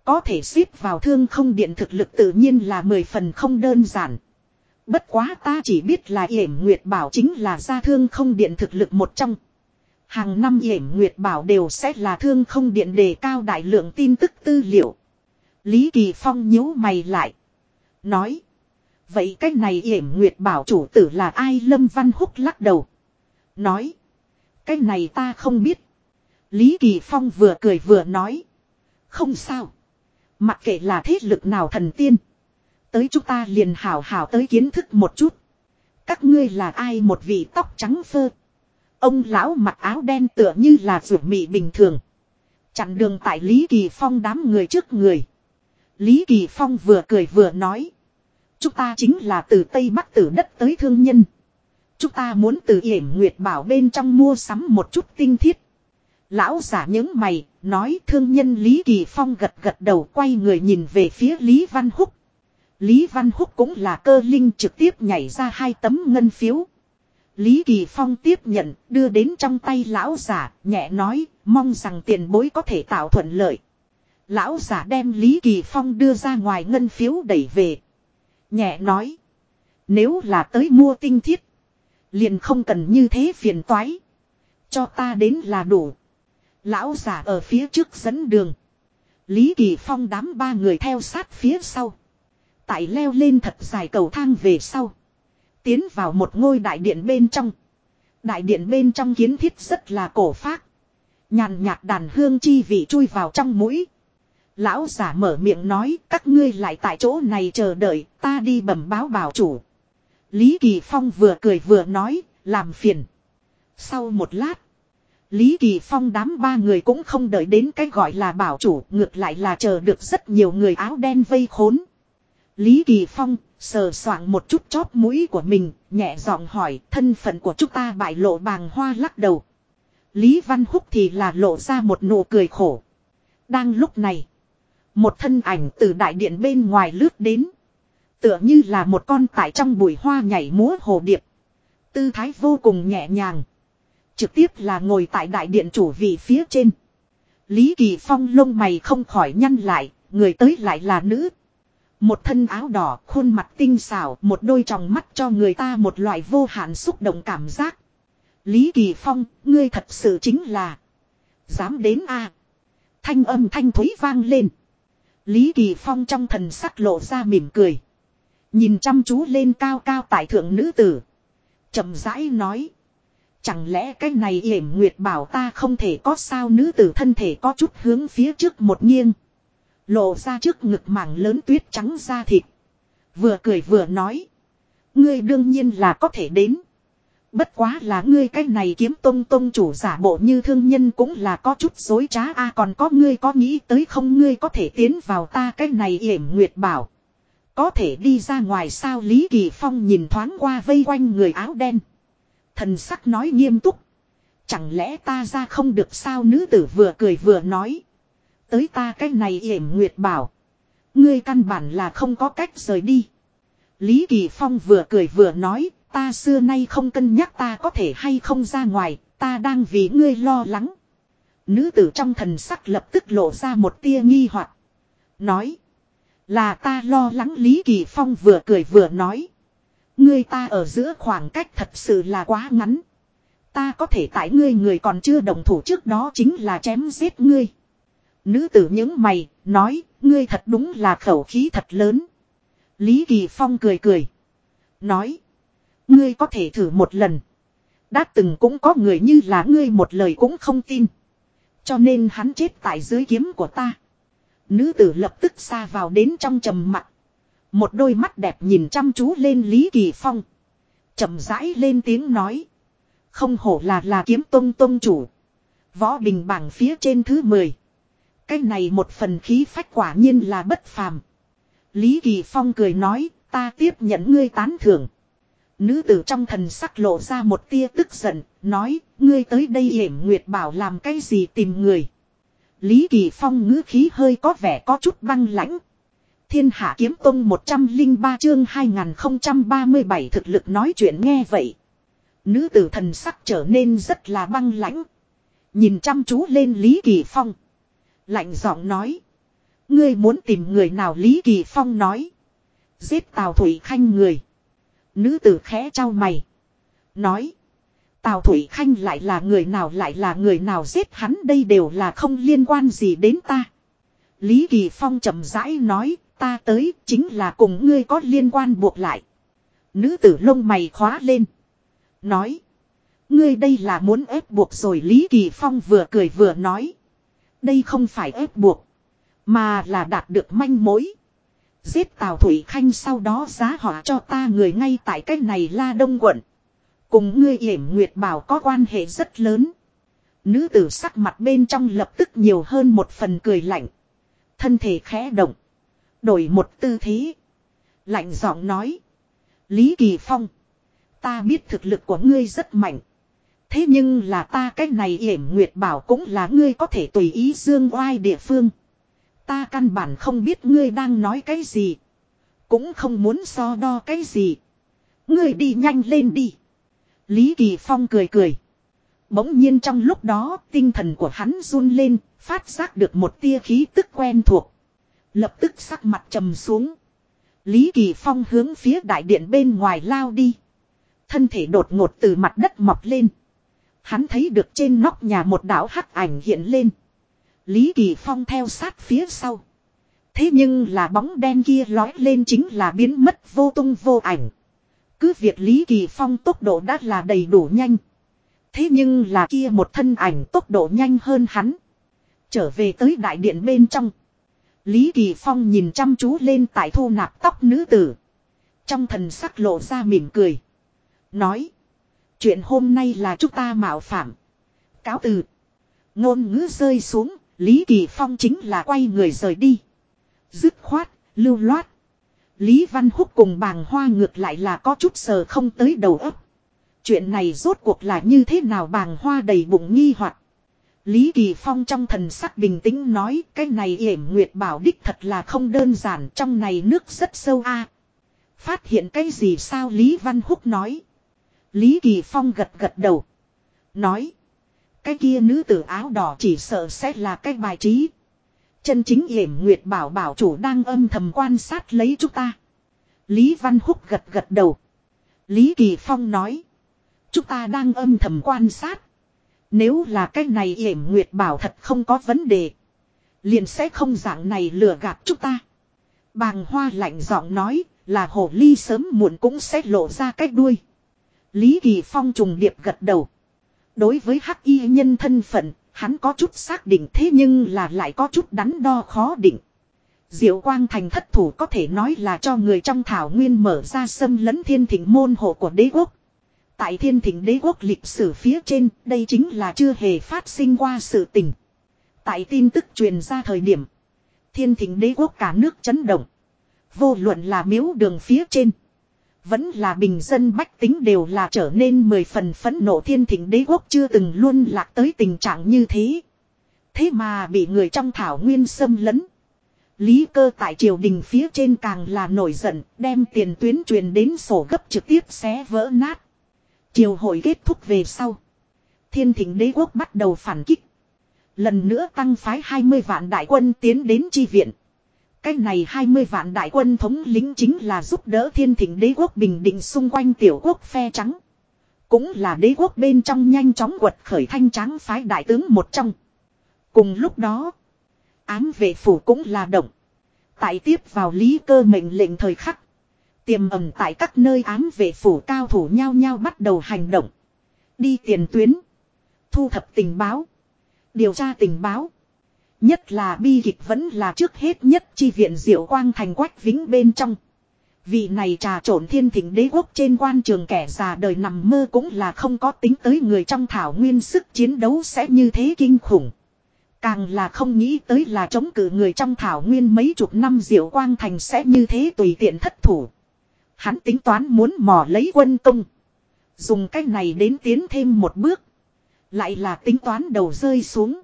Speaker 1: Có thể xếp vào thương không điện thực lực tự nhiên là mười phần không đơn giản. Bất quá ta chỉ biết là yểm nguyệt bảo chính là gia thương không điện thực lực một trong. Hàng năm yểm nguyệt bảo đều sẽ là thương không điện đề cao đại lượng tin tức tư liệu. Lý Kỳ Phong nhíu mày lại. Nói. Vậy cách này yểm nguyệt bảo chủ tử là ai Lâm Văn Húc lắc đầu. Nói. Cái này ta không biết. Lý Kỳ Phong vừa cười vừa nói. Không sao. Mặc kệ là thế lực nào thần tiên. Tới chúng ta liền hào hào tới kiến thức một chút. Các ngươi là ai một vị tóc trắng phơ. Ông lão mặc áo đen tựa như là rủ mị bình thường. Chặn đường tại Lý Kỳ Phong đám người trước người. Lý Kỳ Phong vừa cười vừa nói. Chúng ta chính là từ Tây Bắc từ đất tới thương nhân. Chúng ta muốn từ yểm nguyệt bảo bên trong mua sắm một chút tinh thiết. Lão giả những mày, nói thương nhân Lý Kỳ Phong gật gật đầu quay người nhìn về phía Lý Văn Húc. Lý Văn Húc cũng là cơ linh trực tiếp nhảy ra hai tấm ngân phiếu. Lý Kỳ Phong tiếp nhận, đưa đến trong tay lão giả, nhẹ nói, mong rằng tiền bối có thể tạo thuận lợi. Lão giả đem Lý Kỳ Phong đưa ra ngoài ngân phiếu đẩy về. Nhẹ nói, nếu là tới mua tinh thiết, liền không cần như thế phiền toái. Cho ta đến là đủ. Lão giả ở phía trước dẫn đường. Lý Kỳ Phong đám ba người theo sát phía sau. Tại leo lên thật dài cầu thang về sau. Tiến vào một ngôi đại điện bên trong. Đại điện bên trong kiến thiết rất là cổ phác. Nhàn nhạt đàn hương chi vị chui vào trong mũi. Lão giả mở miệng nói, các ngươi lại tại chỗ này chờ đợi, ta đi bẩm báo bảo chủ. Lý Kỳ Phong vừa cười vừa nói, làm phiền. Sau một lát. Lý Kỳ Phong đám ba người cũng không đợi đến cái gọi là bảo chủ ngược lại là chờ được rất nhiều người áo đen vây khốn. Lý Kỳ Phong sờ soạng một chút chóp mũi của mình, nhẹ giọng hỏi thân phận của chúng ta bại lộ bàng hoa lắc đầu. Lý Văn Húc thì là lộ ra một nụ cười khổ. Đang lúc này, một thân ảnh từ đại điện bên ngoài lướt đến. Tựa như là một con tại trong bụi hoa nhảy múa hồ điệp. Tư thái vô cùng nhẹ nhàng. Trực tiếp là ngồi tại đại điện chủ vị phía trên. Lý Kỳ Phong lông mày không khỏi nhăn lại, người tới lại là nữ. Một thân áo đỏ, khuôn mặt tinh xảo, một đôi tròng mắt cho người ta một loại vô hạn xúc động cảm giác. Lý Kỳ Phong, ngươi thật sự chính là... Dám đến a Thanh âm thanh thúy vang lên. Lý Kỳ Phong trong thần sắc lộ ra mỉm cười. Nhìn chăm chú lên cao cao tại thượng nữ tử. chậm rãi nói. Chẳng lẽ cái này yểm nguyệt bảo ta không thể có sao nữ tử thân thể có chút hướng phía trước một nghiêng. Lộ ra trước ngực mảng lớn tuyết trắng da thịt. Vừa cười vừa nói. Ngươi đương nhiên là có thể đến. Bất quá là ngươi cái này kiếm tông tông chủ giả bộ như thương nhân cũng là có chút dối trá a, còn có ngươi có nghĩ tới không ngươi có thể tiến vào ta cái này yểm nguyệt bảo. Có thể đi ra ngoài sao Lý Kỳ Phong nhìn thoáng qua vây quanh người áo đen. Thần sắc nói nghiêm túc. Chẳng lẽ ta ra không được sao nữ tử vừa cười vừa nói. Tới ta cái này yểm nguyệt bảo. Ngươi căn bản là không có cách rời đi. Lý Kỳ Phong vừa cười vừa nói. Ta xưa nay không cân nhắc ta có thể hay không ra ngoài. Ta đang vì ngươi lo lắng. Nữ tử trong thần sắc lập tức lộ ra một tia nghi hoặc Nói. Là ta lo lắng Lý Kỳ Phong vừa cười vừa nói. Ngươi ta ở giữa khoảng cách thật sự là quá ngắn. Ta có thể tại ngươi người còn chưa đồng thủ trước đó chính là chém giết ngươi. Nữ tử những mày, nói, ngươi thật đúng là khẩu khí thật lớn. Lý Kỳ Phong cười cười. Nói, ngươi có thể thử một lần. Đã từng cũng có người như là ngươi một lời cũng không tin. Cho nên hắn chết tại dưới kiếm của ta. Nữ tử lập tức xa vào đến trong trầm mặt. Một đôi mắt đẹp nhìn chăm chú lên Lý Kỳ Phong. chậm rãi lên tiếng nói. Không hổ là là kiếm tông tông chủ. Võ bình bảng phía trên thứ 10. Cái này một phần khí phách quả nhiên là bất phàm. Lý Kỳ Phong cười nói, ta tiếp nhận ngươi tán thưởng. Nữ tử trong thần sắc lộ ra một tia tức giận, nói, ngươi tới đây hiểm nguyệt bảo làm cái gì tìm người. Lý Kỳ Phong ngữ khí hơi có vẻ có chút băng lãnh. Thiên Hạ Kiếm Tông 103 chương 2037 thực lực nói chuyện nghe vậy. Nữ tử thần sắc trở nên rất là băng lãnh. Nhìn chăm chú lên Lý Kỳ Phong. Lạnh giọng nói. Ngươi muốn tìm người nào Lý Kỳ Phong nói. Giết Tào Thủy Khanh người. Nữ tử khẽ trao mày. Nói. Tào Thủy Khanh lại là người nào lại là người nào giết hắn đây đều là không liên quan gì đến ta. Lý Kỳ Phong chậm rãi nói ta tới chính là cùng ngươi có liên quan buộc lại. Nữ tử lông mày khóa lên. Nói. Ngươi đây là muốn ép buộc rồi Lý Kỳ Phong vừa cười vừa nói. Đây không phải ép buộc. Mà là đạt được manh mối. Giết Tào Thủy Khanh sau đó giá họa cho ta người ngay tại cái này la đông quận. Cùng ngươi yểm nguyệt bảo có quan hệ rất lớn. Nữ tử sắc mặt bên trong lập tức nhiều hơn một phần cười lạnh. Thân thể khẽ động. Đổi một tư thế. Lạnh giọng nói. Lý Kỳ Phong. Ta biết thực lực của ngươi rất mạnh. Thế nhưng là ta cái này yểm nguyệt bảo cũng là ngươi có thể tùy ý dương oai địa phương. Ta căn bản không biết ngươi đang nói cái gì. Cũng không muốn so đo cái gì. Ngươi đi nhanh lên đi. Lý Kỳ Phong cười cười. Bỗng nhiên trong lúc đó tinh thần của hắn run lên, phát giác được một tia khí tức quen thuộc. Lập tức sắc mặt trầm xuống. Lý Kỳ Phong hướng phía đại điện bên ngoài lao đi. Thân thể đột ngột từ mặt đất mọc lên. Hắn thấy được trên nóc nhà một đảo hắc ảnh hiện lên. Lý Kỳ Phong theo sát phía sau. Thế nhưng là bóng đen kia lói lên chính là biến mất vô tung vô ảnh. Cứ việc Lý Kỳ Phong tốc độ đã là đầy đủ nhanh. Thế nhưng là kia một thân ảnh tốc độ nhanh hơn hắn. Trở về tới đại điện bên trong. Lý Kỳ Phong nhìn chăm chú lên tại thu nạp tóc nữ tử. Trong thần sắc lộ ra mỉm cười. Nói. Chuyện hôm nay là chúng ta mạo phạm. Cáo từ. Ngôn ngữ rơi xuống. Lý Kỳ Phong chính là quay người rời đi. Dứt khoát, lưu loát. Lý Văn Húc cùng bàng hoa ngược lại là có chút sờ không tới đầu óc. Chuyện này rốt cuộc là như thế nào bàng hoa đầy bụng nghi hoặc Lý Kỳ Phong trong thần sắc bình tĩnh nói, cái này yểm nguyệt bảo đích thật là không đơn giản, trong này nước rất sâu a Phát hiện cái gì sao Lý Văn Húc nói. Lý Kỳ Phong gật gật đầu. Nói. Cái kia nữ tử áo đỏ chỉ sợ sẽ là cái bài trí. Chân chính yểm nguyệt bảo bảo chủ đang âm thầm quan sát lấy chúng ta. Lý Văn Húc gật gật đầu. Lý Kỳ Phong nói. Chúng ta đang âm thầm quan sát. Nếu là cái này yểm nguyệt bảo thật không có vấn đề. Liền sẽ không dạng này lừa gạt chúng ta. Bàng hoa lạnh giọng nói là hồ ly sớm muộn cũng sẽ lộ ra cái đuôi. Lý Kỳ Phong trùng điệp gật đầu. Đối với hắc y nhân thân phận, hắn có chút xác định thế nhưng là lại có chút đắn đo khó định. Diệu Quang Thành thất thủ có thể nói là cho người trong thảo nguyên mở ra xâm lấn thiên thỉnh môn hộ của đế quốc. Tại thiên thỉnh đế quốc lịch sử phía trên, đây chính là chưa hề phát sinh qua sự tình. Tại tin tức truyền ra thời điểm, thiên thỉnh đế quốc cả nước chấn động. Vô luận là miếu đường phía trên. Vẫn là bình dân bách tính đều là trở nên mười phần phẫn nộ thiên thỉnh đế quốc chưa từng luôn lạc tới tình trạng như thế. Thế mà bị người trong thảo nguyên xâm lấn. Lý cơ tại triều đình phía trên càng là nổi giận, đem tiền tuyến truyền đến sổ gấp trực tiếp xé vỡ nát. Triều hội kết thúc về sau. Thiên thỉnh đế quốc bắt đầu phản kích. Lần nữa tăng phái 20 vạn đại quân tiến đến chi viện. cách này 20 vạn đại quân thống lính chính là giúp đỡ thiên thỉnh đế quốc bình định xung quanh tiểu quốc phe trắng. Cũng là đế quốc bên trong nhanh chóng quật khởi thanh tráng phái đại tướng một trong. Cùng lúc đó, ám vệ phủ cũng là động. Tại tiếp vào lý cơ mệnh lệnh thời khắc. Tiềm ẩn tại các nơi ám vệ phủ cao thủ nhau nhau bắt đầu hành động. Đi tiền tuyến. Thu thập tình báo. Điều tra tình báo. Nhất là bi kịch vẫn là trước hết nhất chi viện diệu quang thành quách vĩnh bên trong. Vị này trà trộn thiên thỉnh đế quốc trên quan trường kẻ già đời nằm mơ cũng là không có tính tới người trong thảo nguyên sức chiến đấu sẽ như thế kinh khủng. Càng là không nghĩ tới là chống cự người trong thảo nguyên mấy chục năm diệu quang thành sẽ như thế tùy tiện thất thủ. Hắn tính toán muốn mò lấy quân công. Dùng cách này đến tiến thêm một bước. Lại là tính toán đầu rơi xuống.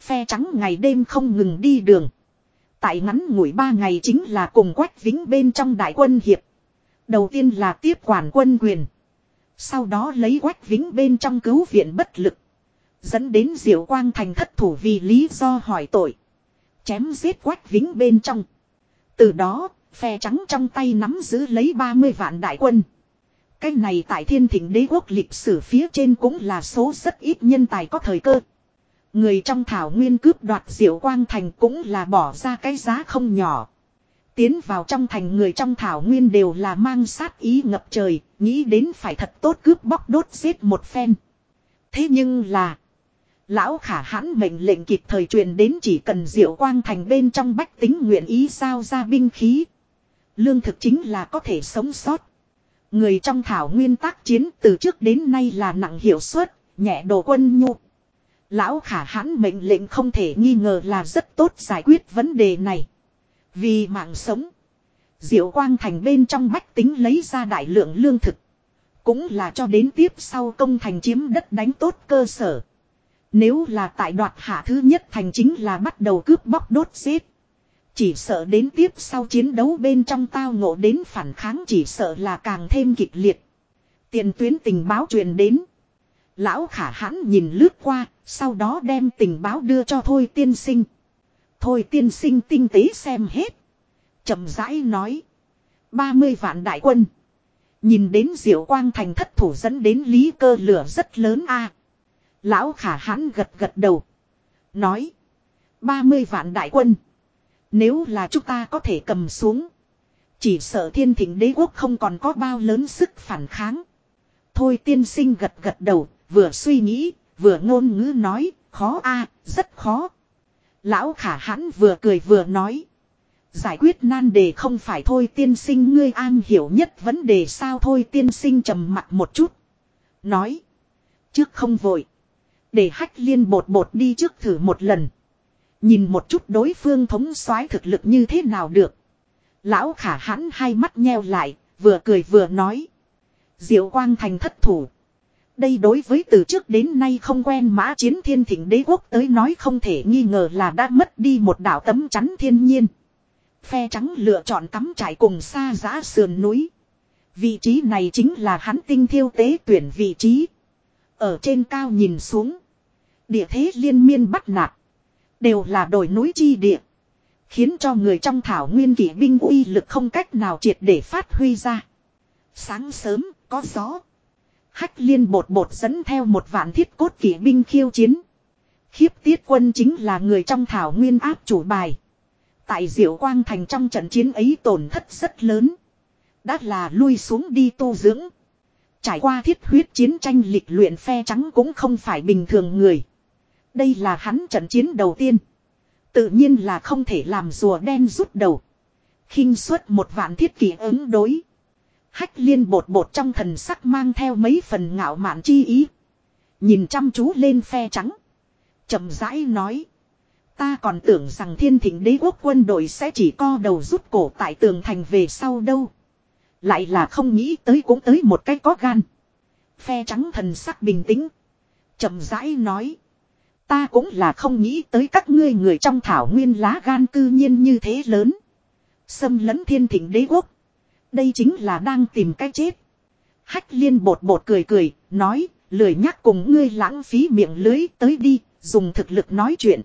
Speaker 1: Phe trắng ngày đêm không ngừng đi đường. Tại ngắn ngủi ba ngày chính là cùng Quách Vĩnh bên trong đại quân hiệp. Đầu tiên là tiếp quản quân quyền. Sau đó lấy Quách Vĩnh bên trong cứu viện bất lực. Dẫn đến Diệu Quang thành thất thủ vì lý do hỏi tội. Chém giết Quách Vĩnh bên trong. Từ đó, phe trắng trong tay nắm giữ lấy 30 vạn đại quân. Cái này tại thiên thỉnh đế quốc lịch sử phía trên cũng là số rất ít nhân tài có thời cơ. Người trong thảo nguyên cướp đoạt diệu quang thành cũng là bỏ ra cái giá không nhỏ. Tiến vào trong thành người trong thảo nguyên đều là mang sát ý ngập trời, nghĩ đến phải thật tốt cướp bóc đốt giết một phen. Thế nhưng là, lão khả hãn mệnh lệnh kịp thời truyền đến chỉ cần diệu quang thành bên trong bách tính nguyện ý sao ra binh khí. Lương thực chính là có thể sống sót. Người trong thảo nguyên tác chiến từ trước đến nay là nặng hiệu suất, nhẹ đồ quân nhu. Lão khả hãn mệnh lệnh không thể nghi ngờ là rất tốt giải quyết vấn đề này. Vì mạng sống. Diệu quang thành bên trong bách tính lấy ra đại lượng lương thực. Cũng là cho đến tiếp sau công thành chiếm đất đánh tốt cơ sở. Nếu là tại đoạt hạ thứ nhất thành chính là bắt đầu cướp bóc đốt xếp. Chỉ sợ đến tiếp sau chiến đấu bên trong tao ngộ đến phản kháng chỉ sợ là càng thêm kịch liệt. Tiền tuyến tình báo truyền đến. Lão khả hãn nhìn lướt qua, sau đó đem tình báo đưa cho Thôi tiên sinh. Thôi tiên sinh tinh tế xem hết. chậm rãi nói. 30 vạn đại quân. Nhìn đến diệu quang thành thất thủ dẫn đến lý cơ lửa rất lớn a Lão khả hãn gật gật đầu. Nói. 30 vạn đại quân. Nếu là chúng ta có thể cầm xuống. Chỉ sợ thiên thỉnh đế quốc không còn có bao lớn sức phản kháng. Thôi tiên sinh gật gật đầu, vừa suy nghĩ, vừa ngôn ngữ nói, khó a rất khó. Lão khả hãn vừa cười vừa nói. Giải quyết nan đề không phải thôi tiên sinh ngươi an hiểu nhất vấn đề sao thôi tiên sinh trầm mặt một chút. Nói. Trước không vội. Để hách liên bột bột đi trước thử một lần. Nhìn một chút đối phương thống soái thực lực như thế nào được. Lão khả hãn hai mắt nheo lại, vừa cười vừa nói. Diệu quang thành thất thủ. Đây đối với từ trước đến nay không quen mã chiến thiên thỉnh đế quốc tới nói không thể nghi ngờ là đã mất đi một đảo tấm chắn thiên nhiên. Phe trắng lựa chọn cắm trải cùng xa giã sườn núi. Vị trí này chính là hắn tinh thiêu tế tuyển vị trí. Ở trên cao nhìn xuống. Địa thế liên miên bắt nạt. Đều là đồi núi chi địa. Khiến cho người trong thảo nguyên kỷ binh uy lực không cách nào triệt để phát huy ra. Sáng sớm, có gió. Hách liên bột bột dẫn theo một vạn thiết cốt kỷ binh khiêu chiến. Khiếp tiết quân chính là người trong thảo nguyên áp chủ bài. Tại diệu quang thành trong trận chiến ấy tổn thất rất lớn. Đã là lui xuống đi tu dưỡng. Trải qua thiết huyết chiến tranh lịch luyện phe trắng cũng không phải bình thường người. Đây là hắn trận chiến đầu tiên. Tự nhiên là không thể làm rùa đen rút đầu. khinh suất một vạn thiết kỷ ứng đối. Hách liên bột bột trong thần sắc mang theo mấy phần ngạo mạn chi ý. Nhìn chăm chú lên phe trắng. chậm rãi nói. Ta còn tưởng rằng thiên thịnh đế quốc quân đội sẽ chỉ co đầu rút cổ tại tường thành về sau đâu. Lại là không nghĩ tới cũng tới một cái có gan. Phe trắng thần sắc bình tĩnh. chậm rãi nói. Ta cũng là không nghĩ tới các ngươi người trong thảo nguyên lá gan cư nhiên như thế lớn. Xâm lấn thiên thịnh đế quốc. Đây chính là đang tìm cách chết. Hách liên bột bột cười cười, nói, lười nhắc cùng ngươi lãng phí miệng lưới tới đi, dùng thực lực nói chuyện.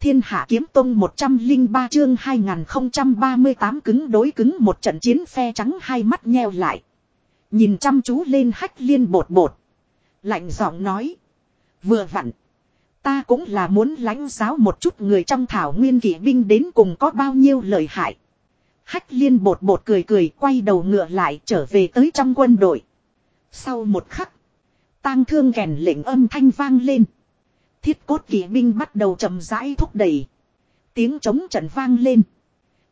Speaker 1: Thiên hạ kiếm tông 103 chương 2038 cứng đối cứng một trận chiến phe trắng hai mắt nheo lại. Nhìn chăm chú lên hách liên bột bột. Lạnh giọng nói. Vừa vặn. Ta cũng là muốn lãnh giáo một chút người trong thảo nguyên kỵ binh đến cùng có bao nhiêu lợi hại. Hách liên bột bột cười cười quay đầu ngựa lại trở về tới trong quân đội. Sau một khắc. tang thương kèn lệnh âm thanh vang lên. Thiết cốt kỵ binh bắt đầu chậm rãi thúc đẩy. Tiếng chống trận vang lên.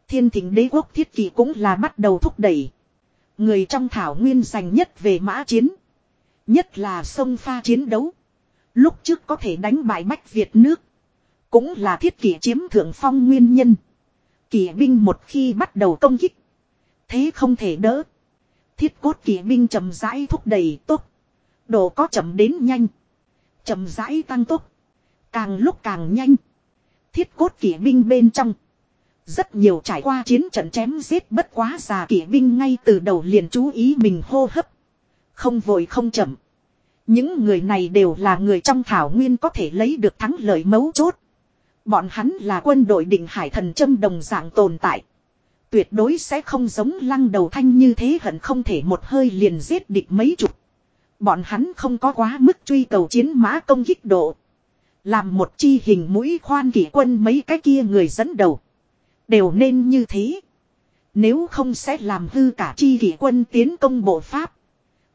Speaker 1: Thiên thỉnh đế quốc thiết kỵ cũng là bắt đầu thúc đẩy. Người trong thảo nguyên giành nhất về mã chiến. Nhất là sông pha chiến đấu. Lúc trước có thể đánh bại Bách Việt nước. Cũng là thiết kỷ chiếm thượng phong nguyên nhân. Kỵ binh một khi bắt đầu công kích. Thế không thể đỡ. Thiết cốt kỵ binh chậm rãi thúc đẩy tốt Độ có chậm đến nhanh. Chậm rãi tăng tốc. Càng lúc càng nhanh. Thiết cốt kỵ binh bên trong. Rất nhiều trải qua chiến trận chém giết bất quá già kỵ binh ngay từ đầu liền chú ý mình hô hấp. Không vội không chậm. Những người này đều là người trong thảo nguyên có thể lấy được thắng lợi mấu chốt. Bọn hắn là quân đội định hải thần châm đồng dạng tồn tại. Tuyệt đối sẽ không giống lăng đầu thanh như thế hận không thể một hơi liền giết địch mấy chục. Bọn hắn không có quá mức truy cầu chiến mã công kích độ. Làm một chi hình mũi khoan kỷ quân mấy cái kia người dẫn đầu. Đều nên như thế. Nếu không sẽ làm hư cả chi kỷ quân tiến công bộ pháp.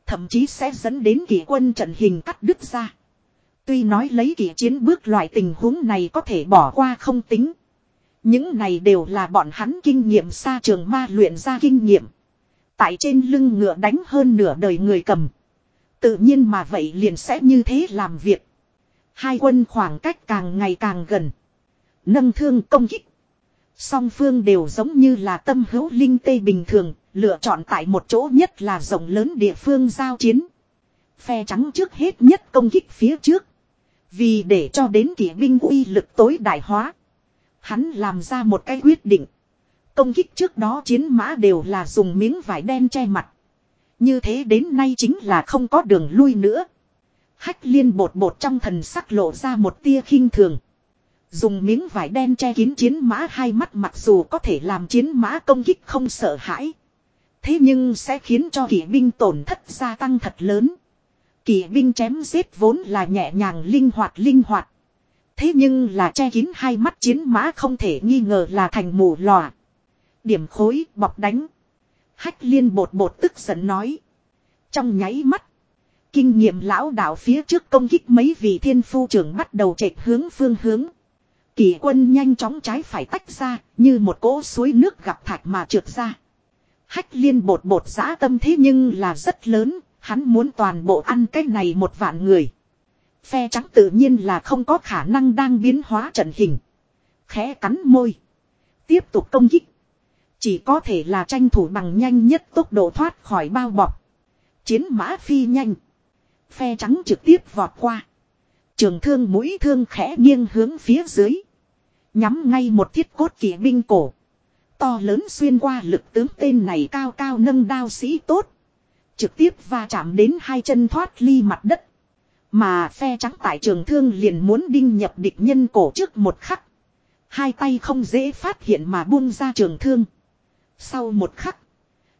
Speaker 1: Thậm chí sẽ dẫn đến kỷ quân trận hình cắt đứt ra. Tuy nói lấy kỷ chiến bước loại tình huống này có thể bỏ qua không tính. Những này đều là bọn hắn kinh nghiệm xa trường ma luyện ra kinh nghiệm. Tại trên lưng ngựa đánh hơn nửa đời người cầm. Tự nhiên mà vậy liền sẽ như thế làm việc. Hai quân khoảng cách càng ngày càng gần. Nâng thương công kích. Song phương đều giống như là tâm hữu linh tê bình thường, lựa chọn tại một chỗ nhất là rộng lớn địa phương giao chiến. Phe trắng trước hết nhất công kích phía trước. Vì để cho đến kỵ binh uy lực tối đại hóa. Hắn làm ra một cái quyết định. Công kích trước đó chiến mã đều là dùng miếng vải đen che mặt. Như thế đến nay chính là không có đường lui nữa. Hách liên bột bột trong thần sắc lộ ra một tia khinh thường. Dùng miếng vải đen che kín chiến mã hai mắt mặc dù có thể làm chiến mã công kích không sợ hãi. Thế nhưng sẽ khiến cho kỵ binh tổn thất gia tăng thật lớn. Kỵ binh chém giết vốn là nhẹ nhàng linh hoạt linh hoạt. Thế nhưng là che kín hai mắt chiến mã không thể nghi ngờ là thành mù lòa. Điểm khối bọc đánh. Hách liên bột bột tức giận nói. Trong nháy mắt. Kinh nghiệm lão đạo phía trước công kích mấy vị thiên phu trưởng bắt đầu chạy hướng phương hướng. Kỷ quân nhanh chóng trái phải tách ra, như một cỗ suối nước gặp thạch mà trượt ra. Hách liên bột bột giã tâm thế nhưng là rất lớn, hắn muốn toàn bộ ăn cái này một vạn người. Phe trắng tự nhiên là không có khả năng đang biến hóa trận hình. Khẽ cắn môi. Tiếp tục công kích. Chỉ có thể là tranh thủ bằng nhanh nhất tốc độ thoát khỏi bao bọc. Chiến mã phi nhanh. Phe trắng trực tiếp vọt qua. Trường thương mũi thương khẽ nghiêng hướng phía dưới. Nhắm ngay một thiết cốt kỵ binh cổ. To lớn xuyên qua lực tướng tên này cao cao nâng đao sĩ tốt. Trực tiếp va chạm đến hai chân thoát ly mặt đất. Mà phe trắng tại trường thương liền muốn đinh nhập địch nhân cổ trước một khắc. Hai tay không dễ phát hiện mà buông ra trường thương. Sau một khắc.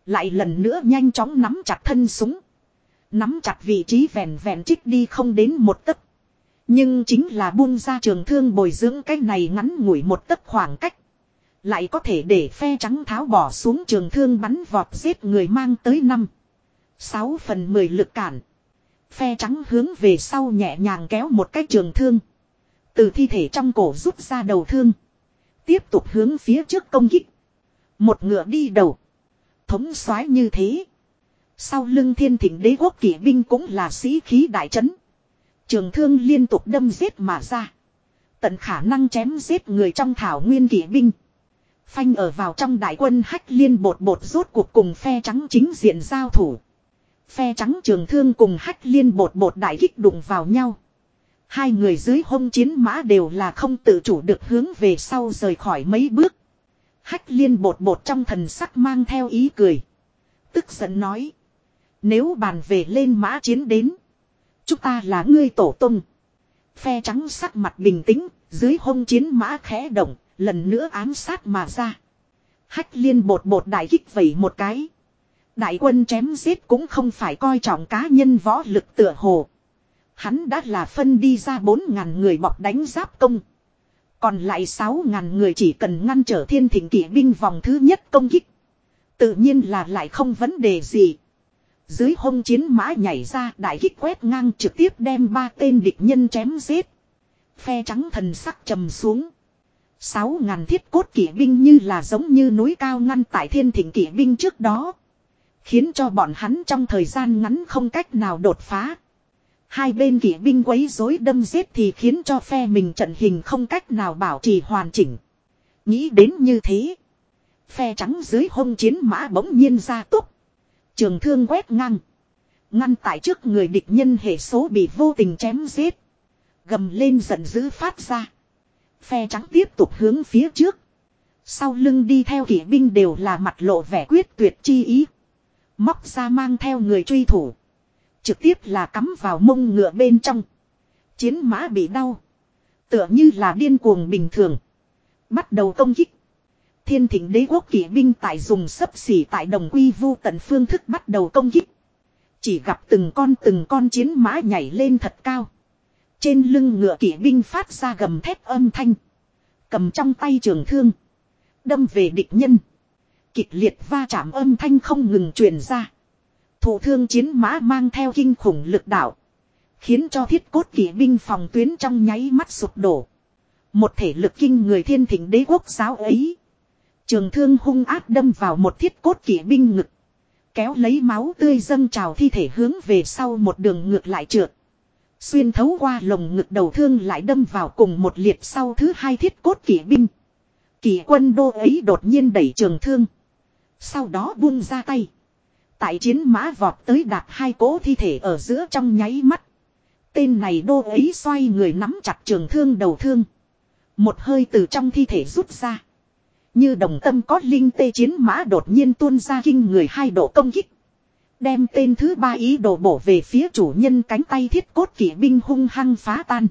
Speaker 1: Lại lần nữa nhanh chóng nắm chặt thân súng. Nắm chặt vị trí vẹn vẹn trích đi không đến một tấc. Nhưng chính là buông ra trường thương bồi dưỡng cái này ngắn ngủi một tấc khoảng cách. Lại có thể để phe trắng tháo bỏ xuống trường thương bắn vọt giết người mang tới năm. Sáu phần mười lực cản. Phe trắng hướng về sau nhẹ nhàng kéo một cái trường thương. Từ thi thể trong cổ rút ra đầu thương. Tiếp tục hướng phía trước công kích. Một ngựa đi đầu. Thống soái như thế. Sau lưng thiên thỉnh đế quốc kỵ binh cũng là sĩ khí đại trấn. Trường thương liên tục đâm giết mà ra. Tận khả năng chém giết người trong thảo nguyên kỵ binh. Phanh ở vào trong đại quân hách liên bột bột rốt cuộc cùng phe trắng chính diện giao thủ. Phe trắng trường thương cùng hách liên bột bột đại kích đụng vào nhau. Hai người dưới hông chiến mã đều là không tự chủ được hướng về sau rời khỏi mấy bước. Hách liên bột bột trong thần sắc mang theo ý cười. Tức giận nói. Nếu bàn về lên mã chiến đến. Chúng ta là ngươi tổ tung. Phe trắng sắc mặt bình tĩnh, dưới hông chiến mã khẽ động, lần nữa ám sát mà ra. Hách liên bột bột đại kích vẩy một cái. Đại quân chém giết cũng không phải coi trọng cá nhân võ lực tựa hồ. Hắn đã là phân đi ra 4.000 người bọc đánh giáp công. Còn lại 6.000 người chỉ cần ngăn trở thiên thỉnh kỵ binh vòng thứ nhất công kích. Tự nhiên là lại không vấn đề gì. Dưới hông chiến mã nhảy ra đại kích quét ngang trực tiếp đem ba tên địch nhân chém giết. Phe trắng thần sắc trầm xuống. Sáu ngàn thiết cốt kỵ binh như là giống như núi cao ngăn tại thiên thỉnh kỵ binh trước đó. Khiến cho bọn hắn trong thời gian ngắn không cách nào đột phá. Hai bên kỵ binh quấy rối đâm giết thì khiến cho phe mình trận hình không cách nào bảo trì hoàn chỉnh. Nghĩ đến như thế. Phe trắng dưới hông chiến mã bỗng nhiên ra túc. Trường thương quét ngang. Ngăn tại trước người địch nhân hệ số bị vô tình chém giết. Gầm lên giận dữ phát ra. Phe trắng tiếp tục hướng phía trước. Sau lưng đi theo kỵ binh đều là mặt lộ vẻ quyết tuyệt chi ý. Móc ra mang theo người truy thủ. Trực tiếp là cắm vào mông ngựa bên trong. Chiến mã bị đau. Tựa như là điên cuồng bình thường. Bắt đầu công kích. Thiên thỉnh đế quốc kỵ binh tại dùng sấp xỉ tại đồng quy vu tận phương thức bắt đầu công kích. Chỉ gặp từng con từng con chiến mã nhảy lên thật cao. Trên lưng ngựa kỵ binh phát ra gầm thép âm thanh. Cầm trong tay trường thương. Đâm về địch nhân. Kịch liệt va chạm âm thanh không ngừng truyền ra. Thủ thương chiến mã mang theo kinh khủng lực đạo. Khiến cho thiết cốt kỵ binh phòng tuyến trong nháy mắt sụp đổ. Một thể lực kinh người thiên thỉnh đế quốc giáo ấy. Trường thương hung ác đâm vào một thiết cốt kỵ binh ngực. Kéo lấy máu tươi dâng trào thi thể hướng về sau một đường ngược lại trượt. Xuyên thấu qua lồng ngực đầu thương lại đâm vào cùng một liệt sau thứ hai thiết cốt kỵ binh. Kỵ quân đô ấy đột nhiên đẩy trường thương. Sau đó buông ra tay. Tại chiến mã vọt tới đạp hai cỗ thi thể ở giữa trong nháy mắt. Tên này đô ấy xoay người nắm chặt trường thương đầu thương. Một hơi từ trong thi thể rút ra. Như đồng tâm có linh tê chiến mã đột nhiên tuôn ra kinh người hai độ công kích. Đem tên thứ ba ý đồ bổ về phía chủ nhân cánh tay thiết cốt kỵ binh hung hăng phá tan.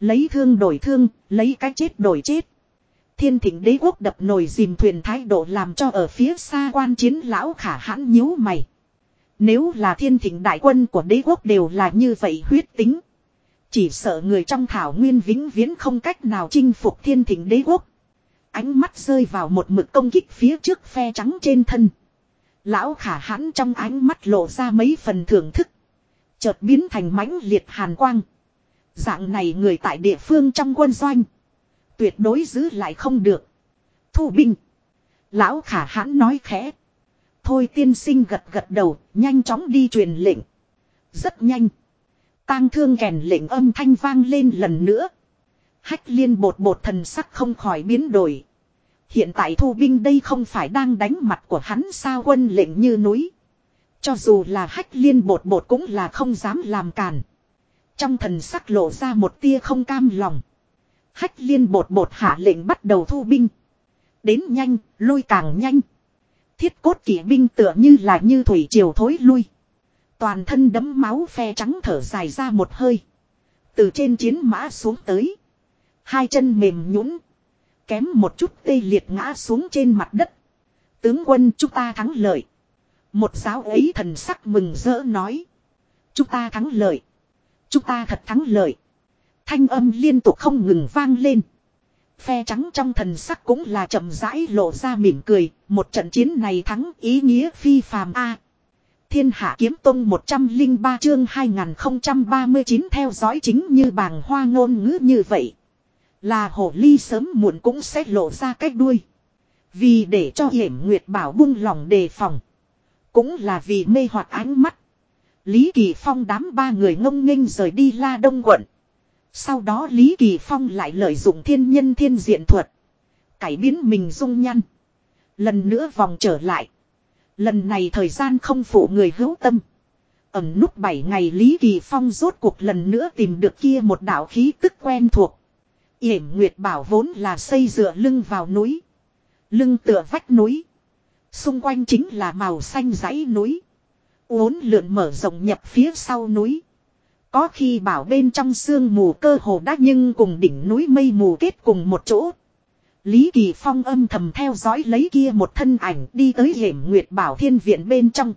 Speaker 1: Lấy thương đổi thương, lấy cái chết đổi chết. Thiên thịnh đế quốc đập nồi dìm thuyền thái độ làm cho ở phía xa quan chiến lão khả hãn nhíu mày. Nếu là thiên thịnh đại quân của đế quốc đều là như vậy huyết tính. Chỉ sợ người trong thảo nguyên vĩnh viễn không cách nào chinh phục thiên thịnh đế quốc. Ánh mắt rơi vào một mực công kích phía trước phe trắng trên thân. Lão khả hãn trong ánh mắt lộ ra mấy phần thưởng thức. Chợt biến thành mãnh liệt hàn quang. Dạng này người tại địa phương trong quân doanh. Tuyệt đối giữ lại không được. Thu binh. Lão khả hãn nói khẽ. Thôi tiên sinh gật gật đầu, nhanh chóng đi truyền lệnh. Rất nhanh. tang thương kèn lệnh âm thanh vang lên lần nữa. Hách liên bột bột thần sắc không khỏi biến đổi. Hiện tại thu binh đây không phải đang đánh mặt của hắn sao quân lệnh như núi. Cho dù là hách liên bột bột cũng là không dám làm càn. Trong thần sắc lộ ra một tia không cam lòng. Hách liên bột bột hạ lệnh bắt đầu thu binh. Đến nhanh, lui càng nhanh. Thiết cốt kỵ binh tựa như là như thủy triều thối lui. Toàn thân đấm máu phe trắng thở dài ra một hơi. Từ trên chiến mã xuống tới. Hai chân mềm nhũn Kém một chút tê liệt ngã xuống trên mặt đất. Tướng quân chúng ta thắng lợi. Một giáo ấy thần sắc mừng rỡ nói. Chúng ta thắng lợi. Chúng ta thật thắng lợi. Thanh âm liên tục không ngừng vang lên. Phe trắng trong thần sắc cũng là chậm rãi lộ ra mỉm cười. Một trận chiến này thắng ý nghĩa phi phàm A. Thiên hạ kiếm tông 103 chương 2039 theo dõi chính như bàng hoa ngôn ngữ như vậy. Là hổ ly sớm muộn cũng sẽ lộ ra cách đuôi. Vì để cho hiểm nguyệt bảo buông lòng đề phòng. Cũng là vì mê hoặc ánh mắt. Lý Kỳ Phong đám ba người ngông nghênh rời đi la đông quận. Sau đó Lý Kỳ Phong lại lợi dụng thiên nhân thiên diện thuật. Cải biến mình dung nhăn. Lần nữa vòng trở lại. Lần này thời gian không phụ người hữu tâm. Ẩm nút bảy ngày Lý Kỳ Phong rốt cuộc lần nữa tìm được kia một đạo khí tức quen thuộc. Yểm Nguyệt Bảo vốn là xây dựa lưng vào núi. Lưng tựa vách núi. Xung quanh chính là màu xanh dãy núi. Uốn lượn mở rộng nhập phía sau núi. Có khi bảo bên trong sương mù cơ hồ đã nhưng cùng đỉnh núi mây mù kết cùng một chỗ. Lý Kỳ Phong âm thầm theo dõi lấy kia một thân ảnh đi tới hiểm Nguyệt Bảo Thiên Viện bên trong.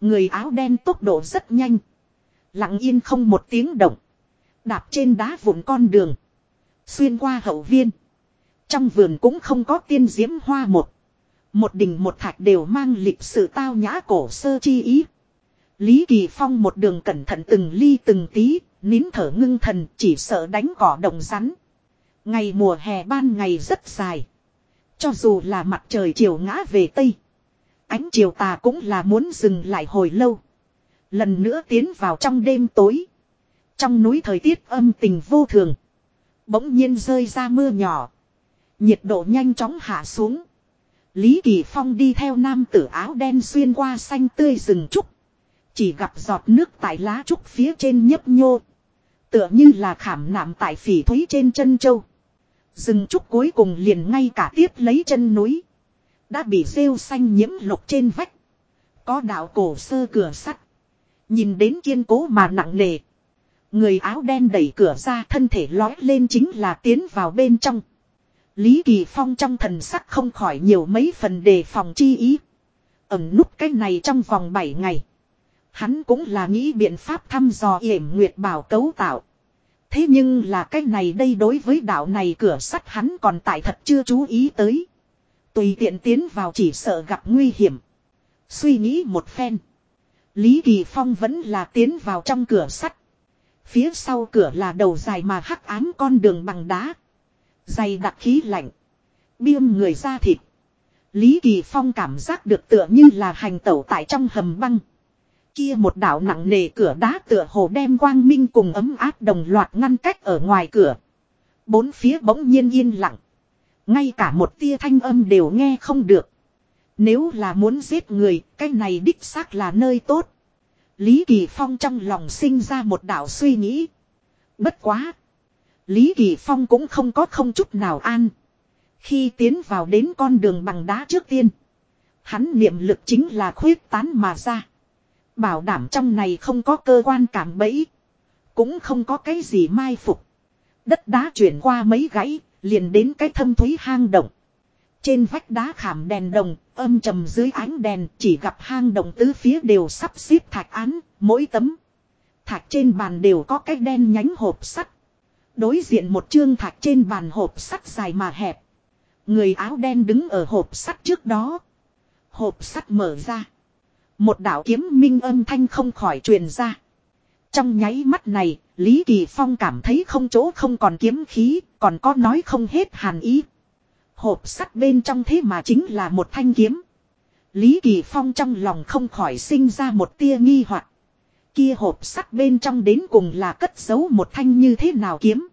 Speaker 1: Người áo đen tốc độ rất nhanh. Lặng yên không một tiếng động. Đạp trên đá vụn con đường. Xuyên qua hậu viên. Trong vườn cũng không có tiên diễm hoa một. Một đỉnh một thạch đều mang lịch sự tao nhã cổ sơ chi ý. Lý Kỳ Phong một đường cẩn thận từng ly từng tí, nín thở ngưng thần chỉ sợ đánh cỏ đồng rắn. Ngày mùa hè ban ngày rất dài. Cho dù là mặt trời chiều ngã về Tây. Ánh chiều tà cũng là muốn dừng lại hồi lâu. Lần nữa tiến vào trong đêm tối. Trong núi thời tiết âm tình vô thường. Bỗng nhiên rơi ra mưa nhỏ. Nhiệt độ nhanh chóng hạ xuống. Lý Kỳ Phong đi theo nam tử áo đen xuyên qua xanh tươi rừng trúc. Chỉ gặp giọt nước tại lá trúc phía trên nhấp nhô. Tựa như là khảm nạm tại phỉ thúy trên chân châu. Rừng trúc cuối cùng liền ngay cả tiếp lấy chân núi. Đã bị rêu xanh nhiễm lục trên vách. Có đạo cổ sơ cửa sắt. Nhìn đến kiên cố mà nặng nề. Người áo đen đẩy cửa ra thân thể lói lên chính là tiến vào bên trong. Lý Kỳ Phong trong thần sắc không khỏi nhiều mấy phần đề phòng chi ý. Ẩm nút cái này trong vòng 7 ngày. Hắn cũng là nghĩ biện pháp thăm dò yểm nguyệt bảo cấu tạo. Thế nhưng là cái này đây đối với đạo này cửa sắt hắn còn tại thật chưa chú ý tới. Tùy tiện tiến vào chỉ sợ gặp nguy hiểm. Suy nghĩ một phen. Lý Kỳ Phong vẫn là tiến vào trong cửa sắt. Phía sau cửa là đầu dài mà hắc ám con đường bằng đá. Dày đặc khí lạnh. Biêm người ra thịt. Lý Kỳ Phong cảm giác được tựa như là hành tẩu tại trong hầm băng. Kia một đảo nặng nề cửa đá tựa hồ đem quang minh cùng ấm áp đồng loạt ngăn cách ở ngoài cửa. Bốn phía bỗng nhiên yên lặng. Ngay cả một tia thanh âm đều nghe không được. Nếu là muốn giết người, cái này đích xác là nơi tốt. Lý Kỳ Phong trong lòng sinh ra một đạo suy nghĩ. Bất quá. Lý Kỳ Phong cũng không có không chút nào an. Khi tiến vào đến con đường bằng đá trước tiên. Hắn niệm lực chính là khuyết tán mà ra. Bảo đảm trong này không có cơ quan cảm bẫy. Cũng không có cái gì mai phục. Đất đá chuyển qua mấy gãy, liền đến cái thâm thúy hang động. Trên vách đá khảm đèn đồng, âm trầm dưới ánh đèn chỉ gặp hang động tứ phía đều sắp xếp thạch án, mỗi tấm. Thạch trên bàn đều có cái đen nhánh hộp sắt. Đối diện một chương thạch trên bàn hộp sắt dài mà hẹp. Người áo đen đứng ở hộp sắt trước đó. Hộp sắt mở ra. Một đạo kiếm minh âm thanh không khỏi truyền ra. Trong nháy mắt này, Lý Kỳ Phong cảm thấy không chỗ không còn kiếm khí, còn có nói không hết hàn ý. Hộp sắt bên trong thế mà chính là một thanh kiếm. Lý Kỳ Phong trong lòng không khỏi sinh ra một tia nghi hoặc. Kia hộp sắt bên trong đến cùng là cất giấu một thanh như thế nào kiếm.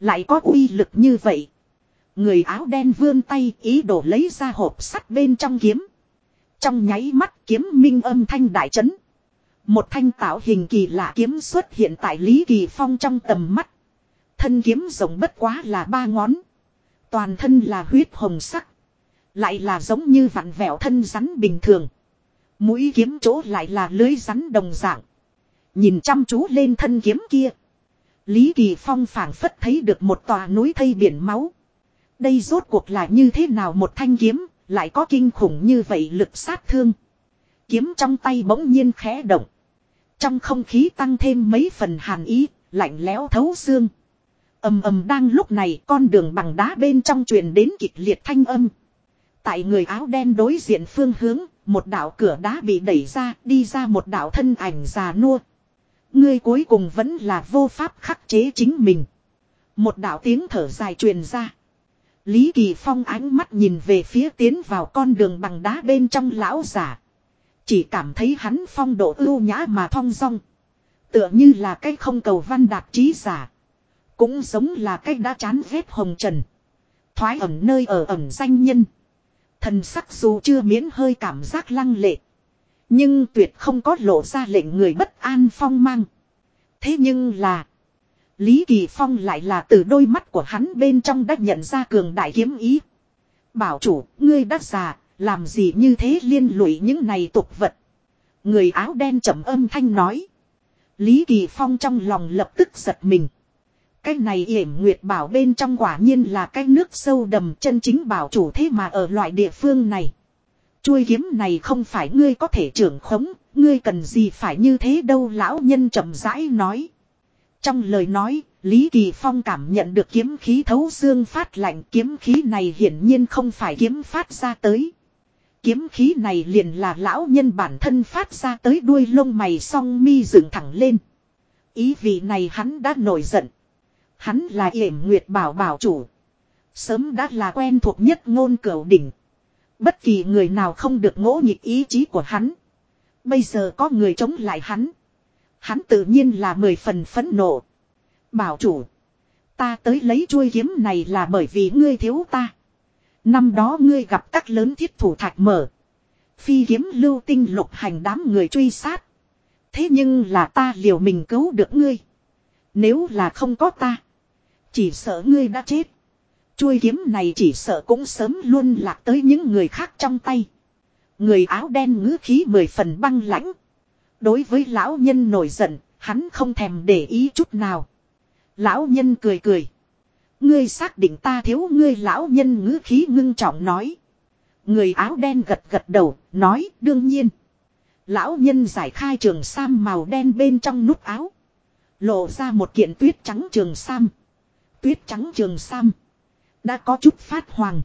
Speaker 1: Lại có uy lực như vậy. Người áo đen vươn tay ý đồ lấy ra hộp sắt bên trong kiếm. Trong nháy mắt kiếm minh âm thanh đại chấn. Một thanh tạo hình kỳ lạ kiếm xuất hiện tại Lý Kỳ Phong trong tầm mắt. Thân kiếm rộng bất quá là ba ngón. Toàn thân là huyết hồng sắc. Lại là giống như vặn vẹo thân rắn bình thường. Mũi kiếm chỗ lại là lưới rắn đồng dạng. Nhìn chăm chú lên thân kiếm kia. Lý Kỳ Phong phảng phất thấy được một tòa núi thây biển máu. Đây rốt cuộc là như thế nào một thanh kiếm, lại có kinh khủng như vậy lực sát thương. Kiếm trong tay bỗng nhiên khẽ động. Trong không khí tăng thêm mấy phần hàn ý, lạnh lẽo thấu xương ầm ầm đang lúc này con đường bằng đá bên trong truyền đến kịch liệt thanh âm. Tại người áo đen đối diện phương hướng, một đạo cửa đá bị đẩy ra, đi ra một đạo thân ảnh già nua. Ngươi cuối cùng vẫn là vô pháp khắc chế chính mình. Một đạo tiếng thở dài truyền ra. Lý Kỳ Phong ánh mắt nhìn về phía tiến vào con đường bằng đá bên trong lão giả. Chỉ cảm thấy hắn phong độ ưu nhã mà thong dong. Tựa như là cái không cầu văn đạt trí giả. Cũng giống là cái đã chán ghét hồng trần. Thoái ẩn nơi ở ẩn danh nhân. Thần sắc dù chưa miễn hơi cảm giác lăng lệ. Nhưng tuyệt không có lộ ra lệnh người bất an phong mang. Thế nhưng là. Lý Kỳ Phong lại là từ đôi mắt của hắn bên trong đã nhận ra cường đại kiếm ý. Bảo chủ, ngươi đắc già, làm gì như thế liên lụy những này tục vật. Người áo đen trầm âm thanh nói. Lý Kỳ Phong trong lòng lập tức giật mình. Cái này yểm nguyệt bảo bên trong quả nhiên là cái nước sâu đầm chân chính bảo chủ thế mà ở loại địa phương này. Chuôi kiếm này không phải ngươi có thể trưởng khống, ngươi cần gì phải như thế đâu lão nhân chậm rãi nói. Trong lời nói, Lý Kỳ Phong cảm nhận được kiếm khí thấu xương phát lạnh kiếm khí này hiển nhiên không phải kiếm phát ra tới. Kiếm khí này liền là lão nhân bản thân phát ra tới đuôi lông mày song mi dựng thẳng lên. Ý vị này hắn đã nổi giận. Hắn là yểm nguyệt bảo bảo chủ. Sớm đã là quen thuộc nhất ngôn cửu đỉnh. Bất kỳ người nào không được ngỗ nghịch ý chí của hắn. Bây giờ có người chống lại hắn. Hắn tự nhiên là mười phần phẫn nộ. Bảo chủ. Ta tới lấy chuôi kiếm này là bởi vì ngươi thiếu ta. Năm đó ngươi gặp các lớn thiết thủ thạch mở. Phi kiếm lưu tinh lục hành đám người truy sát. Thế nhưng là ta liều mình cứu được ngươi. Nếu là không có ta. Chỉ sợ ngươi đã chết. Chuôi kiếm này chỉ sợ cũng sớm luôn lạc tới những người khác trong tay. Người áo đen ngữ khí mười phần băng lãnh. Đối với lão nhân nổi giận, hắn không thèm để ý chút nào. Lão nhân cười cười. Ngươi xác định ta thiếu ngươi lão nhân ngữ khí ngưng trọng nói. Người áo đen gật gật đầu, nói đương nhiên. Lão nhân giải khai trường sam màu đen bên trong nút áo. Lộ ra một kiện tuyết trắng trường sam. Tuyết trắng trường sam. Đã có chút phát hoàng.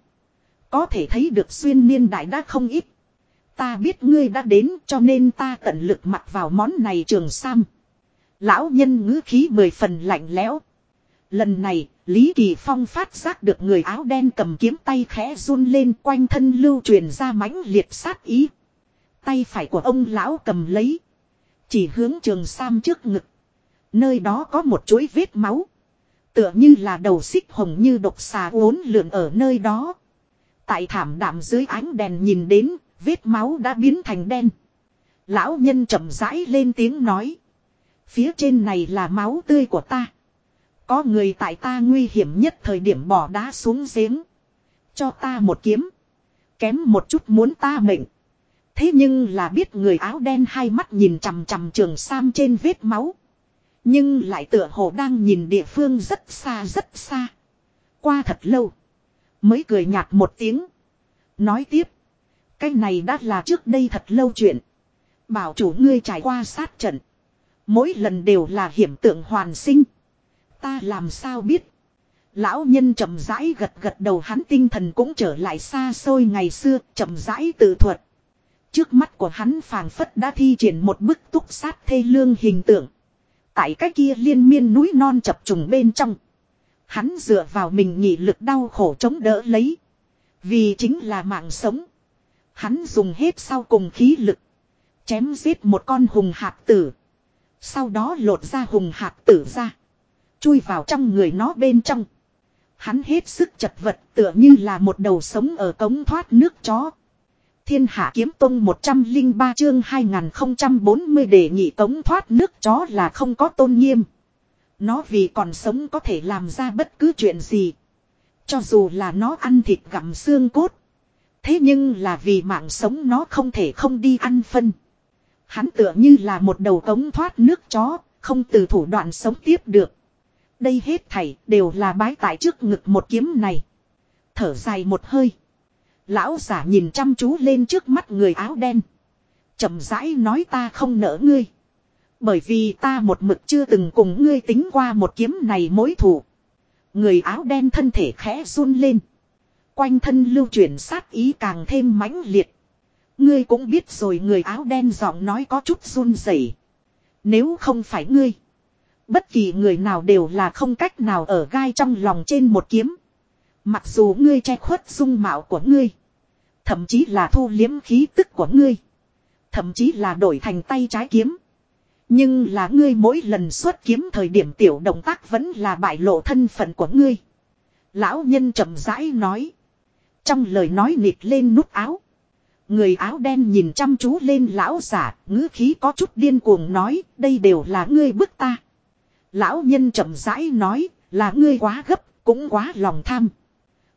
Speaker 1: Có thể thấy được xuyên niên đại đã không ít. Ta biết ngươi đã đến cho nên ta tận lực mặc vào món này trường sam. Lão nhân ngữ khí mười phần lạnh lẽo. Lần này, Lý Kỳ Phong phát giác được người áo đen cầm kiếm tay khẽ run lên quanh thân lưu truyền ra mãnh liệt sát ý. Tay phải của ông lão cầm lấy. Chỉ hướng trường sam trước ngực. Nơi đó có một chuỗi vết máu. Tựa như là đầu xích hồng như độc xà uốn lượn ở nơi đó. Tại thảm đạm dưới ánh đèn nhìn đến, vết máu đã biến thành đen. Lão nhân chậm rãi lên tiếng nói. Phía trên này là máu tươi của ta. Có người tại ta nguy hiểm nhất thời điểm bỏ đá xuống giếng. Cho ta một kiếm. Kém một chút muốn ta mệnh. Thế nhưng là biết người áo đen hai mắt nhìn chằm chằm trường sam trên vết máu. Nhưng lại tựa hồ đang nhìn địa phương rất xa rất xa. Qua thật lâu. Mới cười nhạt một tiếng. Nói tiếp. Cái này đã là trước đây thật lâu chuyện. Bảo chủ ngươi trải qua sát trận. Mỗi lần đều là hiểm tượng hoàn sinh. Ta làm sao biết. Lão nhân chậm rãi gật gật đầu, hắn tinh thần cũng trở lại xa xôi ngày xưa, chậm rãi tự thuật. Trước mắt của hắn phàng phất đã thi triển một bức túc sát thê lương hình tượng. Tại cái kia liên miên núi non chập trùng bên trong. Hắn dựa vào mình nhị lực đau khổ chống đỡ lấy. Vì chính là mạng sống. Hắn dùng hết sau cùng khí lực. Chém giết một con hùng hạt tử. Sau đó lột ra hùng hạt tử ra. Chui vào trong người nó bên trong. Hắn hết sức chật vật tựa như là một đầu sống ở cống thoát nước chó. Thiên hạ kiếm tông 103 chương 2040 đề nghị tống thoát nước chó là không có tôn nghiêm. Nó vì còn sống có thể làm ra bất cứ chuyện gì. Cho dù là nó ăn thịt gặm xương cốt. Thế nhưng là vì mạng sống nó không thể không đi ăn phân. Hắn tựa như là một đầu cống thoát nước chó, không từ thủ đoạn sống tiếp được. Đây hết thảy đều là bái tại trước ngực một kiếm này. Thở dài một hơi. Lão giả nhìn chăm chú lên trước mắt người áo đen. chậm rãi nói ta không nỡ ngươi. Bởi vì ta một mực chưa từng cùng ngươi tính qua một kiếm này mối thủ. Người áo đen thân thể khẽ run lên. Quanh thân lưu chuyển sát ý càng thêm mãnh liệt. Ngươi cũng biết rồi người áo đen giọng nói có chút run rẩy. Nếu không phải ngươi. Bất kỳ người nào đều là không cách nào ở gai trong lòng trên một kiếm. Mặc dù ngươi che khuất dung mạo của ngươi. Thậm chí là thu liếm khí tức của ngươi. Thậm chí là đổi thành tay trái kiếm. Nhưng là ngươi mỗi lần xuất kiếm thời điểm tiểu động tác vẫn là bại lộ thân phận của ngươi. Lão nhân chậm rãi nói. Trong lời nói nịt lên nút áo. Người áo đen nhìn chăm chú lên lão giả, ngữ khí có chút điên cuồng nói, đây đều là ngươi bức ta. Lão nhân chậm rãi nói, là ngươi quá gấp, cũng quá lòng tham.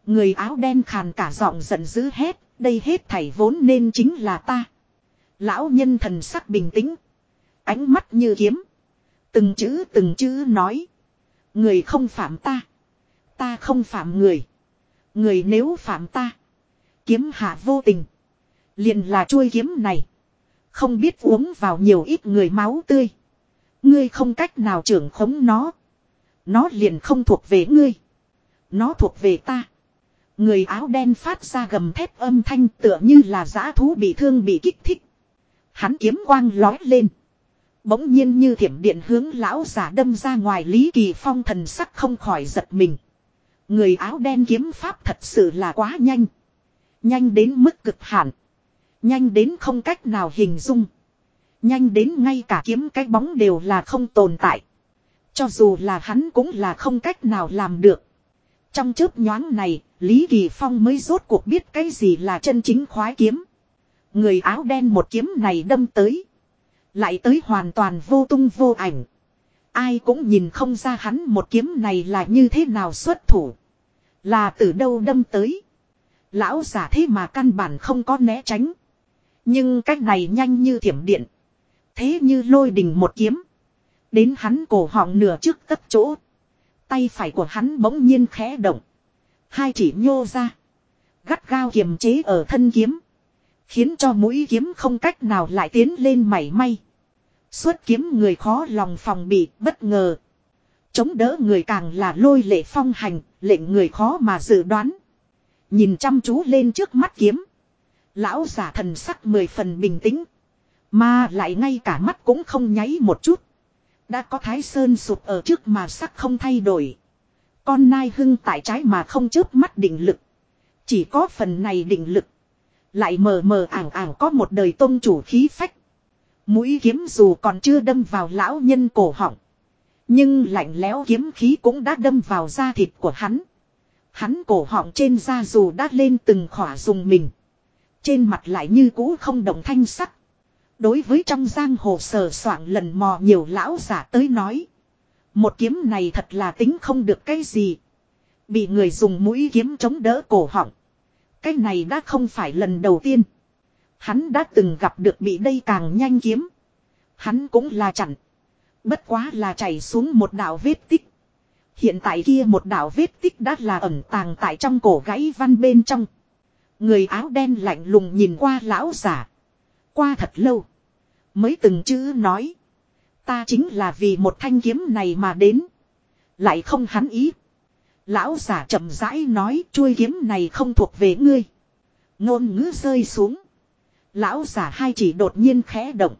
Speaker 1: Người áo đen khàn cả giọng giận dữ hét, đây hết thảy vốn nên chính là ta. Lão nhân thần sắc bình tĩnh. Ánh mắt như kiếm. Từng chữ từng chữ nói. Người không phạm ta. Ta không phạm người. Người nếu phạm ta. Kiếm hạ vô tình. Liền là chuôi kiếm này. Không biết uống vào nhiều ít người máu tươi. Ngươi không cách nào trưởng khống nó. Nó liền không thuộc về ngươi. Nó thuộc về ta. Người áo đen phát ra gầm thép âm thanh tựa như là giã thú bị thương bị kích thích. Hắn kiếm quang lói lên. Bỗng nhiên như thiểm điện hướng lão giả đâm ra ngoài Lý Kỳ Phong thần sắc không khỏi giật mình. Người áo đen kiếm pháp thật sự là quá nhanh. Nhanh đến mức cực hạn. Nhanh đến không cách nào hình dung. Nhanh đến ngay cả kiếm cái bóng đều là không tồn tại. Cho dù là hắn cũng là không cách nào làm được. Trong chớp nhoáng này, Lý Kỳ Phong mới rốt cuộc biết cái gì là chân chính khoái kiếm. Người áo đen một kiếm này đâm tới. Lại tới hoàn toàn vô tung vô ảnh. Ai cũng nhìn không ra hắn một kiếm này là như thế nào xuất thủ. Là từ đâu đâm tới. Lão giả thế mà căn bản không có né tránh. Nhưng cách này nhanh như thiểm điện. Thế như lôi đình một kiếm. Đến hắn cổ họng nửa trước tất chỗ. Tay phải của hắn bỗng nhiên khẽ động. Hai chỉ nhô ra. Gắt gao kiềm chế ở thân kiếm. Khiến cho mũi kiếm không cách nào lại tiến lên mảy may. Xuất kiếm người khó lòng phòng bị bất ngờ. Chống đỡ người càng là lôi lệ phong hành, lệnh người khó mà dự đoán. Nhìn chăm chú lên trước mắt kiếm. Lão giả thần sắc mười phần bình tĩnh. Mà lại ngay cả mắt cũng không nháy một chút. Đã có thái sơn sụp ở trước mà sắc không thay đổi. Con nai hưng tại trái mà không chớp mắt định lực. Chỉ có phần này định lực. Lại mờ mờ ảng ảng có một đời tôn chủ khí phách. Mũi kiếm dù còn chưa đâm vào lão nhân cổ họng. Nhưng lạnh lẽo kiếm khí cũng đã đâm vào da thịt của hắn. Hắn cổ họng trên da dù đã lên từng khỏa dùng mình. Trên mặt lại như cũ không động thanh sắc. Đối với trong giang hồ sờ soạn lần mò nhiều lão giả tới nói. Một kiếm này thật là tính không được cái gì. Bị người dùng mũi kiếm chống đỡ cổ họng. Cái này đã không phải lần đầu tiên. Hắn đã từng gặp được bị đây càng nhanh kiếm. Hắn cũng là chặn. Bất quá là chảy xuống một đạo vết tích. Hiện tại kia một đạo vết tích đã là ẩn tàng tại trong cổ gãy văn bên trong. Người áo đen lạnh lùng nhìn qua lão giả. Qua thật lâu. Mới từng chữ nói. Ta chính là vì một thanh kiếm này mà đến. Lại không hắn ý. Lão giả chậm rãi nói chuôi kiếm này không thuộc về ngươi. Ngôn ngữ rơi xuống. Lão giả hai chỉ đột nhiên khẽ động.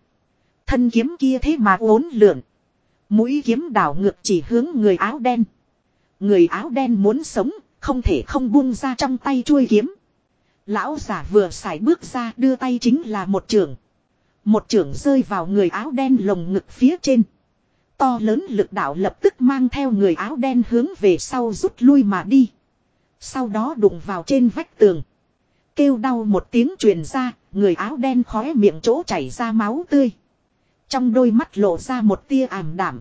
Speaker 1: Thân kiếm kia thế mà uốn lượn. Mũi kiếm đảo ngược chỉ hướng người áo đen. Người áo đen muốn sống, không thể không buông ra trong tay chuôi kiếm. Lão giả vừa xài bước ra đưa tay chính là một trường. Một trường rơi vào người áo đen lồng ngực phía trên. To lớn lực đạo lập tức mang theo người áo đen hướng về sau rút lui mà đi. Sau đó đụng vào trên vách tường. Kêu đau một tiếng truyền ra, người áo đen khóe miệng chỗ chảy ra máu tươi. Trong đôi mắt lộ ra một tia ảm đảm.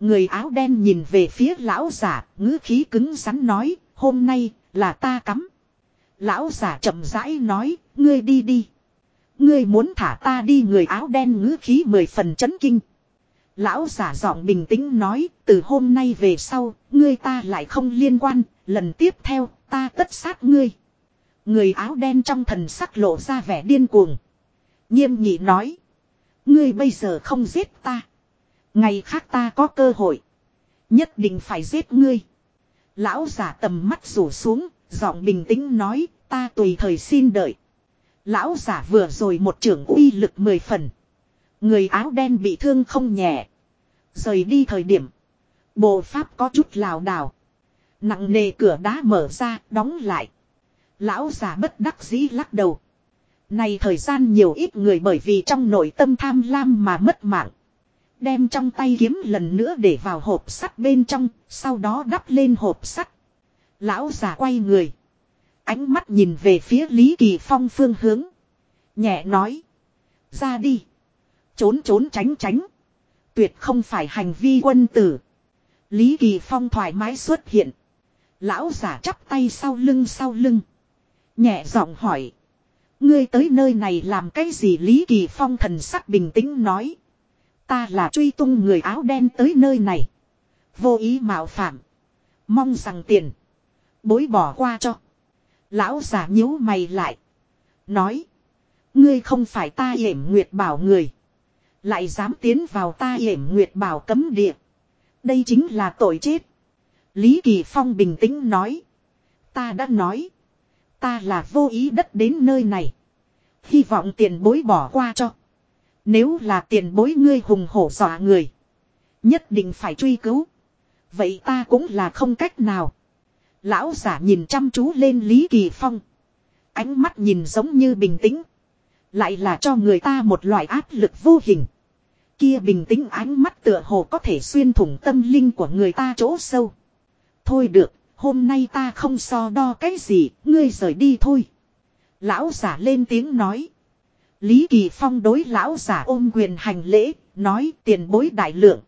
Speaker 1: Người áo đen nhìn về phía lão giả, ngữ khí cứng rắn nói, hôm nay, là ta cắm. Lão giả chậm rãi nói, ngươi đi đi. Ngươi muốn thả ta đi người áo đen ngữ khí mười phần chấn kinh. Lão giả giọng bình tĩnh nói, từ hôm nay về sau, ngươi ta lại không liên quan, lần tiếp theo, ta tất sát ngươi. Người áo đen trong thần sắc lộ ra vẻ điên cuồng. Nghiêm nhị nói, ngươi bây giờ không giết ta. Ngày khác ta có cơ hội. Nhất định phải giết ngươi. Lão giả tầm mắt rủ xuống, giọng bình tĩnh nói, ta tùy thời xin đợi. Lão giả vừa rồi một trưởng uy lực mười phần. Người áo đen bị thương không nhẹ. Rời đi thời điểm. Bộ pháp có chút lảo đảo. Nặng nề cửa đá mở ra, đóng lại. Lão giả bất đắc dĩ lắc đầu. Này thời gian nhiều ít người bởi vì trong nội tâm tham lam mà mất mạng. Đem trong tay kiếm lần nữa để vào hộp sắt bên trong, sau đó đắp lên hộp sắt. Lão già quay người. Ánh mắt nhìn về phía Lý Kỳ Phong phương hướng. Nhẹ nói. Ra đi. Trốn trốn tránh tránh. Tuyệt không phải hành vi quân tử. Lý Kỳ Phong thoải mái xuất hiện. Lão giả chắp tay sau lưng sau lưng. Nhẹ giọng hỏi. Ngươi tới nơi này làm cái gì Lý Kỳ Phong thần sắc bình tĩnh nói. Ta là truy tung người áo đen tới nơi này. Vô ý mạo phạm. Mong rằng tiền. Bối bỏ qua cho. Lão giả nhíu mày lại. Nói. Ngươi không phải ta hiểm nguyệt bảo người. Lại dám tiến vào ta hiểm nguyệt bảo cấm địa. Đây chính là tội chết. Lý Kỳ Phong bình tĩnh nói. Ta đã nói. Ta là vô ý đất đến nơi này. Hy vọng tiền bối bỏ qua cho. Nếu là tiền bối ngươi hùng hổ dọa người. Nhất định phải truy cứu. Vậy ta cũng là không cách nào. Lão giả nhìn chăm chú lên Lý Kỳ Phong. Ánh mắt nhìn giống như bình tĩnh. Lại là cho người ta một loại áp lực vô hình. Kia bình tĩnh ánh mắt tựa hồ có thể xuyên thủng tâm linh của người ta chỗ sâu. Thôi được, hôm nay ta không so đo cái gì, ngươi rời đi thôi. Lão giả lên tiếng nói. Lý Kỳ Phong đối lão giả ôm quyền hành lễ, nói tiền bối đại lượng.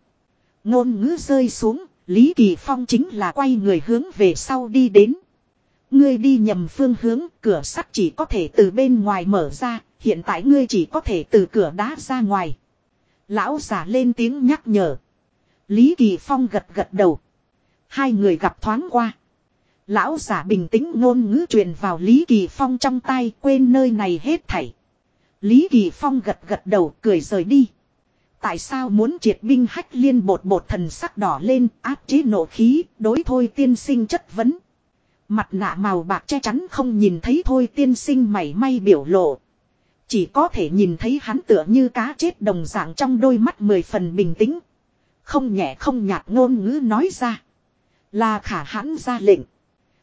Speaker 1: Ngôn ngữ rơi xuống, Lý Kỳ Phong chính là quay người hướng về sau đi đến. Ngươi đi nhầm phương hướng, cửa sắt chỉ có thể từ bên ngoài mở ra, hiện tại ngươi chỉ có thể từ cửa đá ra ngoài. Lão giả lên tiếng nhắc nhở. Lý Kỳ Phong gật gật đầu. Hai người gặp thoáng qua. Lão giả bình tĩnh ngôn ngữ truyền vào Lý Kỳ Phong trong tay quên nơi này hết thảy. Lý Kỳ Phong gật gật đầu cười rời đi. Tại sao muốn triệt binh hách liên bột bột thần sắc đỏ lên, áp chế nộ khí, đối thôi tiên sinh chất vấn. Mặt nạ màu bạc che chắn không nhìn thấy thôi tiên sinh mảy may biểu lộ. Chỉ có thể nhìn thấy hắn tựa như cá chết đồng dạng trong đôi mắt mười phần bình tĩnh. Không nhẹ không nhạt ngôn ngữ nói ra. Là khả hãn ra lệnh.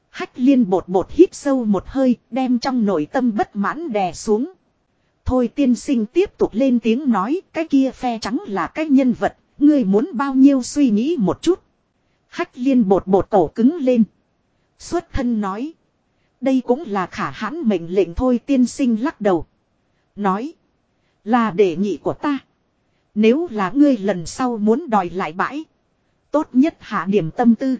Speaker 1: Hách liên bột bột hít sâu một hơi, đem trong nội tâm bất mãn đè xuống. Thôi tiên sinh tiếp tục lên tiếng nói cái kia phe trắng là cái nhân vật, ngươi muốn bao nhiêu suy nghĩ một chút. Hách liên bột bột cổ cứng lên. Xuất thân nói. Đây cũng là khả hãn mệnh lệnh thôi tiên sinh lắc đầu. Nói. Là đề nghị của ta. Nếu là ngươi lần sau muốn đòi lại bãi. Tốt nhất hạ điểm tâm tư.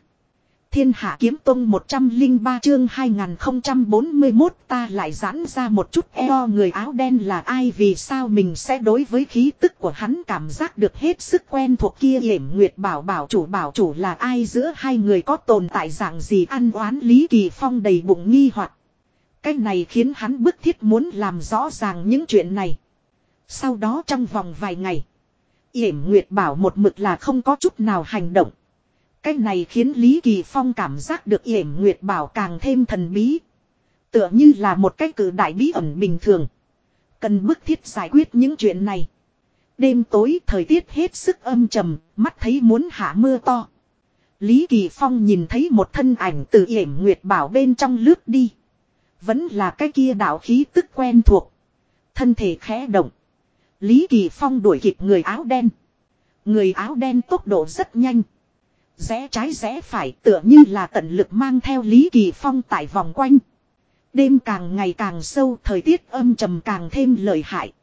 Speaker 1: Thiên Hạ Kiếm Tông 103 chương 2041 ta lại giãn ra một chút eo người áo đen là ai vì sao mình sẽ đối với khí tức của hắn cảm giác được hết sức quen thuộc kia yểm nguyệt bảo bảo chủ bảo chủ là ai giữa hai người có tồn tại dạng gì ăn oán Lý Kỳ Phong đầy bụng nghi hoặc Cái này khiến hắn bức thiết muốn làm rõ ràng những chuyện này. Sau đó trong vòng vài ngày. Yểm Nguyệt bảo một mực là không có chút nào hành động. Cái này khiến Lý Kỳ Phong cảm giác được Yểm Nguyệt bảo càng thêm thần bí. Tựa như là một cái cử đại bí ẩn bình thường. Cần bức thiết giải quyết những chuyện này. Đêm tối thời tiết hết sức âm trầm, mắt thấy muốn hạ mưa to. Lý Kỳ Phong nhìn thấy một thân ảnh từ Yểm Nguyệt bảo bên trong lướt đi. Vẫn là cái kia đạo khí tức quen thuộc. Thân thể khẽ động. Lý Kỳ Phong đuổi kịp người áo đen. Người áo đen tốc độ rất nhanh. Rẽ trái rẽ phải tựa như là tận lực mang theo Lý Kỳ Phong tại vòng quanh. Đêm càng ngày càng sâu, thời tiết âm trầm càng thêm lợi hại.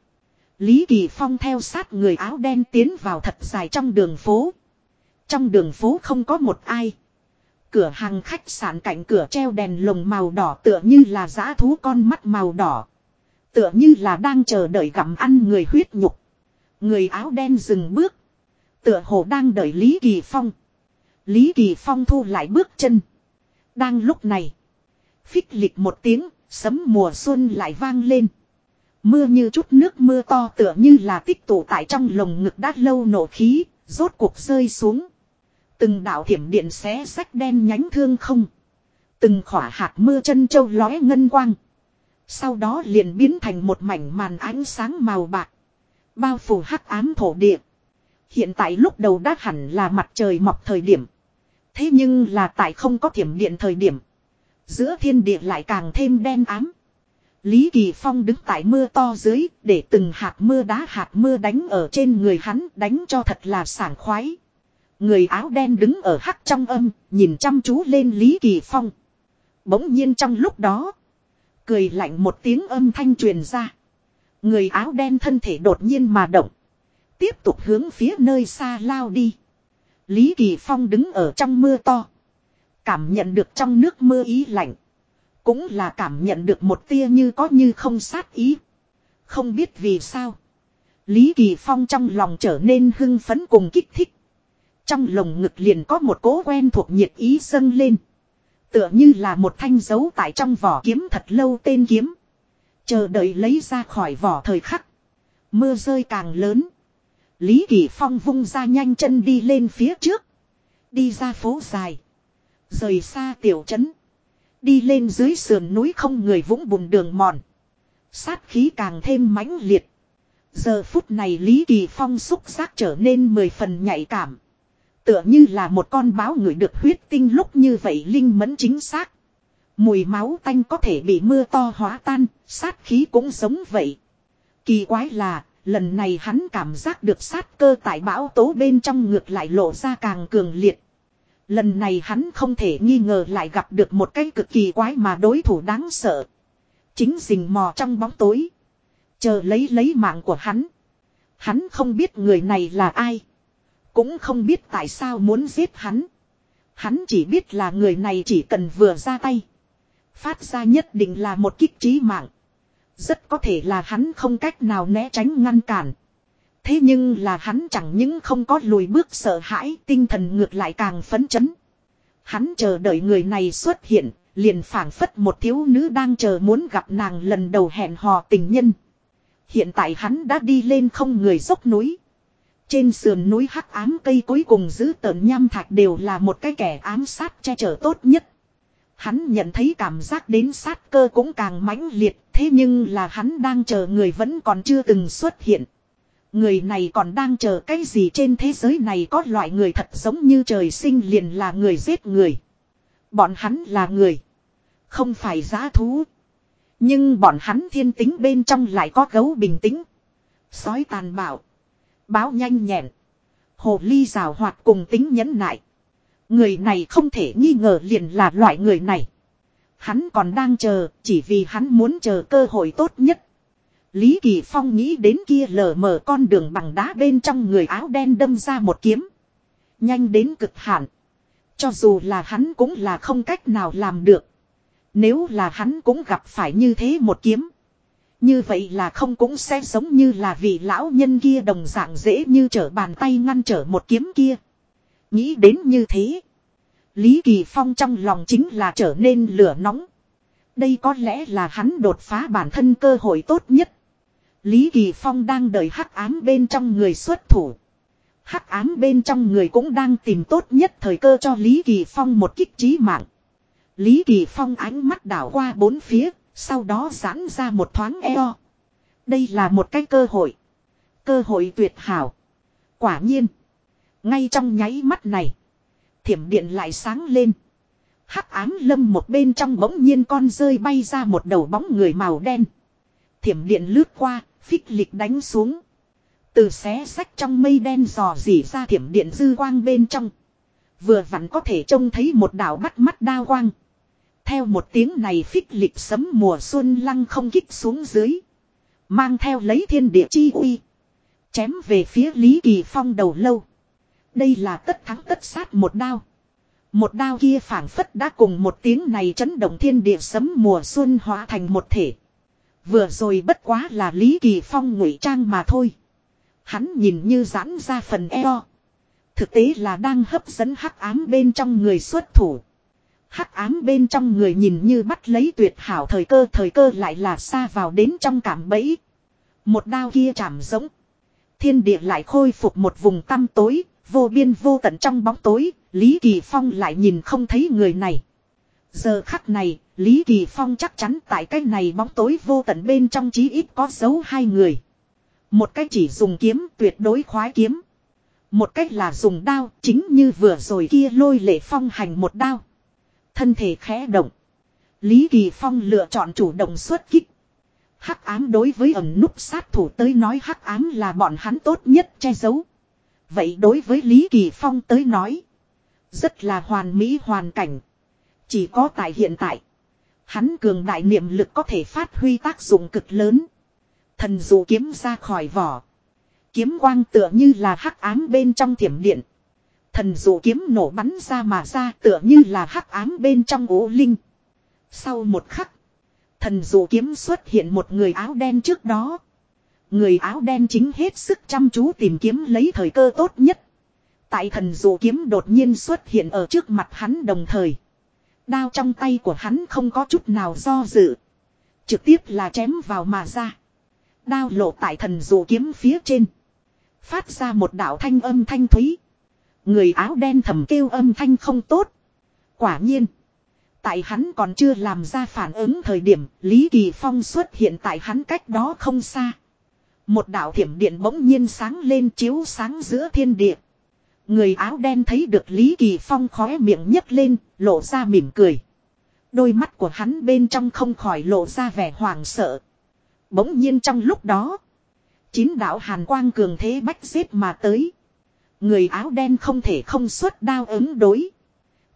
Speaker 1: Lý Kỳ Phong theo sát người áo đen tiến vào thật dài trong đường phố. Trong đường phố không có một ai. Cửa hàng khách sạn cạnh cửa treo đèn lồng màu đỏ tựa như là giã thú con mắt màu đỏ. Tựa như là đang chờ đợi gặm ăn người huyết nhục. Người áo đen dừng bước. Tựa hồ đang đợi Lý Kỳ Phong. Lý Kỳ Phong thu lại bước chân. Đang lúc này. Phích lịch một tiếng, sấm mùa xuân lại vang lên. Mưa như chút nước mưa to tựa như là tích tụ tại trong lồng ngực đát lâu nổ khí, rốt cuộc rơi xuống. Từng đạo thiểm điện xé sách đen nhánh thương không. Từng khỏa hạt mưa chân châu lóe ngân quang. Sau đó liền biến thành một mảnh màn ánh sáng màu bạc. Bao phủ hắc ám thổ địa. Hiện tại lúc đầu đã hẳn là mặt trời mọc thời điểm. Thế nhưng là tại không có thiểm điện thời điểm. Giữa thiên địa lại càng thêm đen ám. Lý Kỳ Phong đứng tại mưa to dưới để từng hạt mưa đá hạt mưa đánh ở trên người hắn, đánh cho thật là sảng khoái. Người áo đen đứng ở hắc trong âm, nhìn chăm chú lên Lý Kỳ Phong. Bỗng nhiên trong lúc đó. Cười lạnh một tiếng âm thanh truyền ra. Người áo đen thân thể đột nhiên mà động. Tiếp tục hướng phía nơi xa lao đi. Lý Kỳ Phong đứng ở trong mưa to. Cảm nhận được trong nước mưa ý lạnh. Cũng là cảm nhận được một tia như có như không sát ý. Không biết vì sao. Lý Kỳ Phong trong lòng trở nên hưng phấn cùng kích thích. Trong lồng ngực liền có một cố quen thuộc nhiệt ý dâng lên. Tựa như là một thanh dấu tại trong vỏ kiếm thật lâu tên kiếm. Chờ đợi lấy ra khỏi vỏ thời khắc. Mưa rơi càng lớn. Lý Kỳ Phong vung ra nhanh chân đi lên phía trước. Đi ra phố dài. Rời xa tiểu trấn. Đi lên dưới sườn núi không người vũng bùn đường mòn. Sát khí càng thêm mãnh liệt. Giờ phút này Lý Kỳ Phong xúc giác trở nên mười phần nhạy cảm. Tựa như là một con báo người được huyết tinh lúc như vậy linh mẫn chính xác. Mùi máu tanh có thể bị mưa to hóa tan, sát khí cũng giống vậy. Kỳ quái là, lần này hắn cảm giác được sát cơ tại bão tố bên trong ngược lại lộ ra càng cường liệt. Lần này hắn không thể nghi ngờ lại gặp được một cái cực kỳ quái mà đối thủ đáng sợ. Chính rình mò trong bóng tối. Chờ lấy lấy mạng của hắn. Hắn không biết người này là ai. Cũng không biết tại sao muốn giết hắn. Hắn chỉ biết là người này chỉ cần vừa ra tay. Phát ra nhất định là một kích trí mạng. Rất có thể là hắn không cách nào né tránh ngăn cản. Thế nhưng là hắn chẳng những không có lùi bước sợ hãi tinh thần ngược lại càng phấn chấn. Hắn chờ đợi người này xuất hiện, liền phảng phất một thiếu nữ đang chờ muốn gặp nàng lần đầu hẹn hò tình nhân. Hiện tại hắn đã đi lên không người dốc núi. Trên sườn núi hắc ám cây cuối cùng giữ tợn nham thạch đều là một cái kẻ ám sát che chở tốt nhất. Hắn nhận thấy cảm giác đến sát cơ cũng càng mãnh liệt, thế nhưng là hắn đang chờ người vẫn còn chưa từng xuất hiện. Người này còn đang chờ cái gì trên thế giới này có loại người thật giống như trời sinh liền là người giết người. Bọn hắn là người. Không phải giá thú. Nhưng bọn hắn thiên tính bên trong lại có gấu bình tĩnh. Sói tàn bạo. Báo nhanh nhẹn. Hồ ly rào hoạt cùng tính nhẫn nại. Người này không thể nghi ngờ liền là loại người này. Hắn còn đang chờ, chỉ vì hắn muốn chờ cơ hội tốt nhất. Lý Kỳ Phong nghĩ đến kia lờ mờ con đường bằng đá bên trong người áo đen đâm ra một kiếm. Nhanh đến cực hạn. Cho dù là hắn cũng là không cách nào làm được. Nếu là hắn cũng gặp phải như thế một kiếm. Như vậy là không cũng sẽ giống như là vị lão nhân kia đồng dạng dễ như trở bàn tay ngăn trở một kiếm kia. Nghĩ đến như thế. Lý Kỳ Phong trong lòng chính là trở nên lửa nóng. Đây có lẽ là hắn đột phá bản thân cơ hội tốt nhất. Lý Kỳ Phong đang đợi hắc ám bên trong người xuất thủ. Hắc ám bên trong người cũng đang tìm tốt nhất thời cơ cho Lý Kỳ Phong một kích trí mạng. Lý Kỳ Phong ánh mắt đảo qua bốn phía, sau đó giãn ra một thoáng eo. Đây là một cái cơ hội. Cơ hội tuyệt hảo. Quả nhiên. Ngay trong nháy mắt này. Thiểm điện lại sáng lên. Hắc ám lâm một bên trong bỗng nhiên con rơi bay ra một đầu bóng người màu đen. Thiểm điện lướt qua, phích lịch đánh xuống. Từ xé sách trong mây đen dò dỉ ra thiểm điện dư quang bên trong. Vừa vặn có thể trông thấy một đảo bắt mắt đao quang. Theo một tiếng này phích lịch sấm mùa xuân lăng không kích xuống dưới. Mang theo lấy thiên địa chi uy. Chém về phía Lý Kỳ Phong đầu lâu. Đây là tất thắng tất sát một đao. Một đao kia phảng phất đã cùng một tiếng này chấn động thiên địa sấm mùa xuân hóa thành một thể. Vừa rồi bất quá là Lý Kỳ Phong ngụy trang mà thôi. Hắn nhìn như giãn ra phần eo. Thực tế là đang hấp dẫn hắc ám bên trong người xuất thủ. Hắc ám bên trong người nhìn như bắt lấy tuyệt hảo thời cơ thời cơ lại là xa vào đến trong cảm bẫy. Một đao kia chạm giống. Thiên địa lại khôi phục một vùng tăm tối, vô biên vô tận trong bóng tối, Lý Kỳ Phong lại nhìn không thấy người này. Giờ khắc này, Lý Kỳ Phong chắc chắn tại cái này bóng tối vô tận bên trong chí ít có dấu hai người. Một cách chỉ dùng kiếm tuyệt đối khoái kiếm. Một cách là dùng đao chính như vừa rồi kia lôi lệ phong hành một đao. Thân thể khẽ động. Lý Kỳ Phong lựa chọn chủ động xuất kích. Hắc ám đối với ẩn núp sát thủ tới nói hắc ám là bọn hắn tốt nhất che giấu. Vậy đối với Lý Kỳ Phong tới nói. Rất là hoàn mỹ hoàn cảnh. Chỉ có tại hiện tại. Hắn cường đại niệm lực có thể phát huy tác dụng cực lớn. Thần dụ kiếm ra khỏi vỏ. Kiếm quang tựa như là hắc ám bên trong thiểm điện. Thần dụ kiếm nổ bắn ra mà ra tựa như là hắc ám bên trong ố linh. Sau một khắc. Thần dụ kiếm xuất hiện một người áo đen trước đó. Người áo đen chính hết sức chăm chú tìm kiếm lấy thời cơ tốt nhất. Tại thần dụ kiếm đột nhiên xuất hiện ở trước mặt hắn đồng thời. Đao trong tay của hắn không có chút nào do dự. Trực tiếp là chém vào mà ra. Đao lộ tại thần dụ kiếm phía trên. Phát ra một đạo thanh âm thanh thúy. Người áo đen thầm kêu âm thanh không tốt. Quả nhiên. Tại hắn còn chưa làm ra phản ứng thời điểm, Lý Kỳ Phong xuất hiện tại hắn cách đó không xa. Một đạo thiểm điện bỗng nhiên sáng lên chiếu sáng giữa thiên địa. Người áo đen thấy được Lý Kỳ Phong khóe miệng nhấc lên, lộ ra mỉm cười. Đôi mắt của hắn bên trong không khỏi lộ ra vẻ hoảng sợ. Bỗng nhiên trong lúc đó, chín đạo hàn quang cường thế bách xếp mà tới. Người áo đen không thể không xuất đao ứng đối.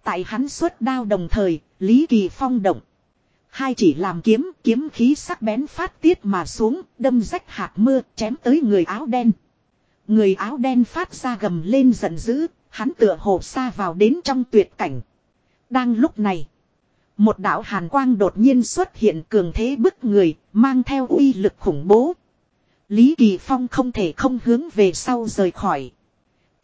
Speaker 1: Tại hắn xuất đao đồng thời, Lý Kỳ Phong động. Hai chỉ làm kiếm, kiếm khí sắc bén phát tiết mà xuống, đâm rách hạt mưa, chém tới người áo đen. Người áo đen phát ra gầm lên giận dữ, hắn tựa hồ xa vào đến trong tuyệt cảnh. Đang lúc này, một đạo hàn quang đột nhiên xuất hiện cường thế bức người, mang theo uy lực khủng bố. Lý Kỳ Phong không thể không hướng về sau rời khỏi.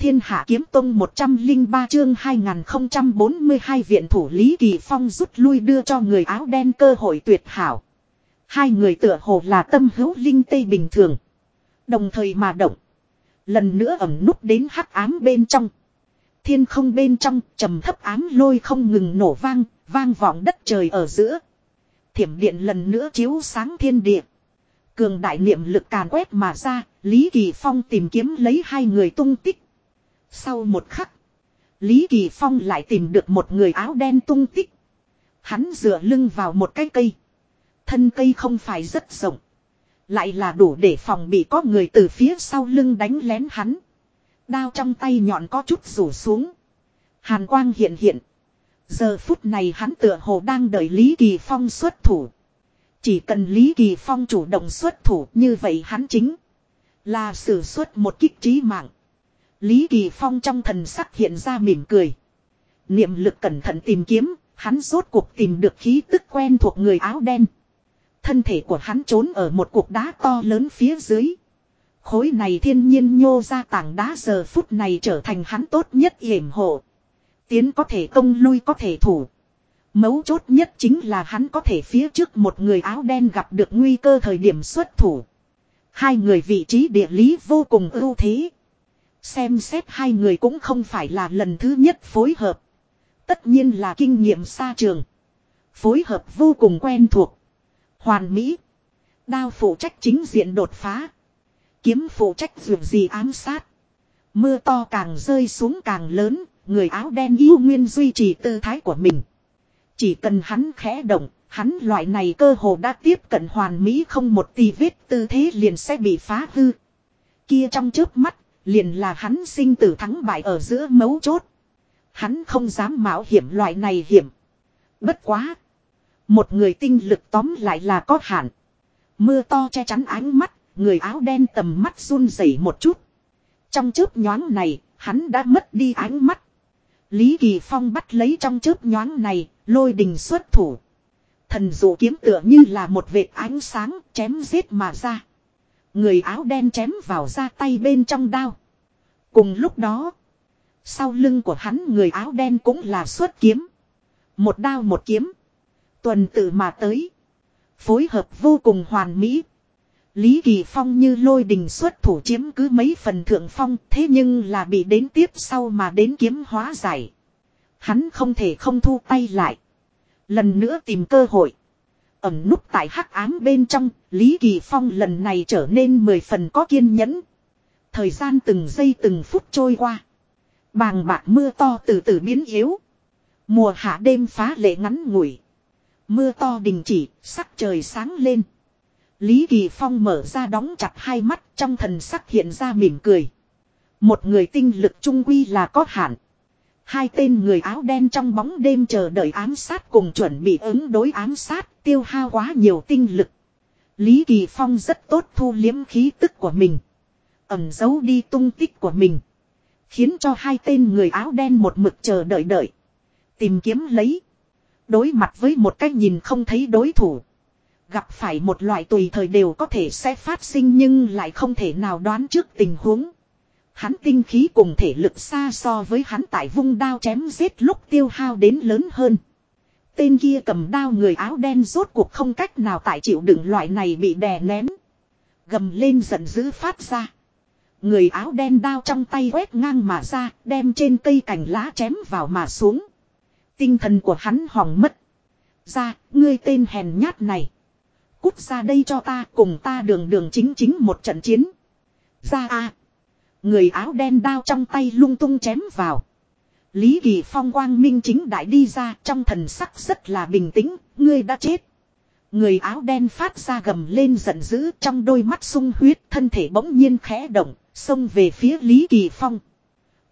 Speaker 1: Thiên Hạ Kiếm Tông 103 chương 2042 viện thủ Lý Kỳ Phong rút lui đưa cho người áo đen cơ hội tuyệt hảo. Hai người tựa hồ là tâm hữu linh tây bình thường. Đồng thời mà động. Lần nữa ẩm núp đến hắc ám bên trong. Thiên không bên trong trầm thấp ám lôi không ngừng nổ vang, vang vọng đất trời ở giữa. Thiểm điện lần nữa chiếu sáng thiên địa. Cường đại niệm lực càn quét mà ra, Lý Kỳ Phong tìm kiếm lấy hai người tung tích. Sau một khắc, Lý Kỳ Phong lại tìm được một người áo đen tung tích. Hắn dựa lưng vào một cái cây. Thân cây không phải rất rộng. Lại là đủ để phòng bị có người từ phía sau lưng đánh lén hắn. Đao trong tay nhọn có chút rủ xuống. Hàn quang hiện hiện. Giờ phút này hắn tựa hồ đang đợi Lý Kỳ Phong xuất thủ. Chỉ cần Lý Kỳ Phong chủ động xuất thủ như vậy hắn chính là sử xuất một kích trí mạng. Lý Kỳ Phong trong thần sắc hiện ra mỉm cười. Niệm lực cẩn thận tìm kiếm, hắn rốt cuộc tìm được khí tức quen thuộc người áo đen. Thân thể của hắn trốn ở một cục đá to lớn phía dưới. Khối này thiên nhiên nhô ra tảng đá giờ phút này trở thành hắn tốt nhất yểm hộ. Tiến có thể công lui có thể thủ. Mấu chốt nhất chính là hắn có thể phía trước một người áo đen gặp được nguy cơ thời điểm xuất thủ. Hai người vị trí địa lý vô cùng ưu thế. Xem xét hai người cũng không phải là lần thứ nhất phối hợp. Tất nhiên là kinh nghiệm xa trường. Phối hợp vô cùng quen thuộc. Hoàn mỹ. Đao phụ trách chính diện đột phá. Kiếm phụ trách dù gì ám sát. Mưa to càng rơi xuống càng lớn, người áo đen yêu nguyên duy trì tư thái của mình. Chỉ cần hắn khẽ động, hắn loại này cơ hồ đã tiếp cận hoàn mỹ không một tì vết tư thế liền sẽ bị phá hư. Kia trong trước mắt, liền là hắn sinh tử thắng bại ở giữa mấu chốt. Hắn không dám mạo hiểm loại này hiểm. Bất quá. Một người tinh lực tóm lại là có hạn. Mưa to che chắn ánh mắt, người áo đen tầm mắt run rẩy một chút. Trong chớp nhoáng này, hắn đã mất đi ánh mắt. Lý Kỳ Phong bắt lấy trong chớp nhoáng này, lôi đình xuất thủ. Thần dụ kiếm tựa như là một vệt ánh sáng chém giết mà ra. Người áo đen chém vào ra tay bên trong đao. Cùng lúc đó, sau lưng của hắn người áo đen cũng là xuất kiếm. Một đao một kiếm. Tuần tự mà tới. Phối hợp vô cùng hoàn mỹ. Lý Kỳ Phong như lôi đình xuất thủ chiếm cứ mấy phần thượng phong thế nhưng là bị đến tiếp sau mà đến kiếm hóa giải. Hắn không thể không thu tay lại. Lần nữa tìm cơ hội. Ẩm núp tại hắc ám bên trong, Lý Kỳ Phong lần này trở nên mười phần có kiên nhẫn. Thời gian từng giây từng phút trôi qua. Bàng bạc mưa to từ từ biến yếu. Mùa hạ đêm phá lệ ngắn ngủi. Mưa to đình chỉ, sắc trời sáng lên. Lý Kỳ Phong mở ra đóng chặt hai mắt trong thần sắc hiện ra mỉm cười. Một người tinh lực trung quy là có hạn. Hai tên người áo đen trong bóng đêm chờ đợi ám sát cùng chuẩn bị ứng đối ám sát tiêu hao quá nhiều tinh lực. Lý Kỳ Phong rất tốt thu liếm khí tức của mình. Ẩm giấu đi tung tích của mình. Khiến cho hai tên người áo đen một mực chờ đợi đợi. Tìm kiếm lấy. Đối mặt với một cách nhìn không thấy đối thủ. Gặp phải một loại tùy thời đều có thể sẽ phát sinh nhưng lại không thể nào đoán trước tình huống. Hắn tinh khí cùng thể lực xa so với hắn tại vung đao chém giết lúc tiêu hao đến lớn hơn. Tên kia cầm đao người áo đen rốt cuộc không cách nào tại chịu đựng loại này bị đè nén. Gầm lên giận dữ phát ra. Người áo đen đao trong tay quét ngang mà ra, đem trên cây cành lá chém vào mà xuống. Tinh thần của hắn hỏng mất. Ra, ngươi tên hèn nhát này. Cút ra đây cho ta, cùng ta đường đường chính chính một trận chiến. Ra a Người áo đen đao trong tay lung tung chém vào. Lý Kỳ Phong quang minh chính đại đi ra trong thần sắc rất là bình tĩnh, ngươi đã chết. Người áo đen phát ra gầm lên giận dữ trong đôi mắt sung huyết thân thể bỗng nhiên khẽ động, xông về phía Lý Kỳ Phong.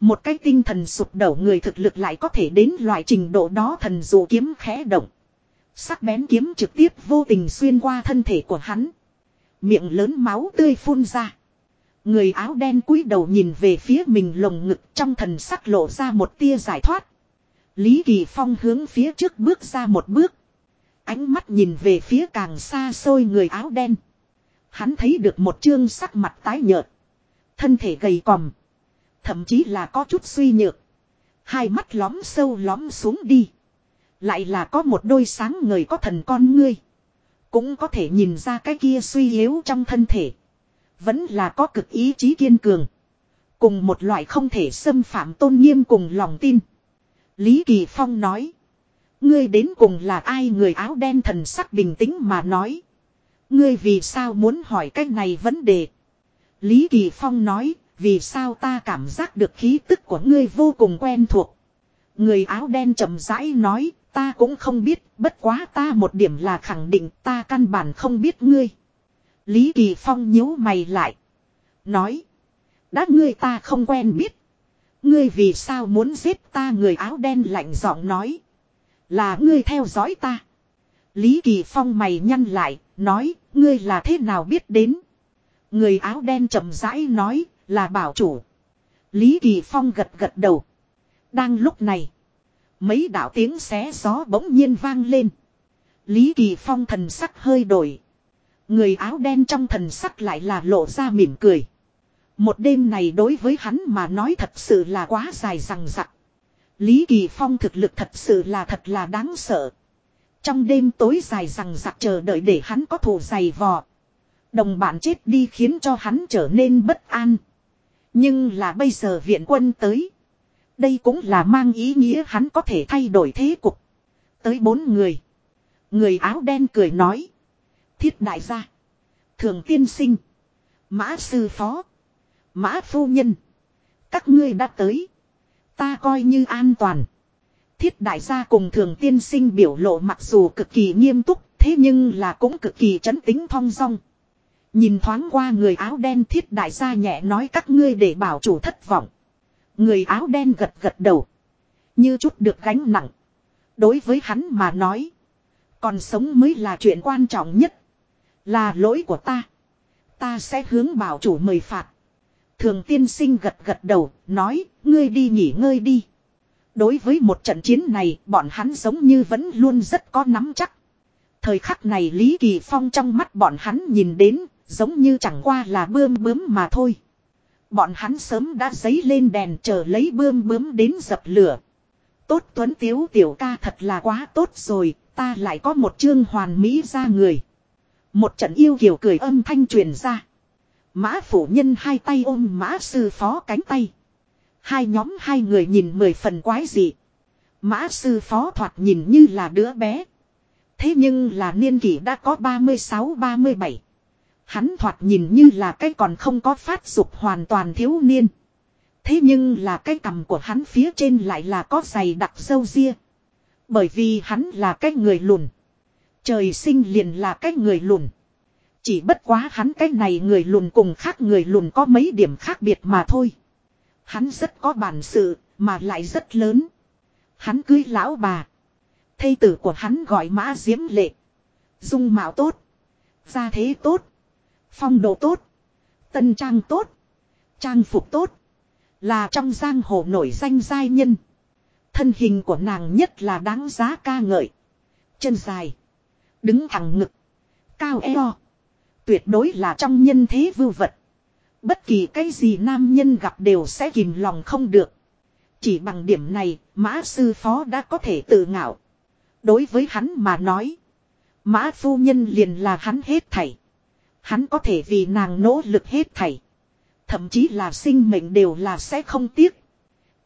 Speaker 1: Một cái tinh thần sụp đổ người thực lực lại có thể đến loại trình độ đó thần dụ kiếm khẽ động. Sắc bén kiếm trực tiếp vô tình xuyên qua thân thể của hắn. Miệng lớn máu tươi phun ra. Người áo đen cúi đầu nhìn về phía mình lồng ngực trong thần sắc lộ ra một tia giải thoát. Lý Kỳ Phong hướng phía trước bước ra một bước. Ánh mắt nhìn về phía càng xa xôi người áo đen. Hắn thấy được một chương sắc mặt tái nhợt. Thân thể gầy còm. Thậm chí là có chút suy nhược. Hai mắt lóm sâu lóm xuống đi. Lại là có một đôi sáng người có thần con ngươi. Cũng có thể nhìn ra cái kia suy yếu trong thân thể. Vẫn là có cực ý chí kiên cường. Cùng một loại không thể xâm phạm tôn nghiêm cùng lòng tin. Lý Kỳ Phong nói. Ngươi đến cùng là ai người áo đen thần sắc bình tĩnh mà nói. Ngươi vì sao muốn hỏi cái này vấn đề. Lý Kỳ Phong nói. Vì sao ta cảm giác được khí tức của ngươi vô cùng quen thuộc. Người áo đen chậm rãi nói. Ta cũng không biết. Bất quá ta một điểm là khẳng định, ta căn bản không biết ngươi. Lý Kỳ Phong nhíu mày lại. Nói. Đã ngươi ta không quen biết. Ngươi vì sao muốn giết ta người áo đen lạnh giọng nói. Là ngươi theo dõi ta. Lý Kỳ Phong mày nhăn lại, nói, ngươi là thế nào biết đến. Người áo đen chậm rãi nói, là bảo chủ. Lý Kỳ Phong gật gật đầu. Đang lúc này, Mấy đạo tiếng xé gió bỗng nhiên vang lên. Lý Kỳ Phong thần sắc hơi đổi. Người áo đen trong thần sắc lại là lộ ra mỉm cười. Một đêm này đối với hắn mà nói thật sự là quá dài rằng rặc. Lý Kỳ Phong thực lực thật sự là thật là đáng sợ. Trong đêm tối dài rằng rặc chờ đợi để hắn có thù dày vò. Đồng bạn chết đi khiến cho hắn trở nên bất an. Nhưng là bây giờ viện quân tới. Đây cũng là mang ý nghĩa hắn có thể thay đổi thế cục. Tới bốn người. Người áo đen cười nói. Thiết đại gia. Thường tiên sinh. Mã sư phó. Mã phu nhân. Các ngươi đã tới. Ta coi như an toàn. Thiết đại gia cùng thường tiên sinh biểu lộ mặc dù cực kỳ nghiêm túc. Thế nhưng là cũng cực kỳ chấn tính thong dong. Nhìn thoáng qua người áo đen thiết đại gia nhẹ nói các ngươi để bảo chủ thất vọng. Người áo đen gật gật đầu. Như chút được gánh nặng. Đối với hắn mà nói. Còn sống mới là chuyện quan trọng nhất. Là lỗi của ta. Ta sẽ hướng bảo chủ mời phạt. Thường tiên sinh gật gật đầu, nói, ngươi đi nghỉ ngơi đi. Đối với một trận chiến này, bọn hắn giống như vẫn luôn rất có nắm chắc. Thời khắc này Lý Kỳ Phong trong mắt bọn hắn nhìn đến, giống như chẳng qua là bươm bướm mà thôi. Bọn hắn sớm đã giấy lên đèn chờ lấy bươm bướm đến dập lửa. Tốt tuấn tiếu tiểu ca thật là quá tốt rồi, ta lại có một chương hoàn mỹ ra người. Một trận yêu kiều cười âm thanh truyền ra. Mã phủ nhân hai tay ôm mã sư phó cánh tay. Hai nhóm hai người nhìn mười phần quái dị. Mã sư phó thoạt nhìn như là đứa bé. Thế nhưng là niên kỷ đã có 36-37. Hắn thoạt nhìn như là cái còn không có phát dục hoàn toàn thiếu niên. Thế nhưng là cái cằm của hắn phía trên lại là có giày đặc dâu ria. Bởi vì hắn là cái người lùn. Trời sinh liền là cái người lùn. Chỉ bất quá hắn cái này người lùn cùng khác người lùn có mấy điểm khác biệt mà thôi. Hắn rất có bản sự, mà lại rất lớn. Hắn cưới lão bà. Thây tử của hắn gọi mã diễm lệ. Dung mạo tốt. Gia thế tốt. Phong độ tốt. Tân trang tốt. Trang phục tốt. Là trong giang hồ nổi danh giai nhân. Thân hình của nàng nhất là đáng giá ca ngợi. Chân dài. Đứng thẳng ngực. Cao eo. Tuyệt đối là trong nhân thế vưu vật. Bất kỳ cái gì nam nhân gặp đều sẽ kìm lòng không được. Chỉ bằng điểm này, mã sư phó đã có thể tự ngạo. Đối với hắn mà nói. Mã phu nhân liền là hắn hết thảy. Hắn có thể vì nàng nỗ lực hết thảy. Thậm chí là sinh mệnh đều là sẽ không tiếc.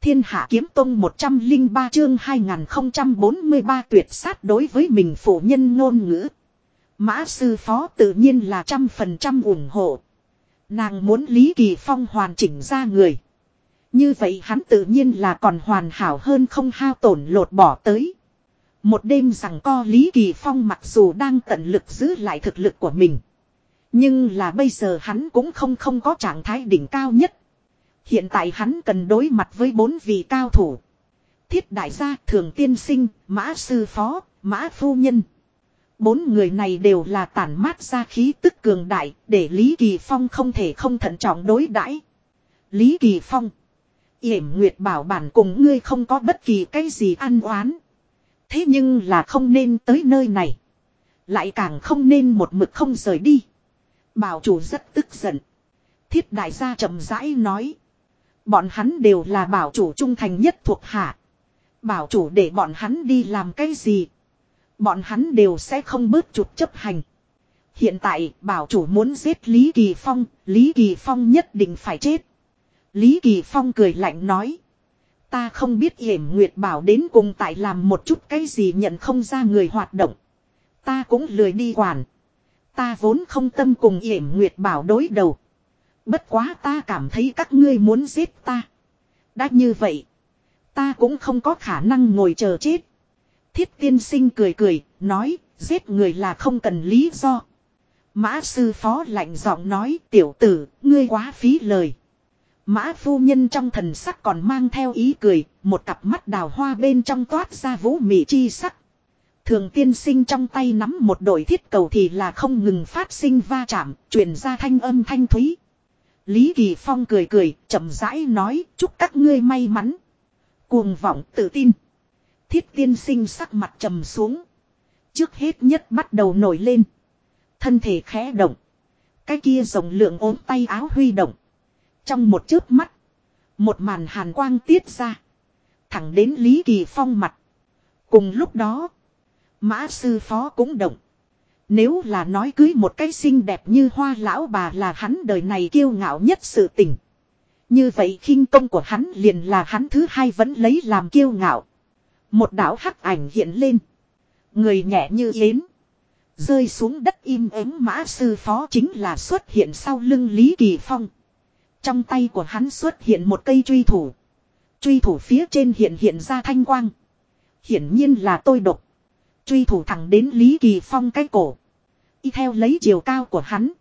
Speaker 1: Thiên hạ kiếm tông 103 chương 2043 tuyệt sát đối với mình phụ nhân ngôn ngữ. Mã sư phó tự nhiên là trăm phần trăm ủng hộ. Nàng muốn Lý Kỳ Phong hoàn chỉnh ra người. Như vậy hắn tự nhiên là còn hoàn hảo hơn không hao tổn lột bỏ tới. Một đêm rằng co Lý Kỳ Phong mặc dù đang tận lực giữ lại thực lực của mình. Nhưng là bây giờ hắn cũng không không có trạng thái đỉnh cao nhất. Hiện tại hắn cần đối mặt với bốn vị cao thủ. Thiết đại gia thường tiên sinh, mã sư phó, mã phu nhân. Bốn người này đều là tản mát ra khí tức cường đại, để Lý Kỳ Phong không thể không thận trọng đối đãi. Lý Kỳ Phong. Yểm Nguyệt bảo bản cùng ngươi không có bất kỳ cái gì ăn oán. Thế nhưng là không nên tới nơi này. Lại càng không nên một mực không rời đi. Bảo chủ rất tức giận. Thiết đại gia chậm rãi nói. Bọn hắn đều là bảo chủ trung thành nhất thuộc hạ. Bảo chủ để bọn hắn đi làm cái gì. Bọn hắn đều sẽ không bớt chuột chấp hành. Hiện tại bảo chủ muốn giết Lý Kỳ Phong, Lý Kỳ Phong nhất định phải chết. Lý Kỳ Phong cười lạnh nói. Ta không biết hiểm nguyệt bảo đến cùng tại làm một chút cái gì nhận không ra người hoạt động. Ta cũng lười đi quản. Ta vốn không tâm cùng hiểm nguyệt bảo đối đầu. Bất quá ta cảm thấy các ngươi muốn giết ta. Đã như vậy. Ta cũng không có khả năng ngồi chờ chết. Thiết tiên sinh cười cười, nói, giết người là không cần lý do. Mã sư phó lạnh giọng nói, tiểu tử, ngươi quá phí lời. Mã phu nhân trong thần sắc còn mang theo ý cười, một cặp mắt đào hoa bên trong toát ra vũ mị chi sắc. Thường tiên sinh trong tay nắm một đội thiết cầu thì là không ngừng phát sinh va chạm, truyền ra thanh âm thanh thúy. Lý Kỳ Phong cười cười, chậm rãi nói, chúc các ngươi may mắn. Cuồng vọng tự tin. Thiết tiên sinh sắc mặt trầm xuống. Trước hết nhất bắt đầu nổi lên. Thân thể khẽ động. Cái kia rồng lượng ốm tay áo huy động. Trong một chớp mắt. Một màn hàn quang tiết ra. Thẳng đến Lý Kỳ Phong mặt. Cùng lúc đó. Mã sư phó cũng động. Nếu là nói cưới một cái xinh đẹp như hoa lão bà là hắn đời này kiêu ngạo nhất sự tình. Như vậy khinh công của hắn liền là hắn thứ hai vẫn lấy làm kiêu ngạo. Một đạo hắc ảnh hiện lên. Người nhẹ như yến. Rơi xuống đất im ắng mã sư phó chính là xuất hiện sau lưng Lý Kỳ Phong. Trong tay của hắn xuất hiện một cây truy thủ. Truy thủ phía trên hiện hiện ra thanh quang. Hiển nhiên là tôi độc. Truy thủ thẳng đến Lý Kỳ Phong cái cổ. Y theo lấy chiều cao của hắn.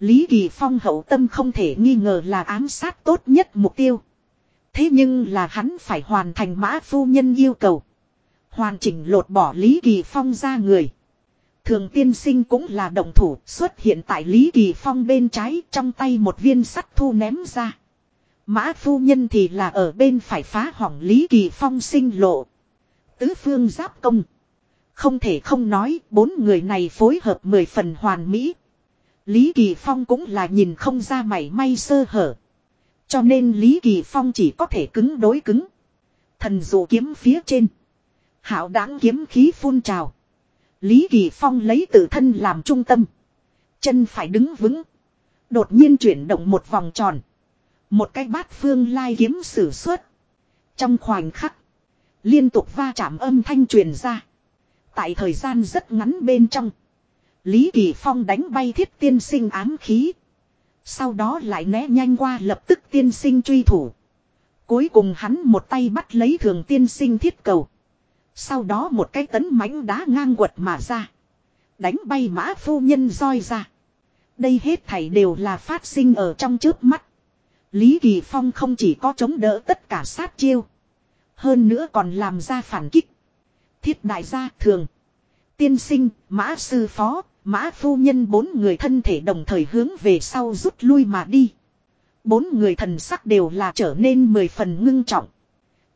Speaker 1: Lý Kỳ Phong hậu tâm không thể nghi ngờ là ám sát tốt nhất mục tiêu. Thế nhưng là hắn phải hoàn thành mã phu nhân yêu cầu. Hoàn chỉnh lột bỏ Lý Kỳ Phong ra người. Thường tiên sinh cũng là động thủ, xuất hiện tại Lý Kỳ Phong bên trái, trong tay một viên sắt thu ném ra. Mã phu nhân thì là ở bên phải phá hỏng Lý Kỳ Phong sinh lộ. Tứ phương giáp công. Không thể không nói, bốn người này phối hợp mười phần hoàn mỹ. Lý Kỳ Phong cũng là nhìn không ra mảy may sơ hở. Cho nên Lý Kỳ Phong chỉ có thể cứng đối cứng. Thần dụ kiếm phía trên. Hảo đáng kiếm khí phun trào. Lý Kỳ Phong lấy tự thân làm trung tâm. Chân phải đứng vững. Đột nhiên chuyển động một vòng tròn. Một cái bát phương lai kiếm sử xuất. Trong khoảnh khắc. Liên tục va chạm âm thanh truyền ra. Tại thời gian rất ngắn bên trong. Lý Kỳ Phong đánh bay thiết tiên sinh ám khí. Sau đó lại né nhanh qua lập tức tiên sinh truy thủ. Cuối cùng hắn một tay bắt lấy thường tiên sinh thiết cầu. Sau đó một cái tấn mãnh đá ngang quật mà ra. Đánh bay mã phu nhân roi ra. Đây hết thảy đều là phát sinh ở trong trước mắt. Lý Kỳ Phong không chỉ có chống đỡ tất cả sát chiêu. Hơn nữa còn làm ra phản kích. Thiết đại gia thường. Tiên sinh, mã sư phó, mã phu nhân bốn người thân thể đồng thời hướng về sau rút lui mà đi. Bốn người thần sắc đều là trở nên mười phần ngưng trọng.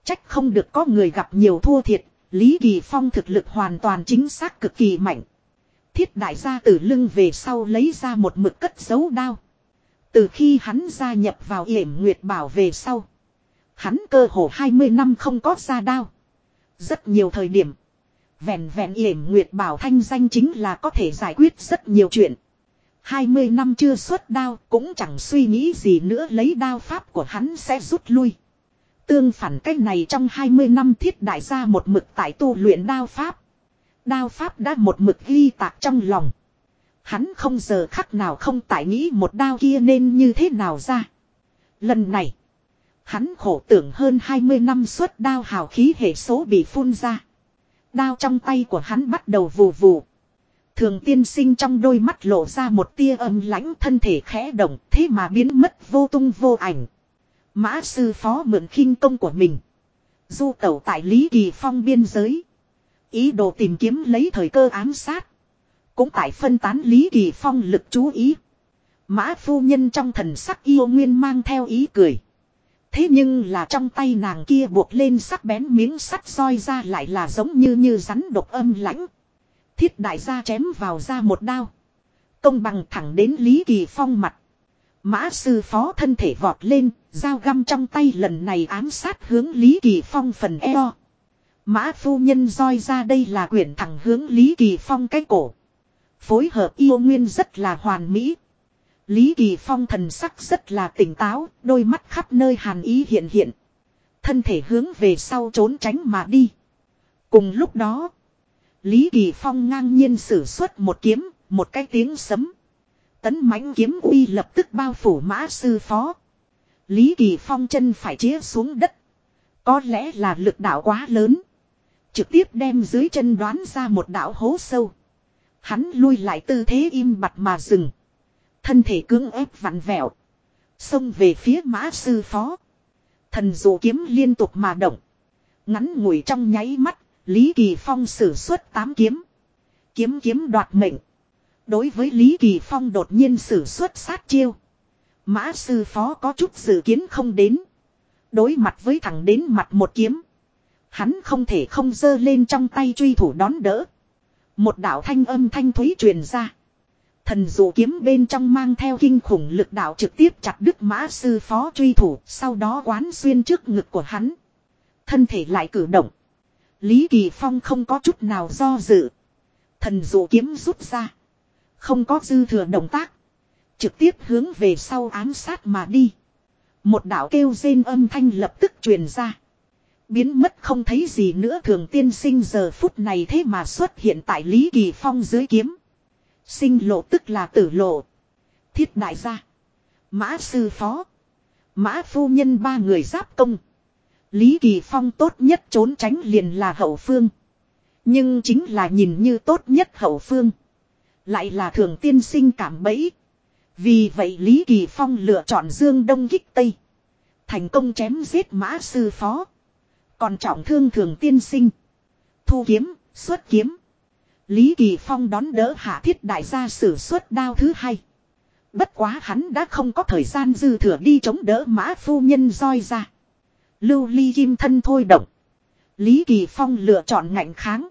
Speaker 1: Trách không được có người gặp nhiều thua thiệt, Lý Kỳ Phong thực lực hoàn toàn chính xác cực kỳ mạnh. Thiết đại gia từ lưng về sau lấy ra một mực cất dấu đao. Từ khi hắn gia nhập vào yểm nguyệt bảo về sau. Hắn cơ hồ 20 năm không có ra đao. Rất nhiều thời điểm. Vẹn vẹn yểm nguyệt bảo thanh danh chính là có thể giải quyết rất nhiều chuyện. 20 năm chưa xuất đao cũng chẳng suy nghĩ gì nữa lấy đao pháp của hắn sẽ rút lui. Tương phản cách này trong 20 năm thiết đại gia một mực tại tu luyện đao pháp. Đao pháp đã một mực ghi tạc trong lòng. Hắn không giờ khắc nào không tại nghĩ một đao kia nên như thế nào ra. Lần này, hắn khổ tưởng hơn 20 năm suốt đao hào khí hệ số bị phun ra. Đao trong tay của hắn bắt đầu vù vù. Thường tiên sinh trong đôi mắt lộ ra một tia âm lãnh thân thể khẽ động, thế mà biến mất vô tung vô ảnh. Mã sư phó mượn khinh công của mình. Du tẩu tại Lý Kỳ Phong biên giới. Ý đồ tìm kiếm lấy thời cơ ám sát. Cũng tại phân tán Lý Kỳ Phong lực chú ý. Mã phu nhân trong thần sắc yêu nguyên mang theo ý cười. Thế nhưng là trong tay nàng kia buộc lên sắc bén miếng sắt soi ra lại là giống như như rắn độc âm lãnh. Thiết đại gia chém vào ra một đao. Công bằng thẳng đến Lý Kỳ Phong mặt. Mã sư phó thân thể vọt lên, dao găm trong tay lần này ám sát hướng Lý Kỳ Phong phần eo. Mã phu nhân roi ra đây là quyển thẳng hướng Lý Kỳ Phong cái cổ. Phối hợp yêu nguyên rất là hoàn mỹ. Lý Kỳ Phong thần sắc rất là tỉnh táo, đôi mắt khắp nơi hàn ý hiện hiện. Thân thể hướng về sau trốn tránh mà đi. Cùng lúc đó, Lý Kỳ Phong ngang nhiên sử xuất một kiếm, một cái tiếng sấm. Tấn mãnh kiếm uy lập tức bao phủ mã sư phó. Lý Kỳ Phong chân phải chĩa xuống đất. Có lẽ là lực đạo quá lớn. Trực tiếp đem dưới chân đoán ra một đạo hố sâu. Hắn lui lại tư thế im bặt mà dừng. Thân thể cứng ép vặn vẹo. Xông về phía mã sư phó. Thần dụ kiếm liên tục mà động. Ngắn ngủi trong nháy mắt, Lý Kỳ Phong sử xuất tám kiếm. Kiếm kiếm đoạt mệnh. Đối với Lý Kỳ Phong đột nhiên sử xuất sát chiêu. Mã sư phó có chút dự kiến không đến. Đối mặt với thẳng đến mặt một kiếm. Hắn không thể không giơ lên trong tay truy thủ đón đỡ. Một đạo thanh âm thanh thúy truyền ra. Thần dụ kiếm bên trong mang theo kinh khủng lực đạo trực tiếp chặt đứt mã sư phó truy thủ, sau đó quán xuyên trước ngực của hắn. Thân thể lại cử động. Lý Kỳ Phong không có chút nào do dự. Thần dụ kiếm rút ra. Không có dư thừa động tác. Trực tiếp hướng về sau ám sát mà đi. Một đạo kêu rên âm thanh lập tức truyền ra. Biến mất không thấy gì nữa thường tiên sinh giờ phút này thế mà xuất hiện tại Lý Kỳ Phong dưới kiếm. Sinh lộ tức là tử lộ. Thiết đại gia. Mã sư phó. Mã phu nhân ba người giáp công. Lý Kỳ Phong tốt nhất trốn tránh liền là hậu phương. Nhưng chính là nhìn như tốt nhất hậu phương. Lại là thường tiên sinh cảm bẫy. Vì vậy Lý Kỳ Phong lựa chọn Dương Đông Kích Tây. Thành công chém giết mã sư phó. Còn trọng thương thường tiên sinh. Thu kiếm, xuất kiếm. Lý Kỳ Phong đón đỡ hạ thiết đại gia sử xuất đao thứ hai. Bất quá hắn đã không có thời gian dư thừa đi chống đỡ mã phu nhân roi ra. Lưu ly kim thân thôi động. Lý Kỳ Phong lựa chọn ngạnh kháng.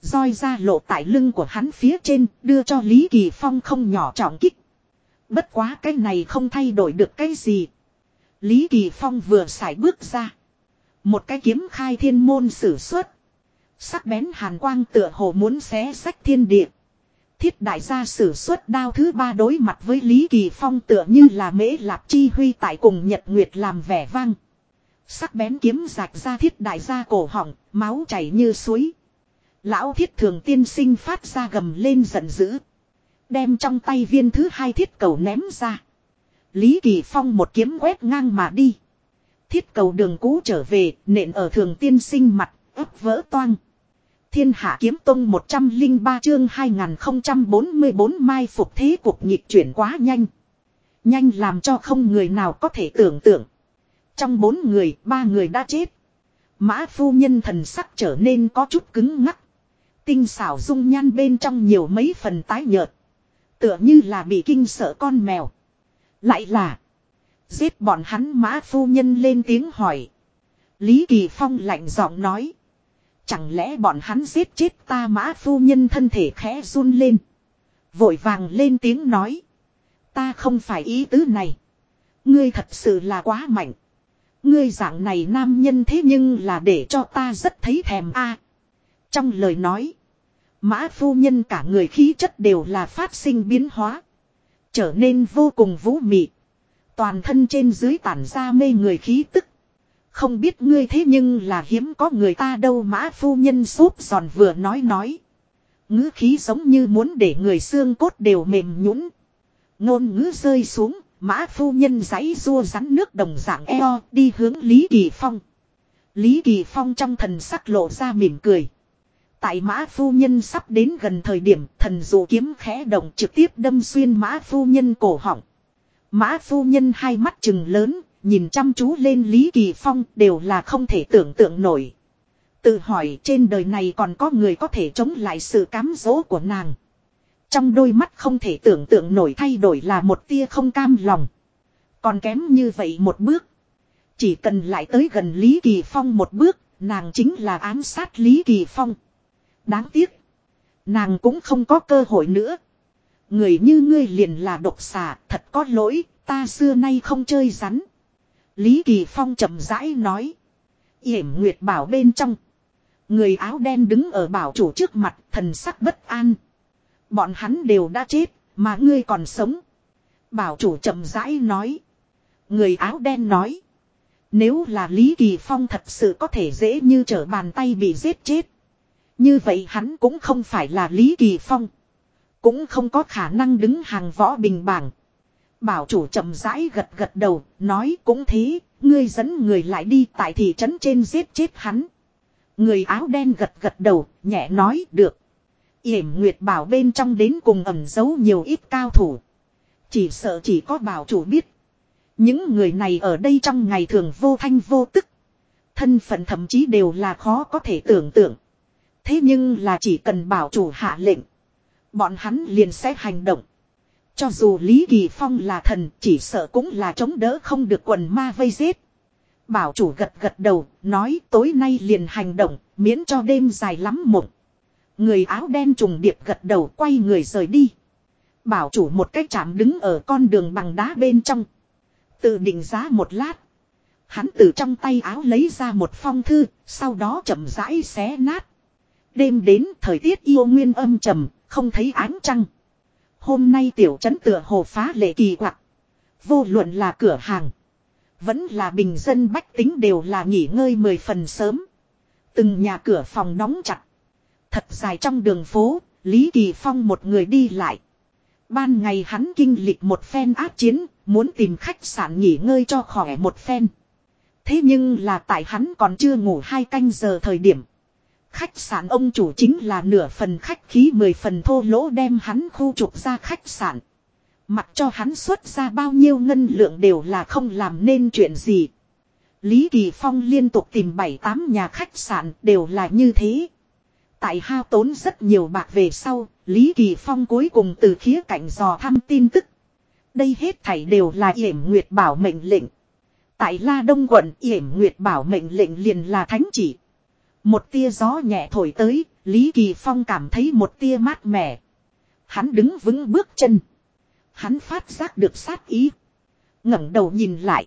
Speaker 1: Roi ra lộ tại lưng của hắn phía trên, đưa cho Lý Kỳ Phong không nhỏ trọng kích. Bất quá cái này không thay đổi được cái gì. Lý Kỳ Phong vừa xài bước ra. Một cái kiếm khai thiên môn sử xuất. Sắc bén hàn quang tựa hồ muốn xé sách thiên địa. Thiết đại gia sử xuất đao thứ ba đối mặt với Lý Kỳ Phong tựa như là mễ lạp chi huy tại cùng Nhật Nguyệt làm vẻ vang. Sắc bén kiếm rạch ra thiết đại gia cổ họng, máu chảy như suối. Lão thiết thường tiên sinh phát ra gầm lên giận dữ. Đem trong tay viên thứ hai thiết cầu ném ra. Lý Kỳ Phong một kiếm quét ngang mà đi. Thiết cầu đường cũ trở về, nện ở thường tiên sinh mặt, ấp vỡ toang. Thiên hạ kiếm tông 103 chương 2044 mai phục thế cuộc nhịp chuyển quá nhanh. Nhanh làm cho không người nào có thể tưởng tượng. Trong bốn người, ba người đã chết. Mã phu nhân thần sắc trở nên có chút cứng ngắc. Tinh xảo dung nhan bên trong nhiều mấy phần tái nhợt. Tựa như là bị kinh sợ con mèo. Lại là. Giết bọn hắn mã phu nhân lên tiếng hỏi. Lý Kỳ Phong lạnh giọng nói. Chẳng lẽ bọn hắn giết chết ta mã phu nhân thân thể khẽ run lên. Vội vàng lên tiếng nói. Ta không phải ý tứ này. Ngươi thật sự là quá mạnh. Ngươi dạng này nam nhân thế nhưng là để cho ta rất thấy thèm a. trong lời nói. Mã phu nhân cả người khí chất đều là phát sinh biến hóa. Trở nên vô cùng vũ mị. Toàn thân trên dưới tản ra mê người khí tức. Không biết ngươi thế nhưng là hiếm có người ta đâu mã phu nhân súp giòn vừa nói nói. ngữ khí giống như muốn để người xương cốt đều mềm nhũn Ngôn ngữ rơi xuống, mã phu nhân giấy rua rắn nước đồng dạng eo đi hướng Lý Kỳ Phong. Lý Kỳ Phong trong thần sắc lộ ra mỉm cười. Tại mã phu nhân sắp đến gần thời điểm thần dụ kiếm khẽ động trực tiếp đâm xuyên mã phu nhân cổ họng. Mã phu nhân hai mắt chừng lớn, nhìn chăm chú lên Lý Kỳ Phong đều là không thể tưởng tượng nổi. Tự hỏi trên đời này còn có người có thể chống lại sự cám dỗ của nàng. Trong đôi mắt không thể tưởng tượng nổi thay đổi là một tia không cam lòng. Còn kém như vậy một bước. Chỉ cần lại tới gần Lý Kỳ Phong một bước, nàng chính là ám sát Lý Kỳ Phong. Đáng tiếc. Nàng cũng không có cơ hội nữa. Người như ngươi liền là độc xà, thật có lỗi, ta xưa nay không chơi rắn. Lý Kỳ Phong chậm rãi nói. Yểm Nguyệt bảo bên trong. Người áo đen đứng ở bảo chủ trước mặt, thần sắc bất an. Bọn hắn đều đã chết, mà ngươi còn sống. Bảo chủ chậm rãi nói. Người áo đen nói. Nếu là Lý Kỳ Phong thật sự có thể dễ như trở bàn tay bị giết chết. Như vậy hắn cũng không phải là Lý Kỳ Phong. Cũng không có khả năng đứng hàng võ bình bảng. Bảo chủ chậm rãi gật gật đầu, nói cũng thế, ngươi dẫn người lại đi tại thị trấn trên giết chết hắn. Người áo đen gật gật đầu, nhẹ nói được. Yểm Nguyệt bảo bên trong đến cùng ẩn giấu nhiều ít cao thủ. Chỉ sợ chỉ có bảo chủ biết. Những người này ở đây trong ngày thường vô thanh vô tức. Thân phận thậm chí đều là khó có thể tưởng tượng. Thế nhưng là chỉ cần bảo chủ hạ lệnh. Bọn hắn liền sẽ hành động. Cho dù Lý Kỳ Phong là thần chỉ sợ cũng là chống đỡ không được quần ma vây giết. Bảo chủ gật gật đầu, nói tối nay liền hành động, miễn cho đêm dài lắm mộng. Người áo đen trùng điệp gật đầu quay người rời đi. Bảo chủ một cách chạm đứng ở con đường bằng đá bên trong. Tự định giá một lát. Hắn từ trong tay áo lấy ra một phong thư, sau đó chậm rãi xé nát. Đêm đến thời tiết yêu nguyên âm trầm, không thấy ánh trăng. Hôm nay tiểu trấn tựa hồ phá lệ kỳ quặc. Vô luận là cửa hàng. Vẫn là bình dân bách tính đều là nghỉ ngơi mười phần sớm. Từng nhà cửa phòng đóng chặt. Thật dài trong đường phố, Lý Kỳ Phong một người đi lại. Ban ngày hắn kinh lịch một phen áp chiến, muốn tìm khách sạn nghỉ ngơi cho khỏe một phen. Thế nhưng là tại hắn còn chưa ngủ hai canh giờ thời điểm. Khách sạn ông chủ chính là nửa phần khách khí mười phần thô lỗ đem hắn khu trục ra khách sạn. Mặc cho hắn xuất ra bao nhiêu ngân lượng đều là không làm nên chuyện gì. Lý Kỳ Phong liên tục tìm bảy tám nhà khách sạn đều là như thế. Tại hao tốn rất nhiều bạc về sau, Lý Kỳ Phong cuối cùng từ khía cạnh dò thăm tin tức. Đây hết thảy đều là yểm nguyệt bảo mệnh lệnh. Tại La Đông quận yểm nguyệt bảo mệnh lệnh liền là thánh chỉ. Một tia gió nhẹ thổi tới, Lý Kỳ Phong cảm thấy một tia mát mẻ. Hắn đứng vững bước chân. Hắn phát giác được sát ý. ngẩng đầu nhìn lại.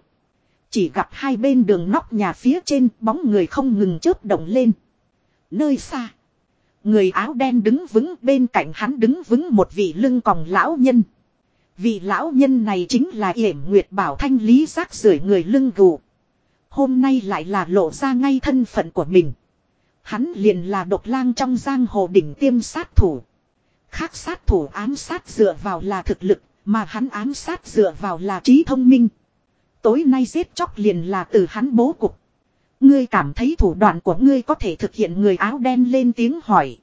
Speaker 1: Chỉ gặp hai bên đường nóc nhà phía trên bóng người không ngừng chớp động lên. Nơi xa. Người áo đen đứng vững bên cạnh hắn đứng vững một vị lưng còng lão nhân. Vị lão nhân này chính là yểm nguyệt bảo thanh lý giác rưởi người lưng gù. Hôm nay lại là lộ ra ngay thân phận của mình. Hắn liền là độc lang trong giang hồ đỉnh tiêm sát thủ. Khác sát thủ ám sát dựa vào là thực lực, mà hắn ám sát dựa vào là trí thông minh. Tối nay giết chóc liền là từ hắn bố cục. Ngươi cảm thấy thủ đoạn của ngươi có thể thực hiện người áo đen lên tiếng hỏi.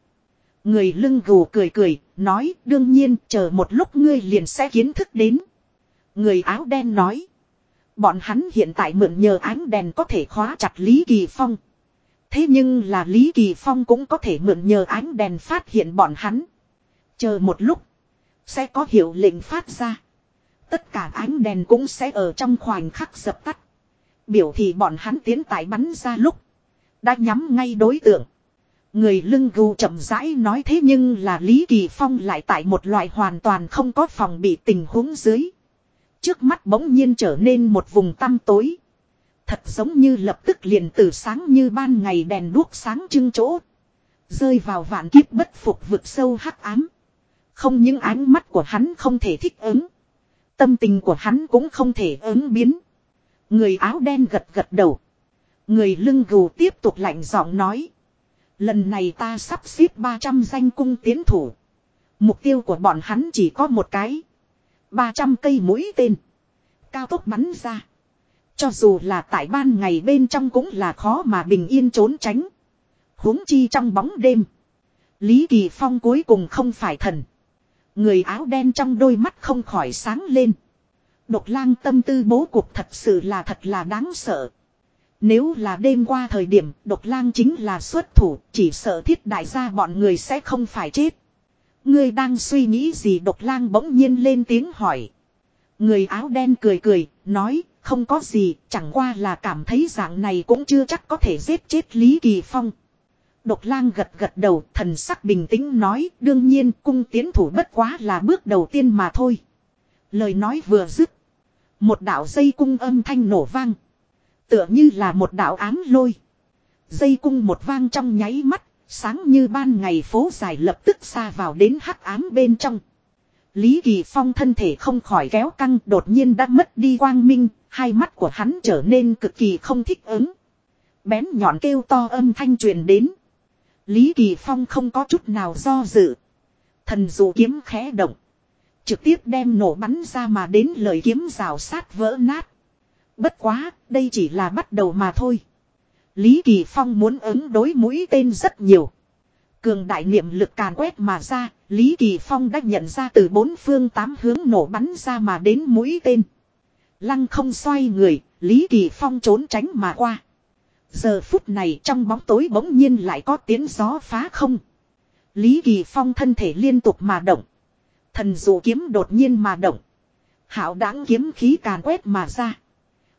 Speaker 1: Người lưng gù cười cười, nói đương nhiên chờ một lúc ngươi liền sẽ kiến thức đến. Người áo đen nói. Bọn hắn hiện tại mượn nhờ ánh đèn có thể khóa chặt Lý Kỳ Phong. Thế nhưng là Lý Kỳ Phong cũng có thể mượn nhờ ánh đèn phát hiện bọn hắn. Chờ một lúc. Sẽ có hiệu lệnh phát ra. Tất cả ánh đèn cũng sẽ ở trong khoảnh khắc dập tắt. Biểu thị bọn hắn tiến tại bắn ra lúc. Đã nhắm ngay đối tượng. Người lưng gù chậm rãi nói thế nhưng là Lý Kỳ Phong lại tại một loại hoàn toàn không có phòng bị tình huống dưới. Trước mắt bỗng nhiên trở nên một vùng tăm tối. Thật giống như lập tức liền từ sáng như ban ngày đèn đuốc sáng trưng chỗ. Rơi vào vạn kiếp bất phục vực sâu hắc ám. Không những ánh mắt của hắn không thể thích ứng. Tâm tình của hắn cũng không thể ứng biến. Người áo đen gật gật đầu. Người lưng gù tiếp tục lạnh giọng nói. Lần này ta sắp xếp 300 danh cung tiến thủ. Mục tiêu của bọn hắn chỉ có một cái. 300 cây mũi tên. Cao tốc bắn ra. Cho dù là tại ban ngày bên trong cũng là khó mà bình yên trốn tránh. huống chi trong bóng đêm. Lý Kỳ Phong cuối cùng không phải thần. Người áo đen trong đôi mắt không khỏi sáng lên. Độc lang tâm tư bố cục thật sự là thật là đáng sợ. Nếu là đêm qua thời điểm độc lang chính là xuất thủ, chỉ sợ thiết đại gia bọn người sẽ không phải chết. Ngươi đang suy nghĩ gì độc lang bỗng nhiên lên tiếng hỏi. Người áo đen cười cười, nói, không có gì, chẳng qua là cảm thấy dạng này cũng chưa chắc có thể giết chết Lý Kỳ Phong. Độc lang gật gật đầu, thần sắc bình tĩnh nói, đương nhiên cung tiến thủ bất quá là bước đầu tiên mà thôi. Lời nói vừa dứt. Một đạo dây cung âm thanh nổ vang. Tựa như là một đạo án lôi. Dây cung một vang trong nháy mắt, sáng như ban ngày phố dài lập tức xa vào đến hắc ám bên trong. Lý Kỳ Phong thân thể không khỏi kéo căng đột nhiên đã mất đi quang minh, hai mắt của hắn trở nên cực kỳ không thích ứng. Bén nhọn kêu to âm thanh truyền đến. Lý Kỳ Phong không có chút nào do dự. Thần dụ kiếm khẽ động. Trực tiếp đem nổ bắn ra mà đến lời kiếm rào sát vỡ nát. Bất quá, đây chỉ là bắt đầu mà thôi. Lý Kỳ Phong muốn ứng đối mũi tên rất nhiều. Cường đại niệm lực càn quét mà ra, Lý Kỳ Phong đã nhận ra từ bốn phương tám hướng nổ bắn ra mà đến mũi tên. Lăng không xoay người, Lý Kỳ Phong trốn tránh mà qua. Giờ phút này trong bóng tối bỗng nhiên lại có tiếng gió phá không. Lý Kỳ Phong thân thể liên tục mà động. Thần dụ kiếm đột nhiên mà động. Hảo đáng kiếm khí càn quét mà ra.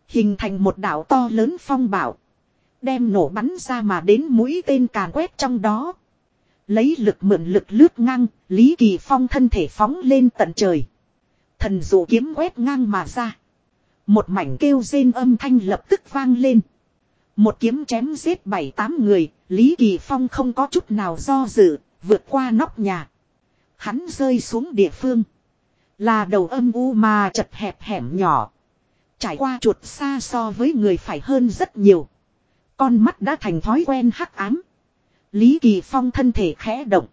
Speaker 1: Hình thành một đảo to lớn phong bảo. Đem nổ bắn ra mà đến mũi tên càn quét trong đó. Lấy lực mượn lực lướt ngang, Lý Kỳ Phong thân thể phóng lên tận trời. Thần dụ kiếm quét ngang mà ra. Một mảnh kêu rên âm thanh lập tức vang lên. Một kiếm chém giết bảy tám người, Lý Kỳ Phong không có chút nào do dự, vượt qua nóc nhà. Hắn rơi xuống địa phương. Là đầu âm u mà chật hẹp hẻm nhỏ. Trải qua chuột xa so với người phải hơn rất nhiều. Con mắt đã thành thói quen hắc ám. Lý Kỳ Phong thân thể khẽ động.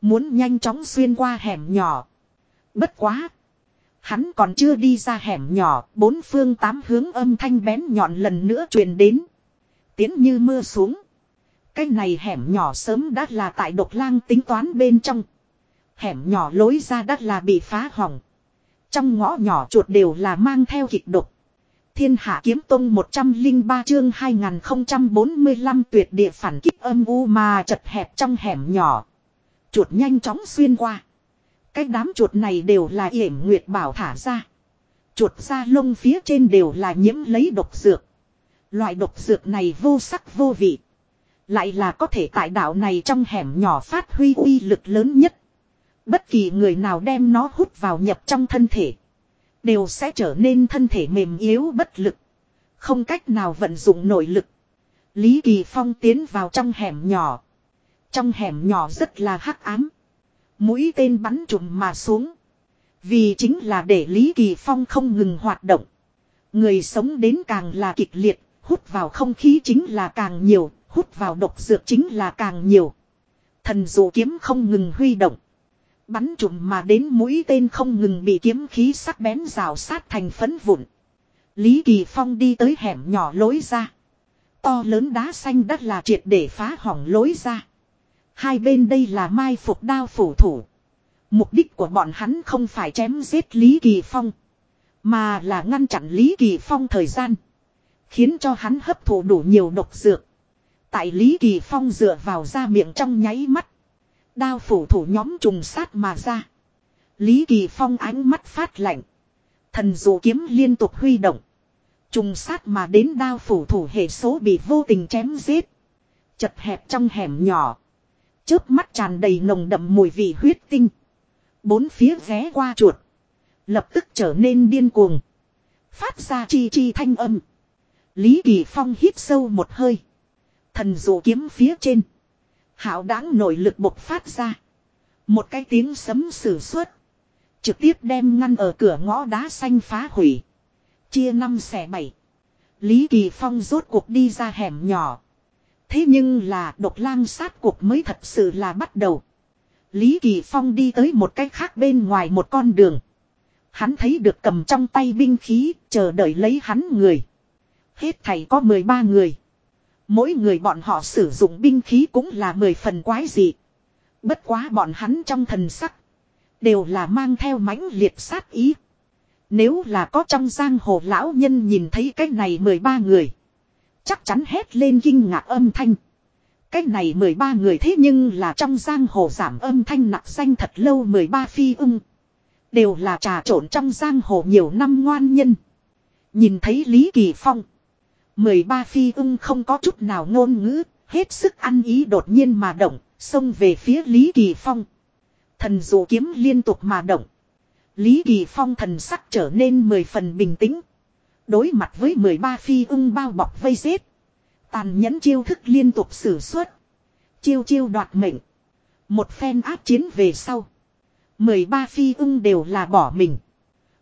Speaker 1: Muốn nhanh chóng xuyên qua hẻm nhỏ. Bất quá. Hắn còn chưa đi ra hẻm nhỏ, bốn phương tám hướng âm thanh bén nhọn lần nữa truyền đến. Tiến như mưa xuống. Cái này hẻm nhỏ sớm đã là tại độc lang tính toán bên trong. Hẻm nhỏ lối ra đã là bị phá hỏng. Trong ngõ nhỏ chuột đều là mang theo kịch độc. Thiên hạ kiếm tông 103 chương 2045 tuyệt địa phản kích âm u mà chật hẹp trong hẻm nhỏ. Chuột nhanh chóng xuyên qua. Cái đám chuột này đều là yểm nguyệt bảo thả ra. Chuột da lông phía trên đều là nhiễm lấy độc dược. Loại độc dược này vô sắc vô vị. Lại là có thể tại đạo này trong hẻm nhỏ phát huy uy lực lớn nhất. Bất kỳ người nào đem nó hút vào nhập trong thân thể. Đều sẽ trở nên thân thể mềm yếu bất lực. Không cách nào vận dụng nội lực. Lý Kỳ Phong tiến vào trong hẻm nhỏ. Trong hẻm nhỏ rất là hắc ám. Mũi tên bắn trùm mà xuống. Vì chính là để Lý Kỳ Phong không ngừng hoạt động. Người sống đến càng là kịch liệt, hút vào không khí chính là càng nhiều, hút vào độc dược chính là càng nhiều. Thần dụ kiếm không ngừng huy động. Bắn trùm mà đến mũi tên không ngừng bị kiếm khí sắc bén rào sát thành phấn vụn. Lý Kỳ Phong đi tới hẻm nhỏ lối ra. To lớn đá xanh đất là triệt để phá hỏng lối ra. Hai bên đây là mai phục đao phủ thủ. Mục đích của bọn hắn không phải chém giết Lý Kỳ Phong. Mà là ngăn chặn Lý Kỳ Phong thời gian. Khiến cho hắn hấp thụ đủ nhiều độc dược. Tại Lý Kỳ Phong dựa vào ra miệng trong nháy mắt. Đao phủ thủ nhóm trùng sát mà ra. Lý Kỳ Phong ánh mắt phát lạnh. Thần dụ kiếm liên tục huy động. Trùng sát mà đến đao phủ thủ hệ số bị vô tình chém giết. Chật hẹp trong hẻm nhỏ. Chớp mắt tràn đầy nồng đậm mùi vị huyết tinh. Bốn phía ghé qua chuột. Lập tức trở nên điên cuồng. Phát ra chi chi thanh âm. Lý Kỳ Phong hít sâu một hơi. Thần dụ kiếm phía trên. Hảo đáng nội lực bộc phát ra. Một cái tiếng sấm sử xuất. Trực tiếp đem ngăn ở cửa ngõ đá xanh phá hủy. Chia năm xẻ bảy. Lý Kỳ Phong rốt cuộc đi ra hẻm nhỏ. Thế nhưng là độc lang sát cuộc mới thật sự là bắt đầu. Lý Kỳ Phong đi tới một cách khác bên ngoài một con đường. Hắn thấy được cầm trong tay binh khí, chờ đợi lấy hắn người. Hết thầy có 13 người. Mỗi người bọn họ sử dụng binh khí cũng là mười phần quái dị. Bất quá bọn hắn trong thần sắc. Đều là mang theo mãnh liệt sát ý. Nếu là có trong giang hồ lão nhân nhìn thấy cái này 13 người. Chắc chắn hét lên kinh ngạc âm thanh. Cái này 13 người thế nhưng là trong giang hồ giảm âm thanh nặng xanh thật lâu 13 phi ưng. Đều là trà trộn trong giang hồ nhiều năm ngoan nhân. Nhìn thấy Lý Kỳ Phong. 13 phi ưng không có chút nào ngôn ngữ, hết sức ăn ý đột nhiên mà động, xông về phía Lý Kỳ Phong. Thần dụ kiếm liên tục mà động. Lý Kỳ Phong thần sắc trở nên mười phần bình tĩnh. Đối mặt với 13 phi ưng bao bọc vây giết. Tàn nhẫn chiêu thức liên tục sử xuất. Chiêu chiêu đoạt mệnh. Một phen áp chiến về sau. 13 phi ưng đều là bỏ mình.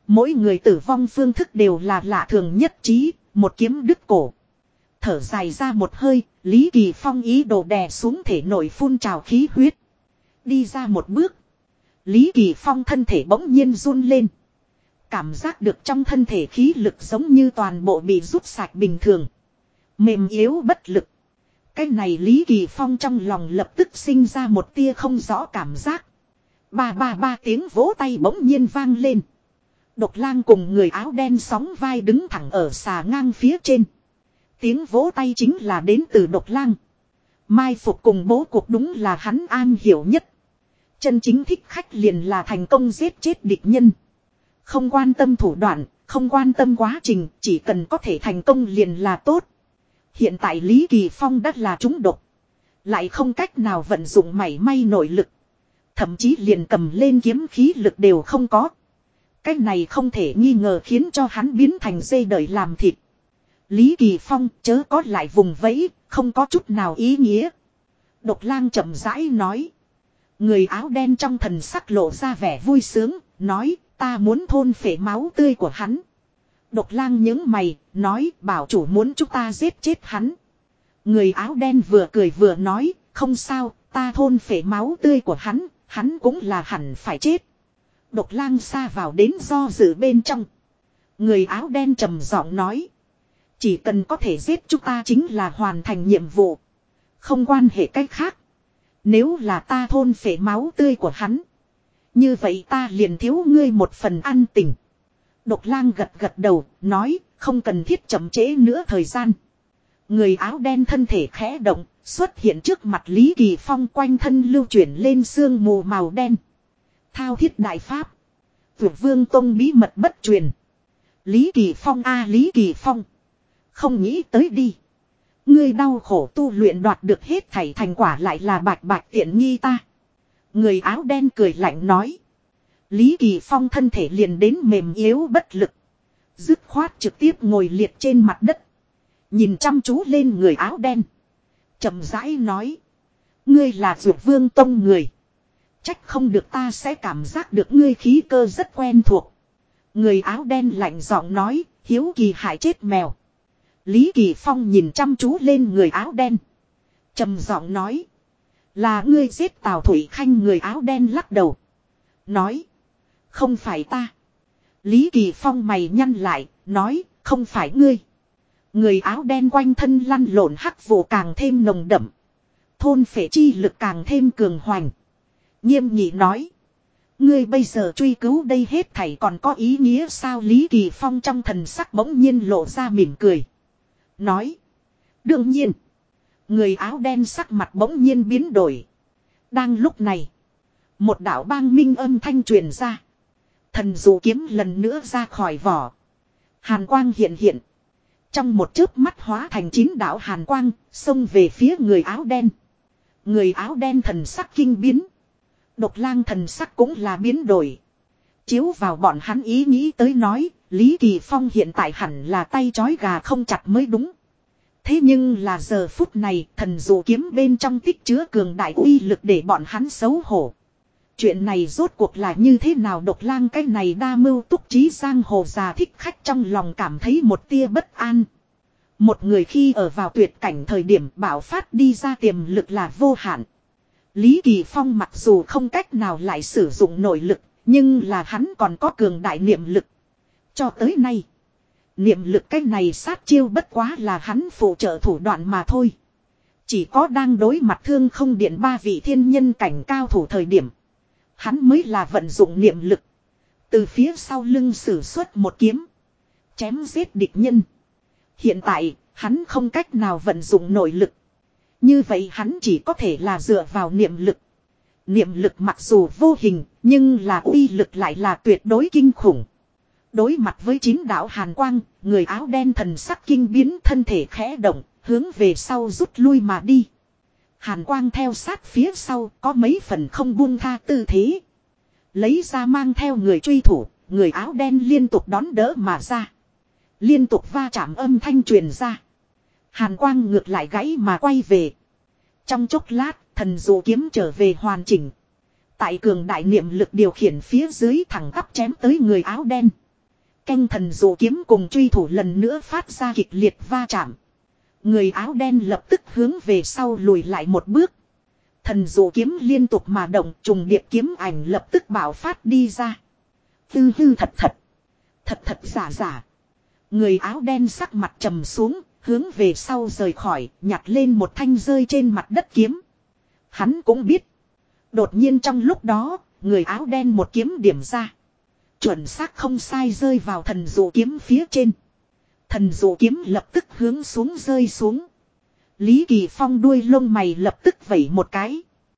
Speaker 1: Mỗi người tử vong phương thức đều là lạ thường nhất trí, một kiếm đứt cổ. Thở dài ra một hơi, Lý Kỳ Phong ý đồ đè xuống thể nội phun trào khí huyết. Đi ra một bước. Lý Kỳ Phong thân thể bỗng nhiên run lên. Cảm giác được trong thân thể khí lực giống như toàn bộ bị rút sạch bình thường. Mềm yếu bất lực. Cái này Lý Kỳ Phong trong lòng lập tức sinh ra một tia không rõ cảm giác. Ba ba ba tiếng vỗ tay bỗng nhiên vang lên. Độc lang cùng người áo đen sóng vai đứng thẳng ở xà ngang phía trên. Tiếng vỗ tay chính là đến từ độc lang. Mai phục cùng bố cuộc đúng là hắn an hiểu nhất. Chân chính thích khách liền là thành công giết chết địch nhân. Không quan tâm thủ đoạn, Không quan tâm quá trình, chỉ cần có thể thành công liền là tốt. Hiện tại Lý Kỳ Phong đã là trúng độc. Lại không cách nào vận dụng mảy may nội lực. Thậm chí liền cầm lên kiếm khí lực đều không có. Cái này không thể nghi ngờ khiến cho hắn biến thành dây đời làm thịt. Lý Kỳ Phong chớ có lại vùng vẫy, không có chút nào ý nghĩa. Độc lang chậm rãi nói. Người áo đen trong thần sắc lộ ra vẻ vui sướng, nói ta muốn thôn phệ máu tươi của hắn. Độc lang những mày, nói bảo chủ muốn chúng ta giết chết hắn. Người áo đen vừa cười vừa nói, không sao, ta thôn phệ máu tươi của hắn, hắn cũng là hẳn phải chết. Độc lang xa vào đến do dự bên trong. Người áo đen trầm giọng nói. Chỉ cần có thể giết chúng ta chính là hoàn thành nhiệm vụ. Không quan hệ cách khác. Nếu là ta thôn phệ máu tươi của hắn. Như vậy ta liền thiếu ngươi một phần an tình. Độc lang gật gật đầu, nói, không cần thiết chậm trễ nữa thời gian. Người áo đen thân thể khẽ động, xuất hiện trước mặt Lý Kỳ Phong quanh thân lưu chuyển lên sương mù màu đen. Thao thiết đại pháp. Vượt vương tông bí mật bất truyền. Lý Kỳ Phong a Lý Kỳ Phong. Không nghĩ tới đi. Ngươi đau khổ tu luyện đoạt được hết thảy thành quả lại là bạch bạch tiện nghi ta. Người áo đen cười lạnh nói. Lý Kỳ Phong thân thể liền đến mềm yếu bất lực. Dứt khoát trực tiếp ngồi liệt trên mặt đất. Nhìn chăm chú lên người áo đen. chậm rãi nói. Ngươi là ruột vương tông người. Trách không được ta sẽ cảm giác được ngươi khí cơ rất quen thuộc. Người áo đen lạnh giọng nói, hiếu kỳ hại chết mèo. Lý Kỳ Phong nhìn chăm chú lên người áo đen. trầm giọng nói. Là ngươi giết Tào Thủy Khanh người áo đen lắc đầu. Nói. Không phải ta. Lý Kỳ Phong mày nhăn lại, nói, không phải ngươi. Người áo đen quanh thân lăn lộn hắc vụ càng thêm nồng đậm. Thôn phệ chi lực càng thêm cường hoành. Nghiêm nhị nói. Ngươi bây giờ truy cứu đây hết thảy còn có ý nghĩa sao Lý Kỳ Phong trong thần sắc bỗng nhiên lộ ra mỉm cười. Nói. Đương nhiên. Người áo đen sắc mặt bỗng nhiên biến đổi. Đang lúc này. Một đạo bang minh âm thanh truyền ra. Thần dù kiếm lần nữa ra khỏi vỏ. Hàn quang hiện hiện. Trong một chớp mắt hóa thành chín đạo hàn quang, xông về phía người áo đen. Người áo đen thần sắc kinh biến. Độc lang thần sắc cũng là biến đổi. Chiếu vào bọn hắn ý nghĩ tới nói, Lý Kỳ Phong hiện tại hẳn là tay chói gà không chặt mới đúng. Thế nhưng là giờ phút này thần dụ kiếm bên trong tích chứa cường đại uy lực để bọn hắn xấu hổ. Chuyện này rốt cuộc là như thế nào độc lang cái này đa mưu túc trí giang hồ già thích khách trong lòng cảm thấy một tia bất an. Một người khi ở vào tuyệt cảnh thời điểm bảo phát đi ra tiềm lực là vô hạn. Lý Kỳ Phong mặc dù không cách nào lại sử dụng nội lực, nhưng là hắn còn có cường đại niệm lực. Cho tới nay, niệm lực cái này sát chiêu bất quá là hắn phụ trợ thủ đoạn mà thôi. Chỉ có đang đối mặt thương không điện ba vị thiên nhân cảnh cao thủ thời điểm. Hắn mới là vận dụng niệm lực. Từ phía sau lưng sử xuất một kiếm. Chém giết địch nhân. Hiện tại, hắn không cách nào vận dụng nội lực. Như vậy hắn chỉ có thể là dựa vào niệm lực. Niệm lực mặc dù vô hình, nhưng là uy lực lại là tuyệt đối kinh khủng. Đối mặt với chín đạo hàn quang, người áo đen thần sắc kinh biến thân thể khẽ động, hướng về sau rút lui mà đi. Hàn quang theo sát phía sau có mấy phần không buông tha tư thế. Lấy ra mang theo người truy thủ, người áo đen liên tục đón đỡ mà ra. Liên tục va chạm âm thanh truyền ra. Hàn quang ngược lại gãy mà quay về. Trong chốc lát, thần dụ kiếm trở về hoàn chỉnh. Tại cường đại niệm lực điều khiển phía dưới thẳng tắp chém tới người áo đen. Canh thần dụ kiếm cùng truy thủ lần nữa phát ra kịch liệt va chạm. Người áo đen lập tức hướng về sau lùi lại một bước. Thần dụ kiếm liên tục mà động trùng điệp kiếm ảnh lập tức bảo phát đi ra. Tư hư thật thật. Thật thật giả giả. Người áo đen sắc mặt trầm xuống, hướng về sau rời khỏi, nhặt lên một thanh rơi trên mặt đất kiếm. Hắn cũng biết. Đột nhiên trong lúc đó, người áo đen một kiếm điểm ra. Chuẩn xác không sai rơi vào thần dụ kiếm phía trên. Thần dụ kiếm lập tức hướng xuống rơi xuống. Lý Kỳ Phong đuôi lông mày lập tức vẩy một cái.